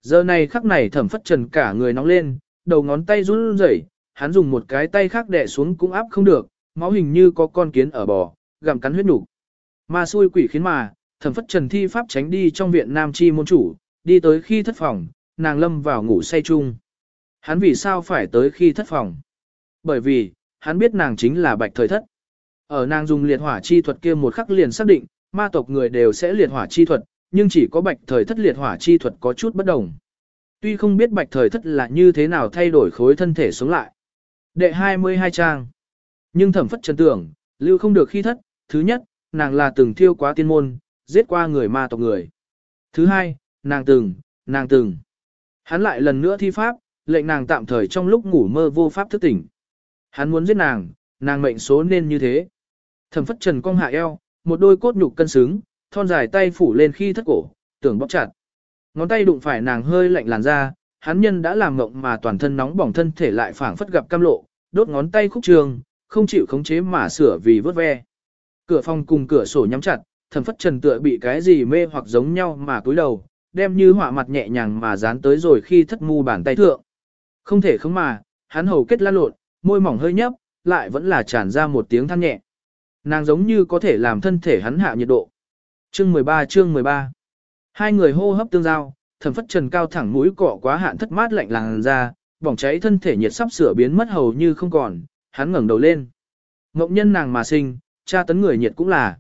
Giờ này khắc này thẩm phất trần cả người nóng lên, đầu ngón tay run rẩy, hắn dùng một cái tay khác đè xuống cũng áp không được, máu hình như có con kiến ở bò, gặm cắn huyết nục. Mà xui quỷ khiến mà, thẩm phất trần thi pháp tránh đi trong viện nam chi môn chủ, đi tới khi thất phòng, nàng lâm vào ngủ say chung. Hắn vì sao phải tới khi thất phòng? Bởi vì, hắn biết nàng chính là bạch thời thất. Ở nàng dùng liệt hỏa chi thuật kia một khắc liền xác định, ma tộc người đều sẽ liệt hỏa chi thuật, nhưng chỉ có bạch thời thất liệt hỏa chi thuật có chút bất đồng. Tuy không biết bạch thời thất là như thế nào thay đổi khối thân thể sống lại. Đệ 22 trang. Nhưng thẩm phất chân tưởng, lưu không được khi thất, thứ nhất, nàng là từng thiêu quá tiên môn, giết qua người ma tộc người. Thứ hai, nàng từng, nàng từng. Hắn lại lần nữa thi pháp, lệnh nàng tạm thời trong lúc ngủ mơ vô pháp thức tỉnh. Hắn muốn giết nàng, nàng mệnh số nên như thế. Thẩm phất trần cong hạ eo, một đôi cốt nhục cân xứng, thon dài tay phủ lên khi thất cổ, tưởng bóp chặt. Ngón tay đụng phải nàng hơi lạnh làn ra, hắn nhân đã làm ngộng mà toàn thân nóng bỏng thân thể lại phảng phất gặp cam lộ, đốt ngón tay khúc trường, không chịu khống chế mà sửa vì vớt ve. Cửa phòng cùng cửa sổ nhắm chặt, thẩm phất trần tựa bị cái gì mê hoặc giống nhau mà cúi đầu, đem như họa mặt nhẹ nhàng mà dán tới rồi khi thất mu bàn tay thượng. Không thể không mà, hắn hầu kết lan lộn, môi mỏng hơi nhấp, lại vẫn là tràn ra một tiếng than nhẹ. Nàng giống như có thể làm thân thể hắn hạ nhiệt độ. Chương 13 chương 13 Hai người hô hấp tương giao, thẩm phất trần cao thẳng mũi cọ quá hạn thất mát lạnh làng ra, bỏng cháy thân thể nhiệt sắp sửa biến mất hầu như không còn, hắn ngẩng đầu lên. Ngộng nhân nàng mà sinh, cha tấn người nhiệt cũng là.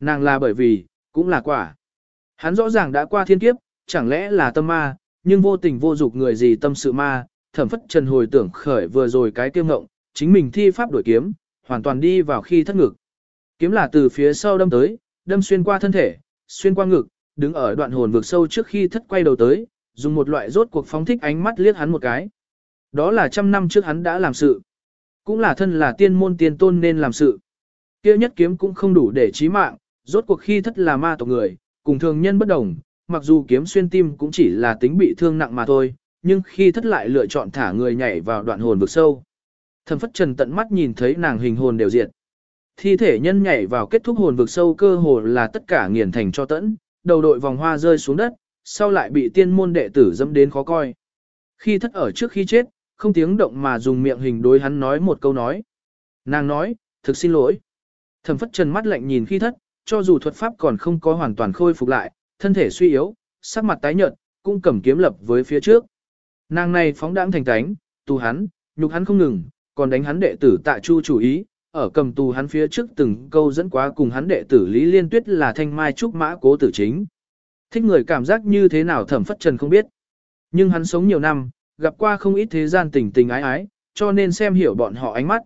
Nàng là bởi vì, cũng là quả. Hắn rõ ràng đã qua thiên kiếp, chẳng lẽ là tâm ma, nhưng vô tình vô dục người gì tâm sự ma, thẩm phất trần hồi tưởng khởi vừa rồi cái tiêu ngộng, chính mình thi pháp đổi kiếm, hoàn toàn đi vào khi thất ngực. Kiếm là từ phía sau đâm tới, đâm xuyên qua thân thể, xuyên qua ngực, đứng ở đoạn hồn vực sâu trước khi thất quay đầu tới, dùng một loại rốt cuộc phóng thích ánh mắt liếc hắn một cái. Đó là trăm năm trước hắn đã làm sự. Cũng là thân là tiên môn tiên tôn nên làm sự. Kia nhất kiếm cũng không đủ để chí mạng, rốt cuộc khi thất là ma tộc người, cùng thường nhân bất đồng, mặc dù kiếm xuyên tim cũng chỉ là tính bị thương nặng mà thôi, nhưng khi thất lại lựa chọn thả người nhảy vào đoạn hồn vực sâu. Thẩm phất trần tận mắt nhìn thấy nàng hình hồn đều diệt. Thi thể nhân nhảy vào kết thúc hồn vực sâu cơ hồ là tất cả nghiền thành cho tẫn, đầu đội vòng hoa rơi xuống đất, sau lại bị tiên môn đệ tử dâm đến khó coi. Khi thất ở trước khi chết, không tiếng động mà dùng miệng hình đối hắn nói một câu nói. Nàng nói, thực xin lỗi. Thẩm phất trần mắt lạnh nhìn khi thất, cho dù thuật pháp còn không có hoàn toàn khôi phục lại, thân thể suy yếu, sắc mặt tái nhợt, cũng cầm kiếm lập với phía trước. Nàng này phóng đãng thành tánh, tù hắn, nhục hắn không ngừng, còn đánh hắn đệ tử tạ chu chủ ý, ở cầm tù hắn phía trước từng câu dẫn quá cùng hắn đệ tử Lý Liên Tuyết là thanh mai trúc mã cố tử chính. Thích người cảm giác như thế nào thẩm phất trần không biết. Nhưng hắn sống nhiều năm, gặp qua không ít thế gian tình tình ái ái, cho nên xem hiểu bọn họ ánh mắt.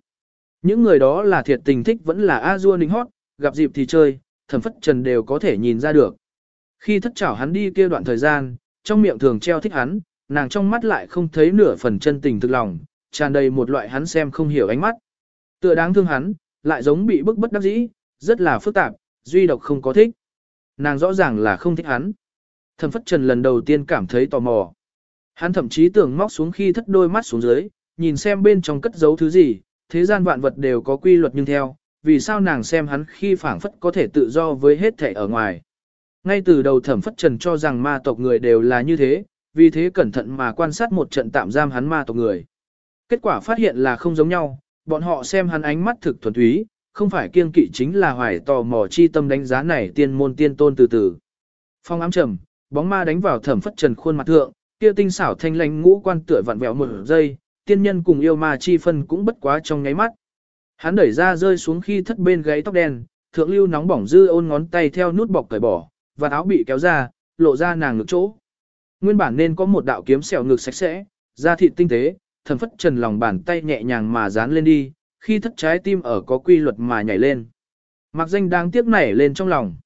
Những người đó là thiệt tình thích vẫn là A-dua ninh hót, gặp dịp thì chơi, thẩm phất trần đều có thể nhìn ra được. Khi thất chảo hắn đi kia đoạn thời gian, trong miệng thường treo thích hắn, nàng trong mắt lại không thấy nửa phần chân tình thực lòng, tràn đầy một loại hắn xem không hiểu ánh mắt. Tựa đáng thương hắn, lại giống bị bức bất đắc dĩ, rất là phức tạp, duy độc không có thích. Nàng rõ ràng là không thích hắn. Thẩm phất trần lần đầu tiên cảm thấy tò mò. Hắn thậm chí tưởng móc xuống khi thất đôi mắt xuống dưới, nhìn xem bên trong cất giấu thứ gì, thế gian vạn vật đều có quy luật nhưng theo, vì sao nàng xem hắn khi phảng phất có thể tự do với hết thể ở ngoài. Ngay từ đầu thẩm phất trần cho rằng ma tộc người đều là như thế, vì thế cẩn thận mà quan sát một trận tạm giam hắn ma tộc người. Kết quả phát hiện là không giống nhau, bọn họ xem hắn ánh mắt thực thuần túy, không phải kiêng kỵ chính là hoài tò mò chi tâm đánh giá này tiên môn tiên tôn từ từ. Phong ám trầm, bóng ma đánh vào thẩm phất trần khuôn mặt thượng, kia tinh xảo thanh lãnh ngũ quan tựa vặn vẹo một giây, tiên nhân cùng yêu ma chi phân cũng bất quá trong nháy mắt. Hắn đẩy ra rơi xuống khi thất bên gáy tóc đen, thượng lưu nóng bỏng dư ôn ngón tay theo nút bọc cởi bỏ, và áo bị kéo ra, lộ ra nàng ngực chỗ. Nguyên bản nên có một đạo kiếm sẹo ngực sạch sẽ, da thịt tinh tế, thần phất trần lòng bàn tay nhẹ nhàng mà dán lên đi, khi thất trái tim ở có quy luật mà nhảy lên. Mặc danh đang tiếc nảy lên trong lòng.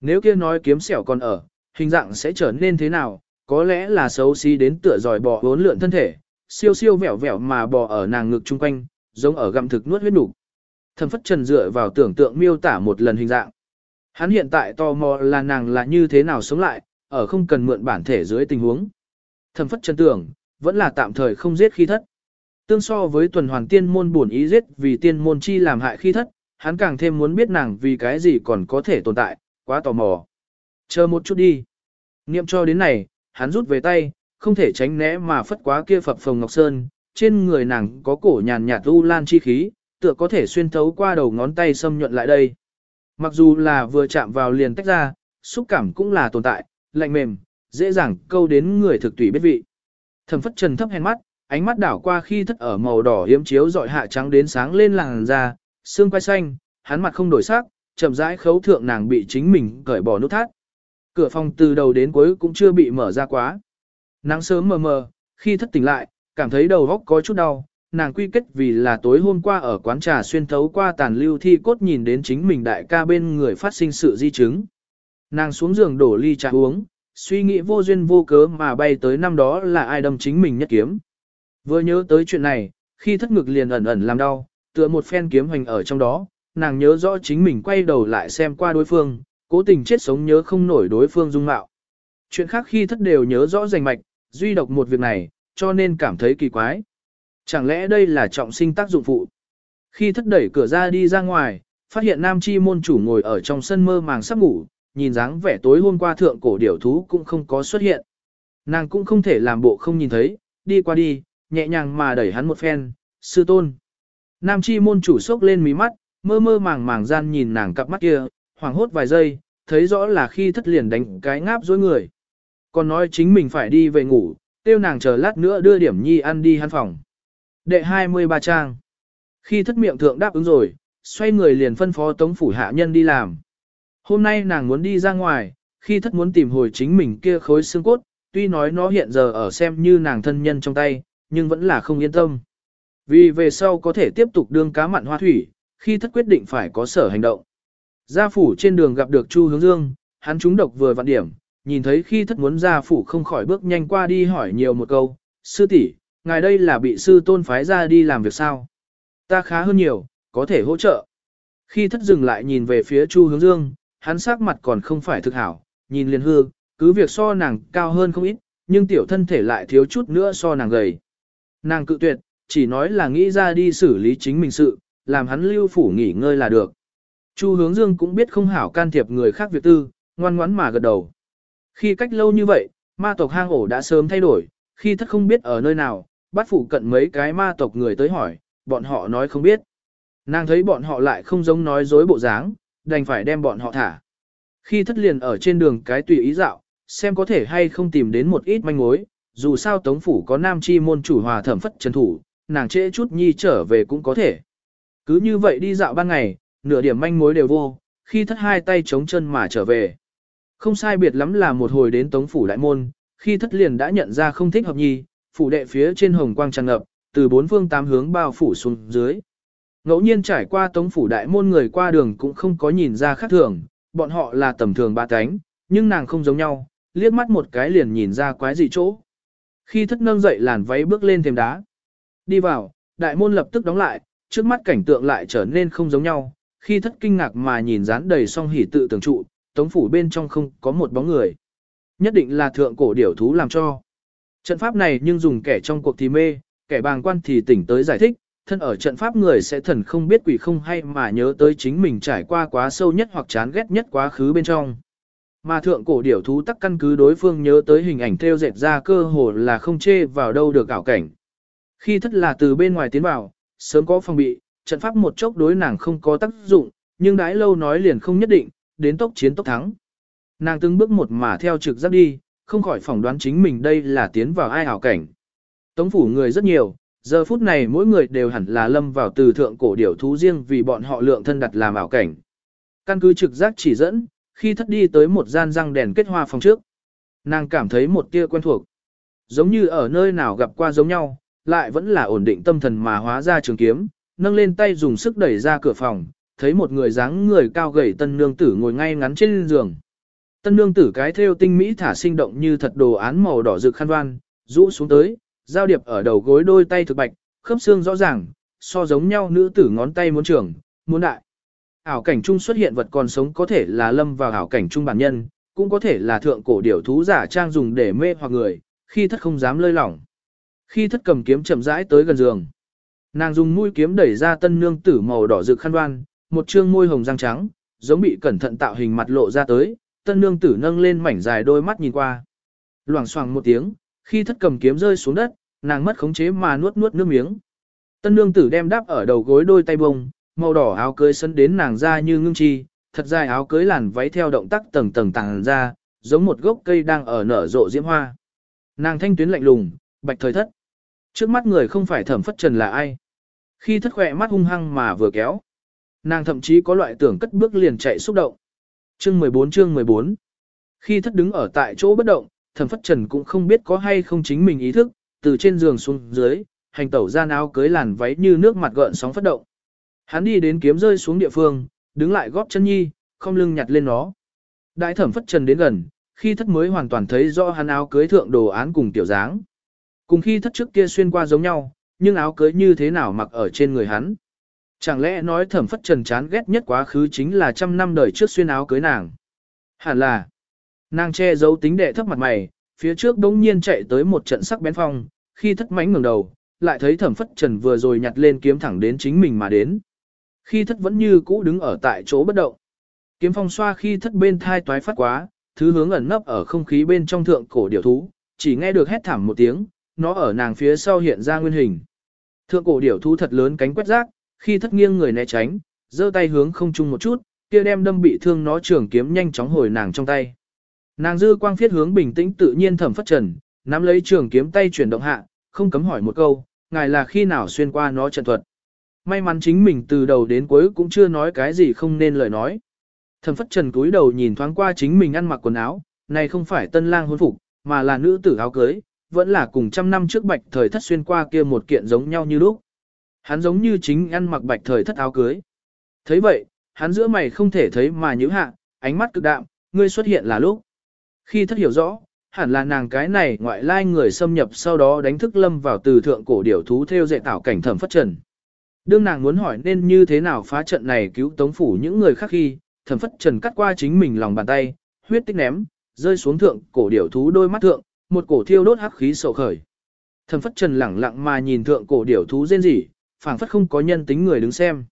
Nếu kia nói kiếm sẹo còn ở, hình dạng sẽ trở nên thế nào, có lẽ là xấu xí đến tựa dòi bò vốn lượn thân thể, siêu siêu vẹo vẹo mà bò ở nàng ngực chung quanh, giống ở gặm thực nuốt huyết đủ. Thần phất trần dựa vào tưởng tượng miêu tả một lần hình dạng. Hắn hiện tại tò mò là nàng là như thế nào sống lại, ở không cần mượn bản thể dưới tình huống. Thẩm phất chân tưởng, vẫn là tạm thời không giết khi thất. Tương so với tuần hoàn tiên môn buồn ý giết vì tiên môn chi làm hại khi thất, hắn càng thêm muốn biết nàng vì cái gì còn có thể tồn tại, quá tò mò. Chờ một chút đi. Niệm cho đến này, hắn rút về tay, không thể tránh né mà phất quá kia phập phồng ngọc sơn, trên người nàng có cổ nhàn nhạt u lan chi khí, tựa có thể xuyên thấu qua đầu ngón tay xâm nhuận lại đây. Mặc dù là vừa chạm vào liền tách ra, xúc cảm cũng là tồn tại, lạnh mềm, dễ dàng câu đến người thực tùy biết vị. Thẩm phất trần thấp hèn mắt, ánh mắt đảo qua khi thất ở màu đỏ hiếm chiếu dọi hạ trắng đến sáng lên làn da, xương quai xanh, hắn mặt không đổi sắc, chậm rãi khấu thượng nàng bị chính mình cởi bỏ nút thắt. Cửa phòng từ đầu đến cuối cũng chưa bị mở ra quá. Nắng sớm mờ mờ, khi thất tỉnh lại, cảm thấy đầu óc có chút đau, nàng quy kết vì là tối hôm qua ở quán trà xuyên thấu qua tàn lưu thi cốt nhìn đến chính mình đại ca bên người phát sinh sự di chứng. Nàng xuống giường đổ ly trà uống, suy nghĩ vô duyên vô cớ mà bay tới năm đó là ai đâm chính mình nhất kiếm. Vừa nhớ tới chuyện này, khi thất ngực liền ẩn ẩn làm đau, tựa một phen kiếm hoành ở trong đó, nàng nhớ rõ chính mình quay đầu lại xem qua đối phương, cố tình chết sống nhớ không nổi đối phương dung mạo. Chuyện khác khi thất đều nhớ rõ rành mạch, duy độc một việc này, cho nên cảm thấy kỳ quái. Chẳng lẽ đây là trọng sinh tác dụng phụ? Khi thất đẩy cửa ra đi ra ngoài, phát hiện nam chi môn chủ ngồi ở trong sân mơ màng sắp ngủ, nhìn dáng vẻ tối hôm qua thượng cổ điểu thú cũng không có xuất hiện. Nàng cũng không thể làm bộ không nhìn thấy, đi qua đi, nhẹ nhàng mà đẩy hắn một phen, sư tôn. Nam chi môn chủ sốc lên mí mắt, mơ mơ màng màng gian nhìn nàng cặp mắt kia, hoảng hốt vài giây, thấy rõ là khi thất liền đánh cái ngáp dối người. Còn nói chính mình phải đi về ngủ, tiêu nàng chờ lát nữa đưa điểm nhi ăn đi hắn phòng. Đệ 23 trang. Khi thất miệng thượng đáp ứng rồi, xoay người liền phân phó tống phủ hạ nhân đi làm. Hôm nay nàng muốn đi ra ngoài, khi thất muốn tìm hồi chính mình kia khối xương cốt, tuy nói nó hiện giờ ở xem như nàng thân nhân trong tay, nhưng vẫn là không yên tâm. Vì về sau có thể tiếp tục đương cá mặn hoa thủy, khi thất quyết định phải có sở hành động. Gia phủ trên đường gặp được Chu Hướng Dương, hắn trúng độc vừa vặn điểm, nhìn thấy khi thất muốn gia phủ không khỏi bước nhanh qua đi hỏi nhiều một câu, sư tỷ, ngài đây là bị sư tôn phái ra đi làm việc sao? Ta khá hơn nhiều, có thể hỗ trợ. Khi thất dừng lại nhìn về phía Chu Hướng Dương, hắn sắc mặt còn không phải thực hảo, nhìn liền hư, cứ việc so nàng cao hơn không ít, nhưng tiểu thân thể lại thiếu chút nữa so nàng gầy. Nàng cự tuyệt, chỉ nói là nghĩ ra đi xử lý chính mình sự, làm hắn lưu phủ nghỉ ngơi là được. Chu hướng dương cũng biết không hảo can thiệp người khác việc tư, ngoan ngoãn mà gật đầu. Khi cách lâu như vậy, ma tộc hang ổ đã sớm thay đổi, khi thất không biết ở nơi nào, bắt phủ cận mấy cái ma tộc người tới hỏi, bọn họ nói không biết. Nàng thấy bọn họ lại không giống nói dối bộ dáng, đành phải đem bọn họ thả. Khi thất liền ở trên đường cái tùy ý dạo, xem có thể hay không tìm đến một ít manh mối, dù sao tống phủ có nam chi môn chủ hòa thẩm phất trần thủ, nàng trễ chút nhi trở về cũng có thể. Cứ như vậy đi dạo ban ngày, nửa điểm manh mối đều vô, khi thất hai tay chống chân mà trở về. Không sai biệt lắm là một hồi đến tống phủ đại môn, khi thất liền đã nhận ra không thích hợp nhi, phủ đệ phía trên hồng quang tràn ngập, từ bốn phương tám hướng bao phủ xuống dưới. Ngẫu nhiên trải qua tống phủ đại môn người qua đường cũng không có nhìn ra khác thường, bọn họ là tầm thường ba cánh, nhưng nàng không giống nhau, liếc mắt một cái liền nhìn ra quái gì chỗ. Khi thất nâng dậy làn váy bước lên thềm đá. Đi vào, đại môn lập tức đóng lại, trước mắt cảnh tượng lại trở nên không giống nhau, khi thất kinh ngạc mà nhìn dán đầy song hỉ tự tưởng trụ, tống phủ bên trong không có một bóng người. Nhất định là thượng cổ điểu thú làm cho. Trận pháp này nhưng dùng kẻ trong cuộc thì mê, kẻ bàng quan thì tỉnh tới giải thích, thân ở trận pháp người sẽ thần không biết quỷ không hay mà nhớ tới chính mình trải qua quá sâu nhất hoặc chán ghét nhất quá khứ bên trong. Mà thượng cổ điểu thú tắc căn cứ đối phương nhớ tới hình ảnh theo dệt ra cơ hồ là không chê vào đâu được ảo cảnh. Khi thất là từ bên ngoài tiến vào, sớm có phòng bị, trận pháp một chốc đối nàng không có tác dụng, nhưng đãi lâu nói liền không nhất định, đến tốc chiến tốc thắng. Nàng từng bước một mà theo trực giác đi, không khỏi phỏng đoán chính mình đây là tiến vào ai ảo cảnh. Tống phủ người rất nhiều, giờ phút này mỗi người đều hẳn là lâm vào từ thượng cổ điểu thú riêng vì bọn họ lượng thân đặt làm ảo cảnh. Căn cứ trực giác chỉ dẫn, khi thất đi tới một gian răng đèn kết hoa phòng trước. Nàng cảm thấy một tia quen thuộc. Giống như ở nơi nào gặp qua giống nhau, lại vẫn là ổn định tâm thần mà hóa ra trường kiếm, nâng lên tay dùng sức đẩy ra cửa phòng, thấy một người dáng người cao gầy tân nương tử ngồi ngay ngắn trên giường. Tân nương tử cái thêu tinh mỹ thả sinh động như thật đồ án màu đỏ rực khăn đoan, rũ xuống tới, giao điệp ở đầu gối đôi tay thực bạch, khớp xương rõ ràng, so giống nhau nữ tử ngón tay muốn trưởng, muốn đại. Ảo cảnh trung xuất hiện vật còn sống có thể là lâm vào ảo cảnh trung bản nhân, cũng có thể là thượng cổ điểu thú giả trang dùng để mê hoặc người, khi thất không dám lơi lỏng. Khi thất cầm kiếm chậm rãi tới gần giường. Nàng dùng mũi kiếm đẩy ra tân nương tử màu đỏ rực khăn đoan, một trương môi hồng răng trắng, giống bị cẩn thận tạo hình mặt lộ ra tới, tân nương tử nâng lên mảnh dài đôi mắt nhìn qua. Loảng xoảng một tiếng, khi thất cầm kiếm rơi xuống đất, nàng mất khống chế mà nuốt nuốt nước miếng. Tân nương tử đem đáp ở đầu gối đôi tay bông, màu đỏ áo cưới sân đến nàng ra như ngưng chi, thật dài áo cưới làn váy theo động tác tầng tầng tàng ra, giống một gốc cây đang ở nở rộ diễm hoa. Nàng thanh tuyến lạnh lùng, bạch thời thất. Trước mắt người không phải thẩm phất trần là ai. Khi thất khỏe mắt hung hăng mà vừa kéo. Nàng thậm chí có loại tưởng cất bước liền chạy xúc động. Chương 14 chương 14 Khi thất đứng ở tại chỗ bất động, thẩm phất trần cũng không biết có hay không chính mình ý thức, từ trên giường xuống dưới, hành tẩu ra áo cưới làn váy như nước mặt gợn sóng phất động. Hắn đi đến kiếm rơi xuống địa phương, đứng lại góp chân nhi, không lưng nhặt lên nó. Đại thẩm phất trần đến gần, khi thất mới hoàn toàn thấy rõ hắn áo cưới thượng đồ án cùng tiểu dáng. Cùng khi thất trước kia xuyên qua giống nhau, nhưng áo cưới như thế nào mặc ở trên người hắn. Chẳng lẽ nói thẩm phất trần chán ghét nhất quá khứ chính là trăm năm đời trước xuyên áo cưới nàng. Hẳn là, nàng che giấu tính đệ thấp mặt mày, phía trước đống nhiên chạy tới một trận sắc bén phong, khi thất mánh ngẩng đầu, lại thấy thẩm phất trần vừa rồi nhặt lên kiếm thẳng đến chính mình mà đến. Khi thất vẫn như cũ đứng ở tại chỗ bất động. Kiếm phong xoa khi thất bên thai toái phát quá, thứ hướng ẩn nấp ở không khí bên trong thượng cổ điểu thú, chỉ nghe được hét thảm một tiếng, nó ở nàng phía sau hiện ra nguyên hình. Thượng cổ điểu thú thật lớn cánh quét rác, khi thất nghiêng người né tránh, giơ tay hướng không chung một chút, kia đem đâm bị thương nó trường kiếm nhanh chóng hồi nàng trong tay. Nàng dư quang phiết hướng bình tĩnh tự nhiên thẩm phất trần, nắm lấy trường kiếm tay chuyển động hạ, không cấm hỏi một câu, ngài là khi nào xuyên qua nó trận thuật. May mắn chính mình từ đầu đến cuối cũng chưa nói cái gì không nên lời nói. Thẩm phất trần cúi đầu nhìn thoáng qua chính mình ăn mặc quần áo, này không phải tân lang hôn phục, mà là nữ tử áo cưới, vẫn là cùng trăm năm trước bạch thời thất xuyên qua kia một kiện giống nhau như lúc. Hắn giống như chính ăn mặc bạch thời thất áo cưới. thấy vậy, hắn giữa mày không thể thấy mà nhíu hạ, ánh mắt cực đạm, ngươi xuất hiện là lúc. Khi thất hiểu rõ, hẳn là nàng cái này ngoại lai người xâm nhập sau đó đánh thức lâm vào từ thượng cổ điểu thú theo dạy tạo cảnh thẩm phất trần. Đương nàng muốn hỏi nên như thế nào phá trận này cứu tống phủ những người khác khi, thẩm phất trần cắt qua chính mình lòng bàn tay, huyết tích ném, rơi xuống thượng cổ điểu thú đôi mắt thượng, một cổ thiêu đốt hắc khí sầu khởi. Thẩm phất trần lẳng lặng mà nhìn thượng cổ điểu thú rên rỉ, phảng phất không có nhân tính người đứng xem.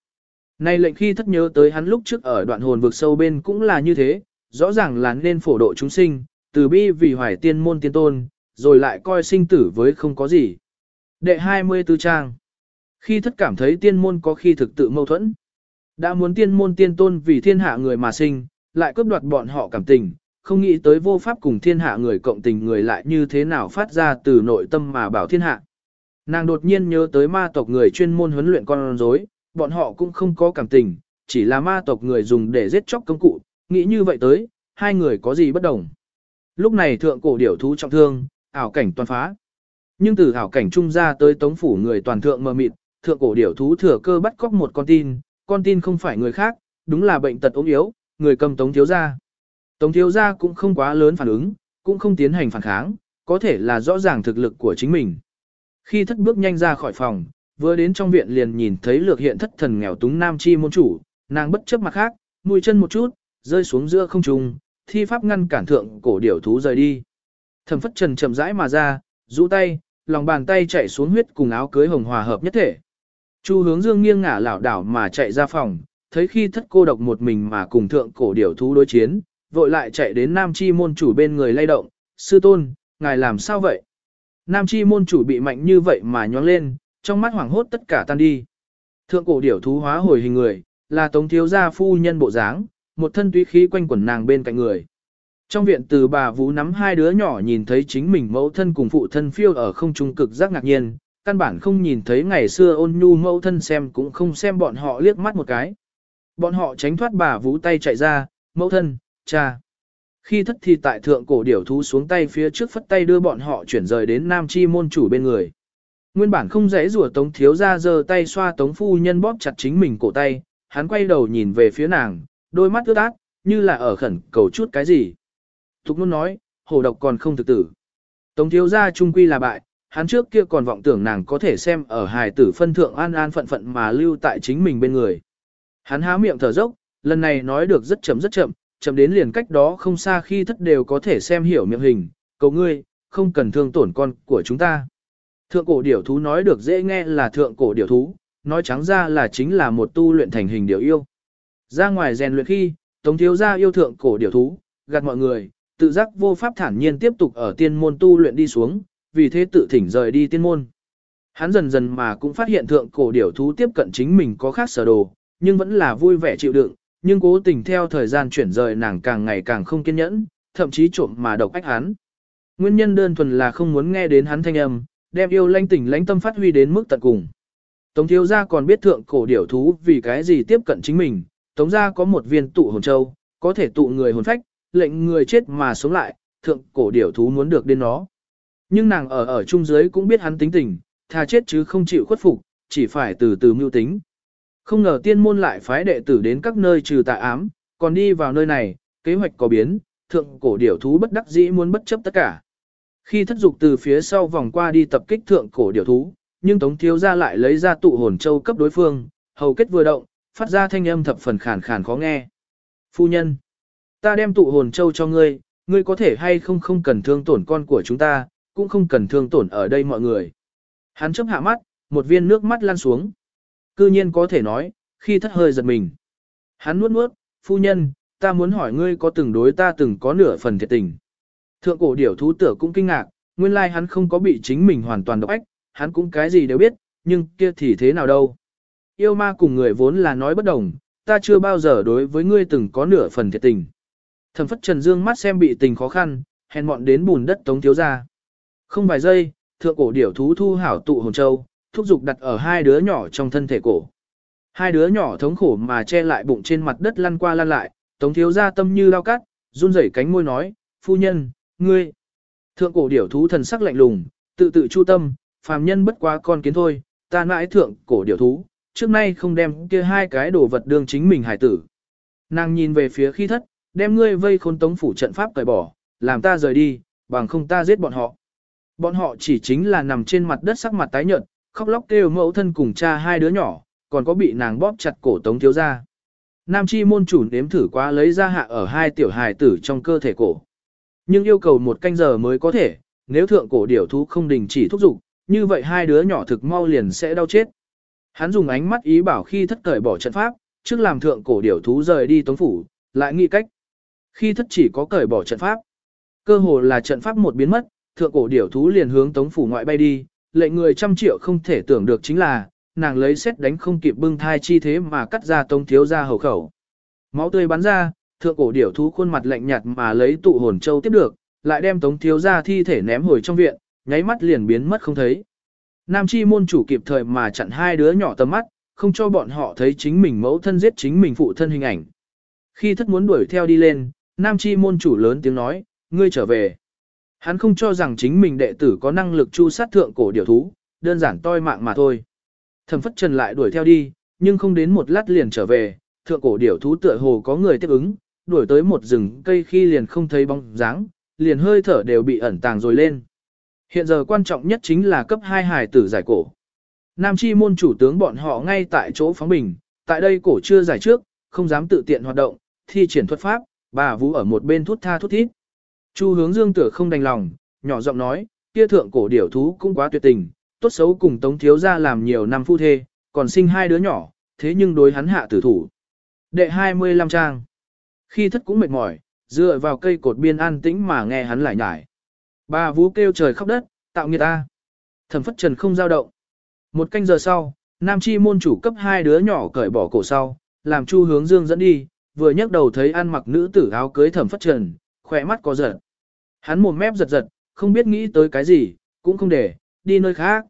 Này lệnh khi thất nhớ tới hắn lúc trước ở đoạn hồn vực sâu bên cũng là như thế, rõ ràng là nên phổ độ chúng sinh, từ bi vì hoài tiên môn tiên tôn, rồi lại coi sinh tử với không có gì. Đệ 24 trang Khi thất cảm thấy tiên môn có khi thực tự mâu thuẫn. Đã muốn tiên môn tiên tôn vì thiên hạ người mà sinh, lại cướp đoạt bọn họ cảm tình, không nghĩ tới vô pháp cùng thiên hạ người cộng tình người lại như thế nào phát ra từ nội tâm mà bảo thiên hạ. Nàng đột nhiên nhớ tới ma tộc người chuyên môn huấn luyện con rối, bọn họ cũng không có cảm tình, chỉ là ma tộc người dùng để giết chóc công cụ, nghĩ như vậy tới, hai người có gì bất đồng. Lúc này thượng cổ điểu thú trọng thương, ảo cảnh toàn phá. Nhưng từ ảo cảnh trung ra tới tống phủ người toàn thượng mờ mịt, thượng cổ điểu thú thừa cơ bắt cóc một con tin, con tin không phải người khác, đúng là bệnh tật ốm yếu, người cầm tống thiếu gia. Tống thiếu gia cũng không quá lớn phản ứng, cũng không tiến hành phản kháng, có thể là rõ ràng thực lực của chính mình. Khi thất bước nhanh ra khỏi phòng, vừa đến trong viện liền nhìn thấy lược hiện thất thần nghèo túng nam chi môn chủ, nàng bất chấp mặt khác, mùi chân một chút, rơi xuống giữa không trung, thi pháp ngăn cản thượng cổ điểu thú rời đi. Thẩm phất trần chậm rãi mà ra, rũ tay, lòng bàn tay chạy xuống huyết cùng áo cưới hồng hòa hợp nhất thể. Chu hướng dương nghiêng ngả lảo đảo mà chạy ra phòng, thấy khi thất cô độc một mình mà cùng thượng cổ điểu thú đối chiến, vội lại chạy đến nam chi môn chủ bên người lay động, sư tôn, ngài làm sao vậy? Nam chi môn chủ bị mạnh như vậy mà nhóng lên, trong mắt hoảng hốt tất cả tan đi. Thượng cổ điểu thú hóa hồi hình người, là tống thiếu gia phu nhân bộ dáng, một thân túy khí quanh quẩn nàng bên cạnh người. Trong viện từ bà Vũ nắm hai đứa nhỏ nhìn thấy chính mình mẫu thân cùng phụ thân phiêu ở không trung cực giác ngạc nhiên, căn bản không nhìn thấy ngày xưa ôn nhu mẫu thân xem cũng không xem bọn họ liếc mắt một cái. Bọn họ tránh thoát bà Vũ tay chạy ra, mẫu thân, cha. Khi thất thì tại thượng cổ điểu thú xuống tay phía trước phất tay đưa bọn họ chuyển rời đến nam chi môn chủ bên người. Nguyên bản không dễ rủa tống thiếu ra giơ tay xoa tống phu nhân bóp chặt chính mình cổ tay, hắn quay đầu nhìn về phía nàng, đôi mắt ướt át, như là ở khẩn cầu chút cái gì. Thục nôn nói, hồ độc còn không thực tử. Tống thiếu gia trung quy là bại, hắn trước kia còn vọng tưởng nàng có thể xem ở hài tử phân thượng an an phận phận mà lưu tại chính mình bên người. Hắn há miệng thở dốc, lần này nói được rất chậm rất chậm, chậm đến liền cách đó không xa khi thất đều có thể xem hiểu miệng hình, cầu ngươi, không cần thương tổn con của chúng ta. Thượng cổ điểu thú nói được dễ nghe là thượng cổ điểu thú, nói trắng ra là chính là một tu luyện thành hình điểu yêu. Ra ngoài rèn luyện khi, Tống thiếu gia yêu thượng cổ điểu thú, gạt mọi người, tự giác vô pháp thản nhiên tiếp tục ở tiên môn tu luyện đi xuống, vì thế tự thỉnh rời đi tiên môn. Hắn dần dần mà cũng phát hiện thượng cổ điểu thú tiếp cận chính mình có khác sở đồ, nhưng vẫn là vui vẻ chịu đựng, nhưng cố tình theo thời gian chuyển rời nàng càng ngày càng không kiên nhẫn, thậm chí trộm mà độc ách hắn. Nguyên nhân đơn thuần là không muốn nghe đến hắn thanh âm, đem yêu lanh tỉnh lãnh tâm phát huy đến mức tận cùng. Tống thiếu gia còn biết thượng cổ điểu thú vì cái gì tiếp cận chính mình, tống gia có một viên tụ hồn châu, có thể tụ người hồn phách, lệnh người chết mà sống lại, thượng cổ điểu thú muốn được đến nó. Nhưng nàng ở ở trung giới cũng biết hắn tính tình, thà chết chứ không chịu khuất phục, chỉ phải từ từ mưu tính. Không ngờ tiên môn lại phái đệ tử đến các nơi trừ tà ám, còn đi vào nơi này, kế hoạch có biến, thượng cổ điểu thú bất đắc dĩ muốn bất chấp tất cả. Khi thất dục từ phía sau vòng qua đi tập kích thượng cổ điểu thú, nhưng Tống Thiếu gia lại lấy ra tụ hồn châu cấp đối phương, hầu kết vừa động, phát ra thanh âm thập phần khàn khàn khó nghe. Phu nhân, ta đem tụ hồn châu cho ngươi, ngươi có thể hay không không cần thương tổn con của chúng ta, cũng không cần thương tổn ở đây mọi người. Hắn chấp hạ mắt, một viên nước mắt lan xuống. Cư nhiên có thể nói, khi thất hơi giật mình. Hắn nuốt nuốt, phu nhân, ta muốn hỏi ngươi có từng đối ta từng có nửa phần thiệt tình. Thượng cổ điểu thú tử cũng kinh ngạc, nguyên lai hắn không có bị chính mình hoàn toàn độc ách, hắn cũng cái gì đều biết, nhưng kia thì thế nào đâu. Yêu ma cùng người vốn là nói bất đồng, ta chưa bao giờ đối với ngươi từng có nửa phần thiệt tình. Thẩm phất trần dương mắt xem bị tình khó khăn, hèn mọn đến bùn đất tống thiếu ra. Không vài giây, thượng cổ điểu thú thu hảo tụ hồn châu, thúc dục đặt ở hai đứa nhỏ trong thân thể cổ. Hai đứa nhỏ thống khổ mà che lại bụng trên mặt đất lăn qua lăn lại, tống thiếu ra tâm như lao cắt, run rẩy cánh môi nói, phu nhân, ngươi. Thượng cổ điểu thú thần sắc lạnh lùng, tự tự chu tâm, phàm nhân bất quá con kiến thôi, ta mãi thượng cổ điểu thú, trước nay không đem kia hai cái đồ vật đương chính mình hải tử. Nàng nhìn về phía khi thất, đem ngươi vây khôn tống phủ trận pháp cởi bỏ, làm ta rời đi, bằng không ta giết bọn họ. Bọn họ chỉ chính là nằm trên mặt đất sắc mặt tái nhợt, khóc lóc kêu mẫu thân cùng cha hai đứa nhỏ, còn có bị nàng bóp chặt cổ tống thiếu ra. Nam chi môn chủ nếm thử quá lấy ra hạ ở hai tiểu hài tử trong cơ thể cổ. Nhưng yêu cầu một canh giờ mới có thể, nếu thượng cổ điểu thú không đình chỉ thúc giục, như vậy hai đứa nhỏ thực mau liền sẽ đau chết. Hắn dùng ánh mắt ý bảo khi thất cởi bỏ trận pháp, trước làm thượng cổ điểu thú rời đi tống phủ, lại nghĩ cách. Khi thất chỉ có cởi bỏ trận pháp, cơ hồ là trận pháp một biến mất, thượng cổ điểu thú liền hướng tống phủ ngoại bay đi, Lệ người trăm triệu không thể tưởng được chính là, nàng lấy xét đánh không kịp bưng thai chi thế mà cắt ra tống thiếu ra hầu khẩu. Máu tươi bắn ra, thượng cổ điểu thú khuôn mặt lạnh nhạt mà lấy tụ hồn châu tiếp được, lại đem tống thiếu ra thi thể ném hồi trong viện, nháy mắt liền biến mất không thấy. Nam chi môn chủ kịp thời mà chặn hai đứa nhỏ tầm mắt, không cho bọn họ thấy chính mình mẫu thân giết chính mình phụ thân hình ảnh. Khi thất muốn đuổi theo đi lên, Nam chi môn chủ lớn tiếng nói, ngươi trở về. Hắn không cho rằng chính mình đệ tử có năng lực chu sát thượng cổ điểu thú, đơn giản toi mạng mà thôi. Thẩm phất trần lại đuổi theo đi, nhưng không đến một lát liền trở về, thượng cổ điểu thú tựa hồ có người tiếp ứng, đuổi tới một rừng cây khi liền không thấy bóng dáng, liền hơi thở đều bị ẩn tàng rồi lên. Hiện giờ quan trọng nhất chính là cấp 2 hài tử giải cổ. Nam chi môn chủ tướng bọn họ ngay tại chỗ phóng bình, tại đây cổ chưa giải trước, không dám tự tiện hoạt động, thi triển thuật pháp, bà vũ ở một bên thút tha thút thít. Chu hướng dương tử không đành lòng, nhỏ giọng nói, kia thượng cổ điểu thú cũng quá tuyệt tình, tốt xấu cùng tống thiếu ra làm nhiều năm phu thê, còn sinh hai đứa nhỏ, thế nhưng đối hắn hạ tử thủ. Đệ 25 trang. Khi thất cũng mệt mỏi, dựa vào cây cột biên an tĩnh mà nghe hắn lại nhải. Bà vú kêu trời khóc đất, tạo nghiệt ta. Thẩm phất trần không giao động. Một canh giờ sau, nam chi môn chủ cấp hai đứa nhỏ cởi bỏ cổ sau, làm chu hướng dương dẫn đi, vừa nhấc đầu thấy ăn mặc nữ tử áo cưới thẩm phất trần, khỏe mắt có giật. Hắn mồm mép giật giật, không biết nghĩ tới cái gì, cũng không để, đi nơi khác.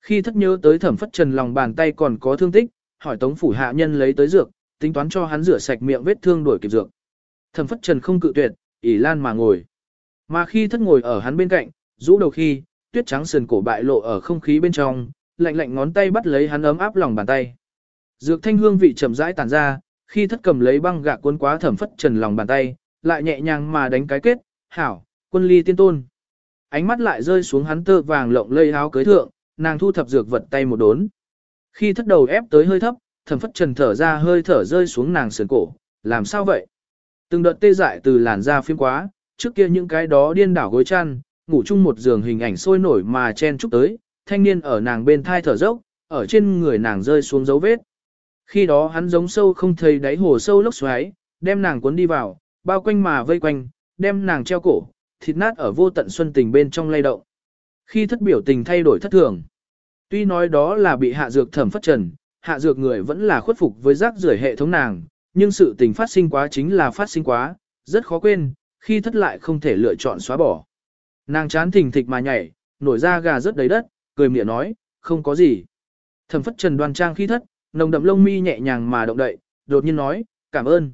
Khi thất nhớ tới thẩm phất trần lòng bàn tay còn có thương tích, hỏi tống phủ hạ nhân lấy tới dược, tính toán cho hắn rửa sạch miệng vết thương đổi kịp dược. Thẩm phất trần không cự tuyệt, ỉ lan mà ngồi. Mà khi thất ngồi ở hắn bên cạnh, rũ đầu khi, tuyết trắng sườn cổ bại lộ ở không khí bên trong, lạnh lạnh ngón tay bắt lấy hắn ấm áp lòng bàn tay. Dược thanh hương vị chậm rãi tàn ra, khi thất cầm lấy băng gạc cuốn quá thẩm phất trần lòng bàn tay, lại nhẹ nhàng mà đánh cái kết, hảo, quân ly tiên tôn. Ánh mắt lại rơi xuống hắn tơ vàng lộng lây áo cưới thượng, nàng thu thập dược vật tay một đốn. Khi thất đầu ép tới hơi thấp, thẩm phất trần thở ra hơi thở rơi xuống nàng sườn cổ, làm sao vậy? Từng đợt tê dại từ làn da phiếm quá, trước kia những cái đó điên đảo gối chăn, ngủ chung một giường hình ảnh sôi nổi mà chen chúc tới, thanh niên ở nàng bên thai thở dốc, ở trên người nàng rơi xuống dấu vết. Khi đó hắn giống sâu không thấy đáy hồ sâu lốc xoáy, đem nàng cuốn đi vào, bao quanh mà vây quanh, đem nàng treo cổ, thịt nát ở vô tận xuân tình bên trong lay động. Khi thất biểu tình thay đổi thất thường. Tuy nói đó là bị hạ dược thẩm phất trần, hạ dược người vẫn là khuất phục với rác rưởi hệ thống nàng, nhưng sự tình phát sinh quá chính là phát sinh quá, rất khó quên, khi thất lại không thể lựa chọn xóa bỏ. Nàng chán thình thịch mà nhảy, nổi ra gà rất đầy đất, cười miệng nói, không có gì. Thẩm phất trần đoan trang khi thất, nồng đậm lông mi nhẹ nhàng mà động đậy, đột nhiên nói, cảm ơn.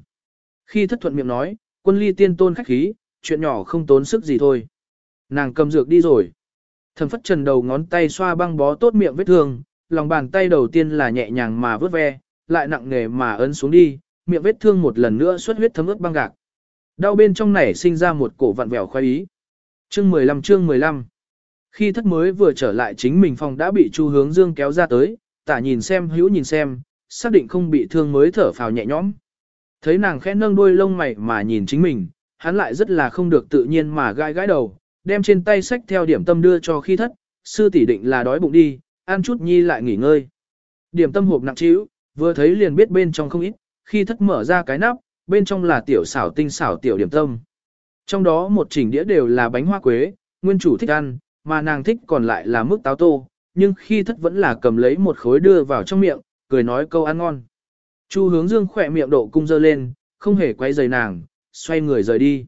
Khi thất thuận miệng nói, quân ly tiên tôn khách khí, chuyện nhỏ không tốn sức gì thôi. Nàng cầm dược đi rồi. Thẩm phất trần đầu ngón tay xoa băng bó tốt miệng vết thương, lòng bàn tay đầu tiên là nhẹ nhàng mà vớt ve, lại nặng nề mà ấn xuống đi, miệng vết thương một lần nữa xuất huyết thấm ướt băng gạc. Đau bên trong này sinh ra một cổ vặn vẹo khoái ý. Chương 15 chương 15 Khi thất mới vừa trở lại chính mình phòng đã bị Chu Hướng Dương kéo ra tới, tả nhìn xem hữu nhìn xem, xác định không bị thương mới thở phào nhẹ nhõm. Thấy nàng khẽ nâng đôi lông mày mà nhìn chính mình, hắn lại rất là không được tự nhiên mà gai gãi đầu, đem trên tay sách theo điểm tâm đưa cho khi thất, sư tỷ định là đói bụng đi, ăn chút nhi lại nghỉ ngơi. Điểm tâm hộp nặng trĩu, vừa thấy liền biết bên trong không ít, khi thất mở ra cái nắp, bên trong là tiểu xảo tinh xảo tiểu điểm tâm. Trong đó một chỉnh đĩa đều là bánh hoa quế, nguyên chủ thích ăn, mà nàng thích còn lại là mức táo tô, nhưng khi thất vẫn là cầm lấy một khối đưa vào trong miệng, cười nói câu ăn ngon. Chu hướng dương khỏe miệng độ cung dơ lên, không hề quay giày nàng, xoay người rời đi.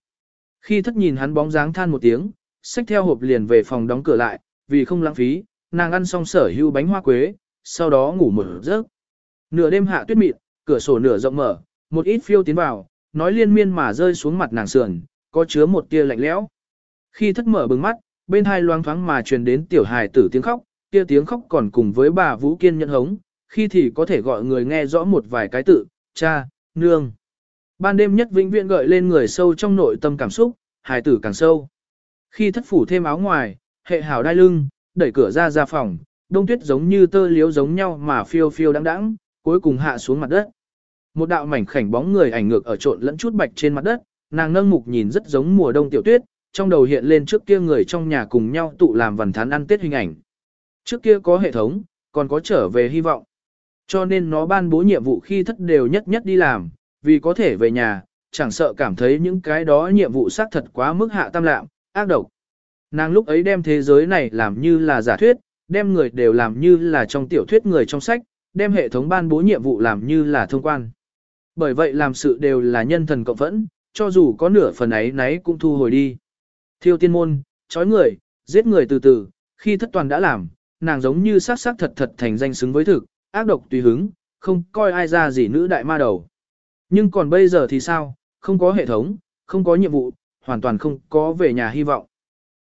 Khi thất nhìn hắn bóng dáng than một tiếng, xách theo hộp liền về phòng đóng cửa lại, vì không lãng phí, nàng ăn xong sở hưu bánh hoa quế, sau đó ngủ một giấc. Nửa đêm hạ tuyết mịn, cửa sổ nửa rộng mở, một ít phiêu tiến vào, nói liên miên mà rơi xuống mặt nàng sườn, có chứa một tia lạnh lẽo. Khi thất mở bừng mắt, bên hai loang thoáng mà truyền đến tiểu hài tử tiếng khóc, kia tiếng khóc còn cùng với bà Vũ Kiên nhận hống, khi thì có thể gọi người nghe rõ một vài cái tự, cha, nương. Ban đêm nhất vĩnh viễn gợi lên người sâu trong nội tâm cảm xúc, hài tử càng sâu. Khi thất phủ thêm áo ngoài, hệ hảo đai lưng, đẩy cửa ra ra phòng, đông tuyết giống như tơ liếu giống nhau mà phiêu phiêu đắng đắng, cuối cùng hạ xuống mặt đất. Một đạo mảnh khảnh bóng người ảnh ngược ở trộn lẫn chút bạch trên mặt đất, nàng nâng mục nhìn rất giống mùa đông tiểu tuyết, trong đầu hiện lên trước kia người trong nhà cùng nhau tụ làm vần thán ăn tết hình ảnh. Trước kia có hệ thống, còn có trở về hy vọng. Cho nên nó ban bố nhiệm vụ khi thất đều nhất nhất đi làm, vì có thể về nhà, chẳng sợ cảm thấy những cái đó nhiệm vụ xác thật quá mức hạ tam lạm, ác độc. Nàng lúc ấy đem thế giới này làm như là giả thuyết, đem người đều làm như là trong tiểu thuyết người trong sách, đem hệ thống ban bố nhiệm vụ làm như là thông quan. Bởi vậy làm sự đều là nhân thần cộng phẫn, cho dù có nửa phần ấy nấy cũng thu hồi đi. Thiêu tiên môn, chói người, giết người từ từ, khi thất toàn đã làm, nàng giống như sát sát thật thật thành danh xứng với thực, ác độc tùy hứng, không coi ai ra gì nữ đại ma đầu. Nhưng còn bây giờ thì sao, không có hệ thống, không có nhiệm vụ, hoàn toàn không có về nhà hy vọng.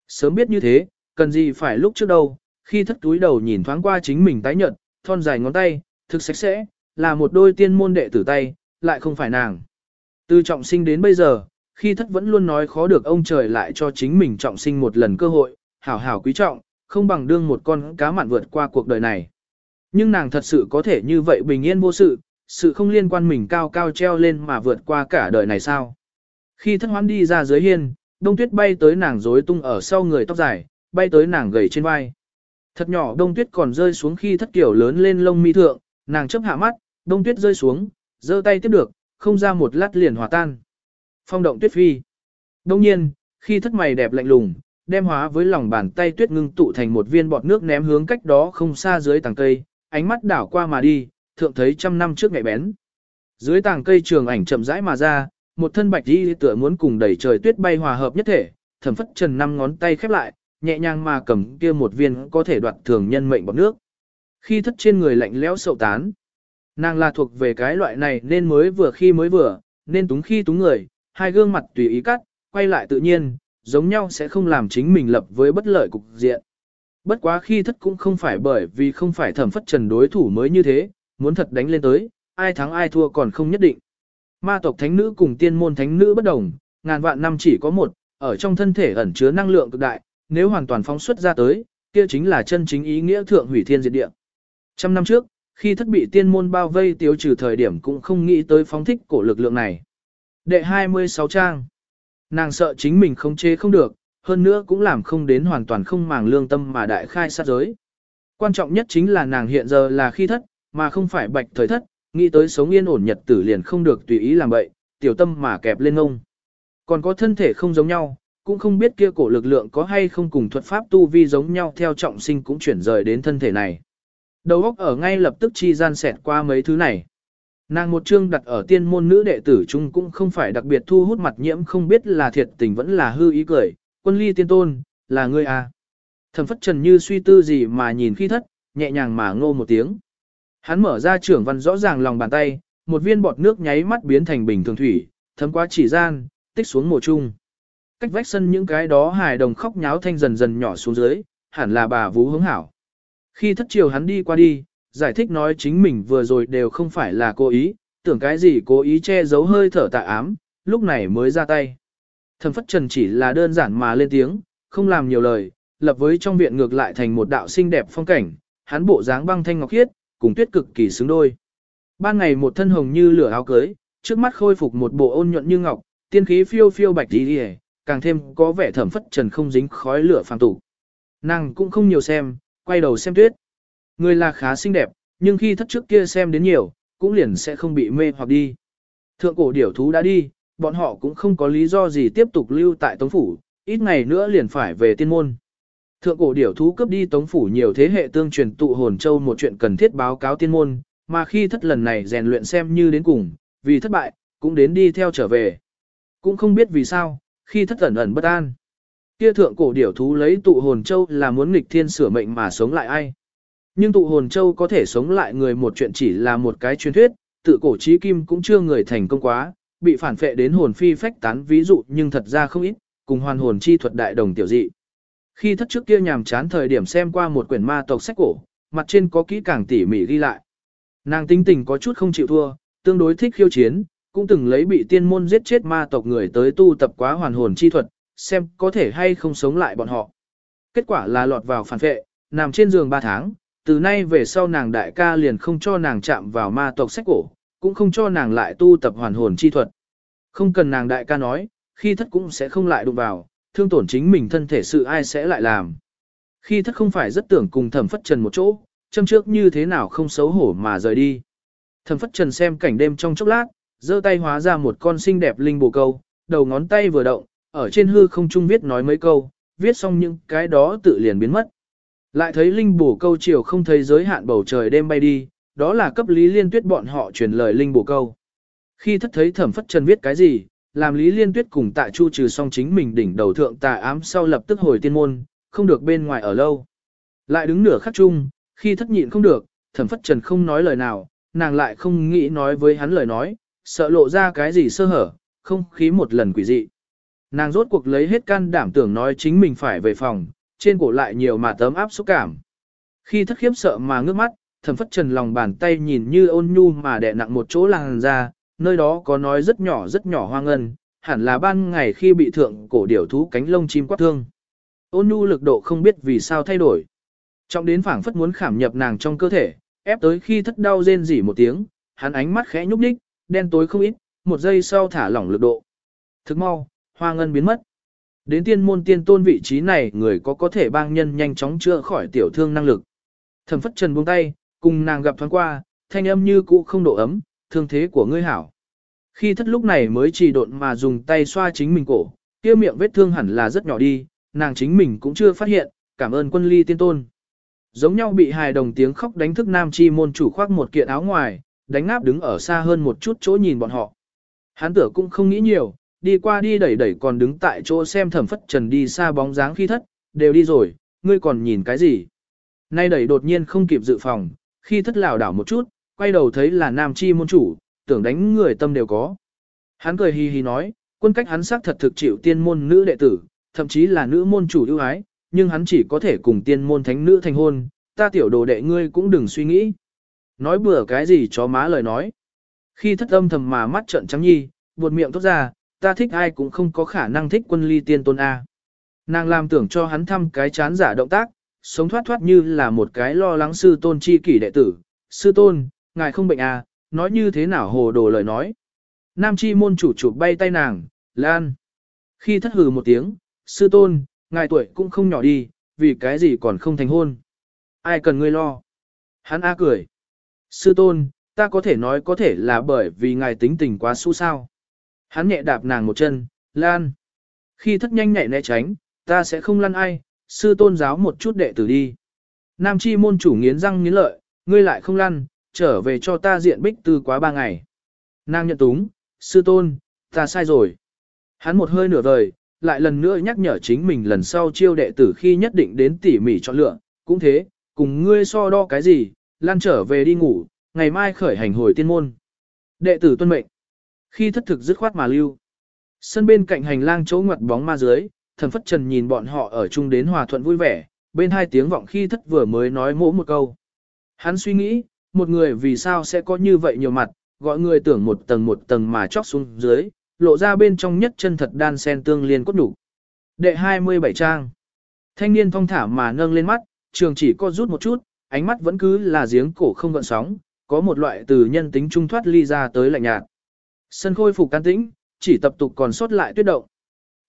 Sớm biết như thế, cần gì phải lúc trước đâu, khi thất túi đầu nhìn thoáng qua chính mình tái nhợt, thon dài ngón tay, thực sạch sẽ, là một đôi tiên môn đệ tử tay, lại không phải nàng. Từ trọng sinh đến bây giờ, khi thất vẫn luôn nói khó được ông trời lại cho chính mình trọng sinh một lần cơ hội, hảo hảo quý trọng, không bằng đương một con cá mặn vượt qua cuộc đời này. Nhưng nàng thật sự có thể như vậy bình yên vô sự, sự không liên quan mình cao cao treo lên mà vượt qua cả đời này sao. Khi thất hoán đi ra dưới hiên, đông tuyết bay tới nàng rối tung ở sau người tóc dài, bay tới nàng gầy trên vai. Thật nhỏ đông tuyết còn rơi xuống khi thất kiểu lớn lên lông mi thượng, nàng chấp hạ mắt, đông tuyết rơi xuống, giơ tay tiếp được, không ra một lát liền hòa tan. Phong động tuyết phi. Đông nhiên, khi thất mày đẹp lạnh lùng, đem hóa với lòng bàn tay tuyết ngưng tụ thành một viên bọt nước ném hướng cách đó không xa dưới tàng cây, ánh mắt đảo qua mà đi, thượng thấy trăm năm trước ngày bén. Dưới tàng cây trường ảnh chậm rãi mà ra, một thân bạch y tựa muốn cùng đẩy trời tuyết bay hòa hợp nhất thể, thẩm phất trần năm ngón tay khép lại, nhẹ nhàng mà cầm kia một viên có thể đoạt thường nhân mệnh bọt nước. Khi thất trên người lạnh lẽo sậu tán, nàng là thuộc về cái loại này nên mới vừa khi mới vừa, nên túng khi túng người, hai gương mặt tùy ý cắt, quay lại tự nhiên, giống nhau sẽ không làm chính mình lập với bất lợi cục diện. Bất quá khi thất cũng không phải bởi vì không phải thẩm phất trần đối thủ mới như thế, muốn thật đánh lên tới, ai thắng ai thua còn không nhất định. Ma tộc thánh nữ cùng tiên môn thánh nữ bất đồng, ngàn vạn năm chỉ có một, ở trong thân thể ẩn chứa năng lượng cực đại, nếu hoàn toàn phóng xuất ra tới, kia chính là chân chính ý nghĩa thượng hủy thiên diệt địa. Trăm năm trước, khi thất bị tiên môn bao vây tiêu trừ thời điểm cũng không nghĩ tới phóng thích cổ lực lượng này. Đệ 26 trang. Nàng sợ chính mình không chế không được, hơn nữa cũng làm không đến hoàn toàn không màng lương tâm mà đại khai sát giới. Quan trọng nhất chính là nàng hiện giờ là khi thất, mà không phải bạch thời thất, nghĩ tới sống yên ổn nhật tử liền không được tùy ý làm bậy, tiểu tâm mà kẹp lên ngông. Còn có thân thể không giống nhau, cũng không biết kia cổ lực lượng có hay không cùng thuật pháp tu vi giống nhau theo trọng sinh cũng chuyển rời đến thân thể này. Đầu óc ở ngay lập tức chi gian xẹt qua mấy thứ này. Nàng một chương đặt ở tiên môn nữ đệ tử chung cũng không phải đặc biệt thu hút mặt nhiễm không biết là thiệt tình vẫn là hư ý cười, quân ly tiên tôn, là ngươi à. Thẩm phất trần như suy tư gì mà nhìn khi thất, nhẹ nhàng mà ngô một tiếng. Hắn mở ra trưởng văn rõ ràng lòng bàn tay, một viên bọt nước nháy mắt biến thành bình thường thủy, thấm qua chỉ gian, tích xuống mồ chung. Cách vách sân những cái đó hài đồng khóc nháo thanh dần dần nhỏ xuống dưới, hẳn là bà vú hướng hảo. Khi thất chiều hắn đi qua đi, giải thích nói chính mình vừa rồi đều không phải là cố ý, tưởng cái gì cố ý che giấu hơi thở tạ ám, lúc này mới ra tay. Thẩm phất trần chỉ là đơn giản mà lên tiếng, không làm nhiều lời, lập với trong viện ngược lại thành một đạo xinh đẹp phong cảnh, hắn bộ dáng băng thanh ngọc khiết, cùng tuyết cực kỳ xứng đôi. Ban ngày một thân hồng như lửa áo cưới, trước mắt khôi phục một bộ ôn nhuận như ngọc, tiên khí phiêu phiêu bạch đi đi càng thêm có vẻ thẩm phất trần không dính khói lửa phàm tục. Nàng cũng không nhiều xem, quay đầu xem tuyết. Người là khá xinh đẹp, nhưng khi thất trước kia xem đến nhiều, cũng liền sẽ không bị mê hoặc đi. Thượng cổ điểu thú đã đi, bọn họ cũng không có lý do gì tiếp tục lưu tại Tống Phủ, ít ngày nữa liền phải về tiên môn. Thượng cổ điểu thú cướp đi Tống Phủ nhiều thế hệ tương truyền tụ hồn châu một chuyện cần thiết báo cáo tiên môn, mà khi thất lần này rèn luyện xem như đến cùng, vì thất bại, cũng đến đi theo trở về. Cũng không biết vì sao, khi thất ẩn ẩn bất an. Kia thượng cổ điểu thú lấy tụ hồn châu là muốn nghịch thiên sửa mệnh mà sống lại ai. Nhưng tụ hồn châu có thể sống lại người một chuyện chỉ là một cái truyền thuyết, tự cổ trí kim cũng chưa người thành công quá, bị phản phệ đến hồn phi phách tán ví dụ nhưng thật ra không ít, cùng hoàn hồn chi thuật đại đồng tiểu dị. Khi thất trước kia nhàm chán thời điểm xem qua một quyển ma tộc sách cổ, mặt trên có kỹ càng tỉ mỉ ghi lại. Nàng tinh tình có chút không chịu thua, tương đối thích khiêu chiến, cũng từng lấy bị tiên môn giết chết ma tộc người tới tu tập quá hoàn hồn chi thuật, xem có thể hay không sống lại bọn họ. Kết quả là lọt vào phản vệ, nằm trên giường 3 tháng, từ nay về sau nàng đại ca liền không cho nàng chạm vào ma tộc sách cổ, cũng không cho nàng lại tu tập hoàn hồn chi thuật. Không cần nàng đại ca nói, khi thất cũng sẽ không lại đụng vào, thương tổn chính mình thân thể sự ai sẽ lại làm. Khi thất không phải rất tưởng cùng thẩm phất trần một chỗ, châm trước như thế nào không xấu hổ mà rời đi. Thẩm phất trần xem cảnh đêm trong chốc lát, giơ tay hóa ra một con xinh đẹp linh bồ câu, đầu ngón tay vừa động, ở trên hư không trung viết nói mấy câu, viết xong những cái đó tự liền biến mất. Lại thấy linh bổ câu chiều không thấy giới hạn bầu trời đêm bay đi, đó là cấp lý liên tuyết bọn họ truyền lời linh bổ câu. Khi thất thấy thẩm phất trần viết cái gì, làm lý liên tuyết cùng tạ chu trừ xong chính mình đỉnh đầu thượng tà ám sau lập tức hồi tiên môn, không được bên ngoài ở lâu. Lại đứng nửa khắc chung, khi thất nhịn không được, thẩm phất trần không nói lời nào, nàng lại không nghĩ nói với hắn lời nói, sợ lộ ra cái gì sơ hở, không khí một lần quỷ dị. Nàng rốt cuộc lấy hết can đảm tưởng nói chính mình phải về phòng, trên cổ lại nhiều mà tấm áp xúc cảm. Khi thất khiếp sợ mà ngước mắt, thẩm phất trần lòng bàn tay nhìn như ôn nhu mà đè nặng một chỗ làng ra, nơi đó có nói rất nhỏ rất nhỏ hoang ngân, hẳn là ban ngày khi bị thượng cổ điểu thú cánh lông chim quát thương. Ôn nhu lực độ không biết vì sao thay đổi. Trọng đến phảng phất muốn khảm nhập nàng trong cơ thể, ép tới khi thất đau rên rỉ một tiếng, hắn ánh mắt khẽ nhúc nhích, đen tối không ít, một giây sau thả lỏng lực độ. Thức mau, hoa ngân biến mất. Đến tiên môn tiên tôn vị trí này người có có thể bang nhân nhanh chóng chữa khỏi tiểu thương năng lực. Thẩm phất trần buông tay, cùng nàng gặp thoáng qua, thanh âm như cũ không độ ấm, thương thế của ngươi hảo. Khi thất lúc này mới chỉ độn mà dùng tay xoa chính mình cổ, kia miệng vết thương hẳn là rất nhỏ đi, nàng chính mình cũng chưa phát hiện, cảm ơn quân ly tiên tôn. Giống nhau bị hài đồng tiếng khóc đánh thức nam chi môn chủ khoác một kiện áo ngoài, đánh ngáp đứng ở xa hơn một chút chỗ nhìn bọn họ. Hán tử cũng không nghĩ nhiều, đi qua đi đẩy đẩy còn đứng tại chỗ xem thẩm phất trần đi xa bóng dáng khi thất, đều đi rồi, ngươi còn nhìn cái gì? Nay đẩy đột nhiên không kịp dự phòng, khi thất lảo đảo một chút, quay đầu thấy là nam chi môn chủ, tưởng đánh người tâm đều có. Hắn cười hì hì nói, quân cách hắn xác thật thực chịu tiên môn nữ đệ tử, thậm chí là nữ môn chủ ưu ái, nhưng hắn chỉ có thể cùng tiên môn thánh nữ thành hôn, ta tiểu đồ đệ ngươi cũng đừng suy nghĩ. Nói bừa cái gì chó má lời nói. Khi thất âm thầm mà mắt trợn trắng nhi, buột miệng tốt ra, ta thích ai cũng không có khả năng thích quân ly tiên tôn A. Nàng làm tưởng cho hắn thăm cái chán giả động tác, sống thoát thoát như là một cái lo lắng sư tôn chi kỷ đệ tử. Sư tôn, ngài không bệnh A, nói như thế nào hồ đồ lời nói. Nam chi môn chủ chụp bay tay nàng, lan. Khi thất hừ một tiếng, sư tôn, ngài tuổi cũng không nhỏ đi, vì cái gì còn không thành hôn. ai cần ngươi lo. Hắn A cười. Sư tôn, ta có thể nói có thể là bởi vì ngài tính tình quá su sao. Hắn nhẹ đạp nàng một chân, lan. Khi thất nhanh nhạy né tránh, ta sẽ không lăn ai, sư tôn giáo một chút đệ tử đi. Nam chi môn chủ nghiến răng nghiến lợi, ngươi lại không lăn, trở về cho ta diện bích tư quá ba ngày. Nàng nhận túng, sư tôn, ta sai rồi. Hắn một hơi nửa vời, lại lần nữa nhắc nhở chính mình lần sau chiêu đệ tử khi nhất định đến tỉ mỉ chọn lựa, cũng thế, cùng ngươi so đo cái gì, lan trở về đi ngủ, ngày mai khởi hành hồi tiên môn. Đệ tử tuân mệnh. Khi thất thực dứt khoát mà lưu. Sân bên cạnh hành lang chỗ ngoặt bóng ma dưới, thần phất trần nhìn bọn họ ở chung đến hòa thuận vui vẻ, bên hai tiếng vọng khi thất vừa mới nói mỗ một câu. Hắn suy nghĩ, một người vì sao sẽ có như vậy nhiều mặt, gọi người tưởng một tầng một tầng mà chóc xuống dưới, lộ ra bên trong nhất chân thật đan sen tương liên cốt đủ. Đệ 27 trang. Thanh niên thong thả mà nâng lên mắt, trường chỉ co rút một chút, ánh mắt vẫn cứ là giếng cổ không gợn sóng, có một loại từ nhân tính trung thoát ly ra tới lạnh nhạt. Sân khôi phục can tĩnh, chỉ tập tục còn sót lại tuyết động.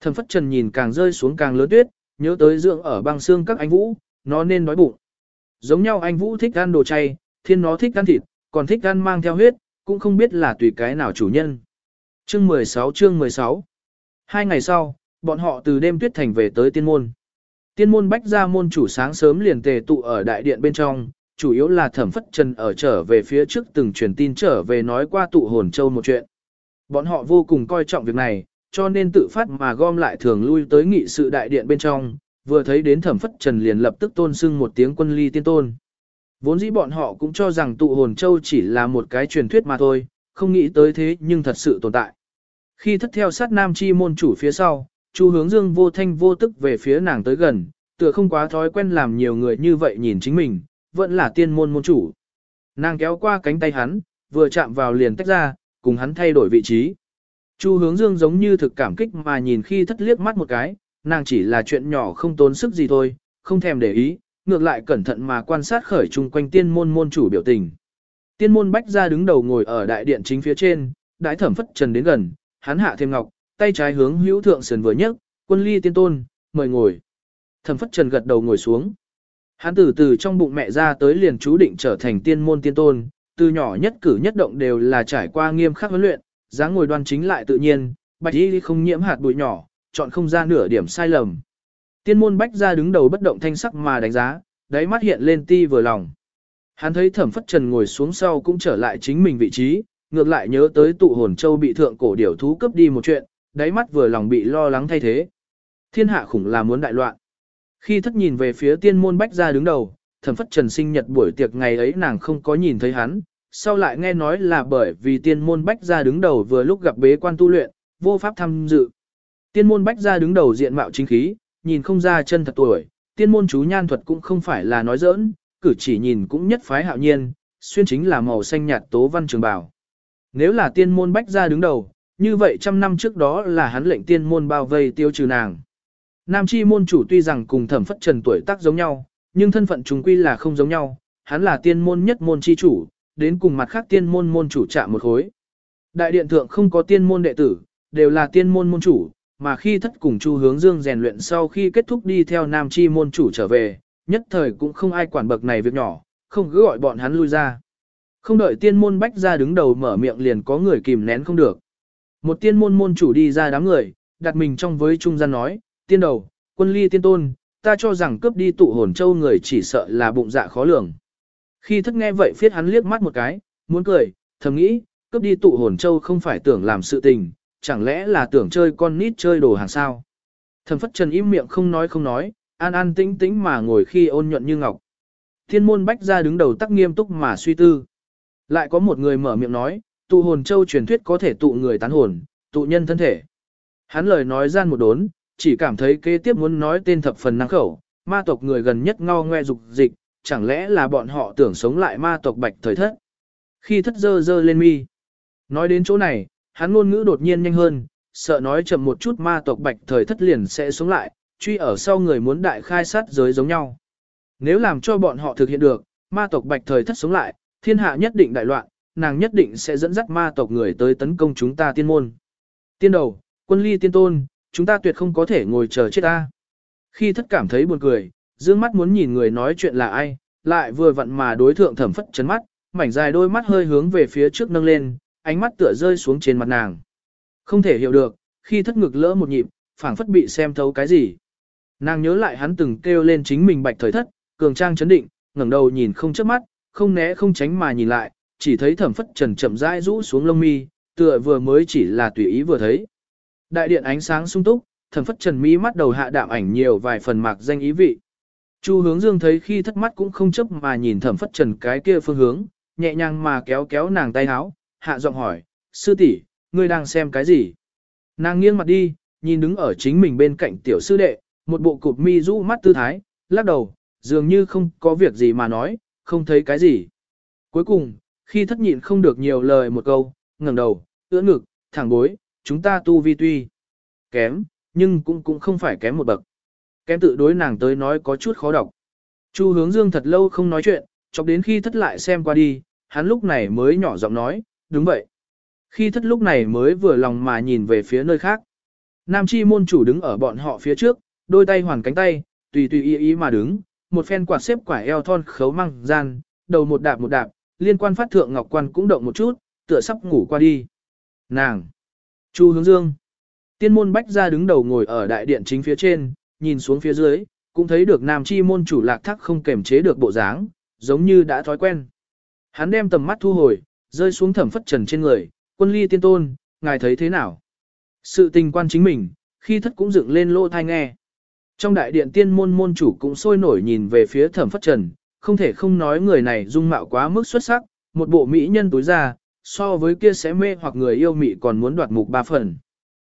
Thẩm Phất Trần nhìn càng rơi xuống càng lớn tuyết, nhớ tới dưỡng ở băng xương các anh Vũ, nó nên đói bụng. Giống nhau anh Vũ thích ăn đồ chay, thiên nó thích ăn thịt, còn thích ăn mang theo huyết, cũng không biết là tùy cái nào chủ nhân. Chương 16 chương 16 Hai ngày sau, bọn họ từ đêm tuyết thành về tới tiên môn. Tiên môn bách ra môn chủ sáng sớm liền tề tụ ở đại điện bên trong, chủ yếu là thẩm phất trần ở trở về phía trước từng truyền tin trở về nói qua tụ hồn châu một chuyện. Bọn họ vô cùng coi trọng việc này, cho nên tự phát mà gom lại thường lui tới nghị sự đại điện bên trong, vừa thấy đến thẩm phất trần liền lập tức tôn sưng một tiếng quân ly tiên tôn. Vốn dĩ bọn họ cũng cho rằng tụ hồn châu chỉ là một cái truyền thuyết mà thôi, không nghĩ tới thế nhưng thật sự tồn tại. Khi thất theo sát nam chi môn chủ phía sau, chu hướng dương vô thanh vô tức về phía nàng tới gần, tựa không quá thói quen làm nhiều người như vậy nhìn chính mình, vẫn là tiên môn môn chủ. Nàng kéo qua cánh tay hắn, vừa chạm vào liền tách ra, cùng hắn thay đổi vị trí. Chu hướng dương giống như thực cảm kích mà nhìn khi thất liếc mắt một cái, nàng chỉ là chuyện nhỏ không tốn sức gì thôi, không thèm để ý, ngược lại cẩn thận mà quan sát khởi chung quanh tiên môn môn chủ biểu tình. Tiên môn bách ra đứng đầu ngồi ở đại điện chính phía trên, đái thẩm phất trần đến gần, hắn hạ thêm ngọc, tay trái hướng hữu thượng sườn vừa nhấc, quân ly tiên tôn, mời ngồi. Thẩm phất trần gật đầu ngồi xuống. Hắn từ từ trong bụng mẹ ra tới liền chú định trở thành tiên môn tiên tôn, từ nhỏ nhất cử nhất động đều là trải qua nghiêm khắc huấn luyện, dáng ngồi đoan chính lại tự nhiên, bạch y không nhiễm hạt bụi nhỏ, chọn không ra nửa điểm sai lầm. Tiên môn bách ra đứng đầu bất động thanh sắc mà đánh giá, đáy mắt hiện lên ti vừa lòng. Hắn thấy thẩm phất trần ngồi xuống sau cũng trở lại chính mình vị trí, ngược lại nhớ tới tụ hồn châu bị thượng cổ điểu thú cướp đi một chuyện, đáy mắt vừa lòng bị lo lắng thay thế. Thiên hạ khủng là muốn đại loạn. Khi thất nhìn về phía tiên môn bách ra đứng đầu, thẩm phất trần sinh nhật buổi tiệc ngày ấy nàng không có nhìn thấy hắn, sau lại nghe nói là bởi vì tiên môn bách Gia đứng đầu vừa lúc gặp bế quan tu luyện, vô pháp tham dự. Tiên môn bách Gia đứng đầu diện mạo chính khí, nhìn không ra chân thật tuổi, tiên môn chú nhan thuật cũng không phải là nói giỡn, cử chỉ nhìn cũng nhất phái hạo nhiên, xuyên chính là màu xanh nhạt tố văn trường bào. Nếu là tiên môn bách Gia đứng đầu, như vậy trăm năm trước đó là hắn lệnh tiên môn bao vây tiêu trừ nàng. Nam chi môn chủ tuy rằng cùng thẩm phất trần tuổi tác giống nhau, nhưng thân phận chúng quy là không giống nhau, hắn là tiên môn nhất môn chi chủ, đến cùng mặt khác tiên môn môn chủ chạm một khối. Đại điện thượng không có tiên môn đệ tử, đều là tiên môn môn chủ, mà khi thất cùng chu hướng dương rèn luyện sau khi kết thúc đi theo nam chi môn chủ trở về, nhất thời cũng không ai quản bậc này việc nhỏ, không cứ gọi bọn hắn lui ra. Không đợi tiên môn bách ra đứng đầu mở miệng liền có người kìm nén không được. Một tiên môn môn chủ đi ra đám người, đặt mình trong với trung gian nói, tiên đầu, quân ly tiên tôn, ta cho rằng cướp đi tụ hồn châu người chỉ sợ là bụng dạ khó lường. Khi thất nghe vậy phiết hắn liếc mắt một cái, muốn cười, thầm nghĩ, cướp đi tụ hồn châu không phải tưởng làm sự tình, chẳng lẽ là tưởng chơi con nít chơi đồ hàng sao. Thầm phất trần im miệng không nói không nói, an an tĩnh tĩnh mà ngồi khi ôn nhuận như ngọc. Thiên môn bách ra đứng đầu tắc nghiêm túc mà suy tư. Lại có một người mở miệng nói, tụ hồn châu truyền thuyết có thể tụ người tán hồn, tụ nhân thân thể. Hắn lời nói gian một đốn, chỉ cảm thấy kế tiếp muốn nói tên thập phần năng khẩu, ma tộc người gần nhất ngao ngoe dục dịch, chẳng lẽ là bọn họ tưởng sống lại ma tộc bạch thời thất. Khi thất dơ dơ lên mi. Nói đến chỗ này, hắn ngôn ngữ đột nhiên nhanh hơn, sợ nói chậm một chút ma tộc bạch thời thất liền sẽ sống lại, truy ở sau người muốn đại khai sát giới giống nhau. Nếu làm cho bọn họ thực hiện được, ma tộc bạch thời thất sống lại, thiên hạ nhất định đại loạn, nàng nhất định sẽ dẫn dắt ma tộc người tới tấn công chúng ta tiên môn. Tiên đầu, quân ly tiên tôn, chúng ta tuyệt không có thể ngồi chờ chết ta. Khi thất cảm thấy buồn cười, dương mắt muốn nhìn người nói chuyện là ai, Lại vừa vặn mà đối thượng thẩm phất chấn mắt, mảnh dài đôi mắt hơi hướng về phía trước nâng lên, ánh mắt tựa rơi xuống trên mặt nàng. Không thể hiểu được, khi thất ngực lỡ một nhịp, phảng phất bị xem thấu cái gì. Nàng nhớ lại hắn từng kêu lên chính mình bạch thời thất, cường trang chấn định, ngẩng đầu nhìn không chớp mắt, không né không tránh mà nhìn lại, chỉ thấy thẩm phất trần chậm rãi rũ xuống lông mi, tựa vừa mới chỉ là tùy ý vừa thấy. Đại điện ánh sáng sung túc, thẩm phất trần Mỹ mắt đầu hạ đạm ảnh nhiều vài phần mạc danh ý vị. Chu hướng dương thấy khi thất mắt cũng không chấp mà nhìn thẩm phất trần cái kia phương hướng, nhẹ nhàng mà kéo kéo nàng tay áo, hạ giọng hỏi, sư tỷ, ngươi đang xem cái gì? Nàng nghiêng mặt đi, nhìn đứng ở chính mình bên cạnh tiểu sư đệ, một bộ cụp mi rũ mắt tư thái, lắc đầu, dường như không có việc gì mà nói, không thấy cái gì. Cuối cùng, khi thất nhịn không được nhiều lời một câu, ngẩng đầu, ưỡn ngực, thẳng bối, chúng ta tu vi tuy kém, nhưng cũng cũng không phải kém một bậc. Kém tự đối nàng tới nói có chút khó đọc. Chu hướng dương thật lâu không nói chuyện, chọc đến khi thất lại xem qua đi, hắn lúc này mới nhỏ giọng nói, đúng vậy. Khi thất lúc này mới vừa lòng mà nhìn về phía nơi khác. Nam chi môn chủ đứng ở bọn họ phía trước, đôi tay hoàn cánh tay, tùy tùy ý ý mà đứng, một phen quạt xếp quả eo thon khấu măng gian, đầu một đạp một đạp, liên quan phát thượng ngọc quan cũng động một chút, tựa sắp ngủ qua đi. Nàng! Chu hướng dương! Tiên môn bách ra đứng đầu ngồi ở đại điện chính phía trên, nhìn xuống phía dưới, cũng thấy được nam chi môn chủ lạc thắc không kềm chế được bộ dáng, giống như đã thói quen. Hắn đem tầm mắt thu hồi, rơi xuống thẩm phất trần trên người, quân ly tiên tôn, ngài thấy thế nào? Sự tình quan chính mình, khi thất cũng dựng lên lô thai nghe. Trong đại điện tiên môn môn chủ cũng sôi nổi nhìn về phía thẩm phất trần, không thể không nói người này dung mạo quá mức xuất sắc, một bộ mỹ nhân túi ra, so với kia sẽ mê hoặc người yêu mị còn muốn đoạt mục ba phần.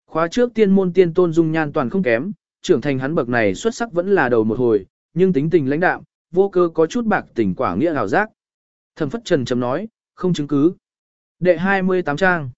Khóa trước tiên môn tiên tôn dung nhan toàn không kém, trưởng thành hắn bậc này xuất sắc vẫn là đầu một hồi, nhưng tính tình lãnh đạm, vô cơ có chút bạc tình quả nghĩa hảo giác. Thẩm phất trần chấm nói, không chứng cứ. Đệ 28 trang.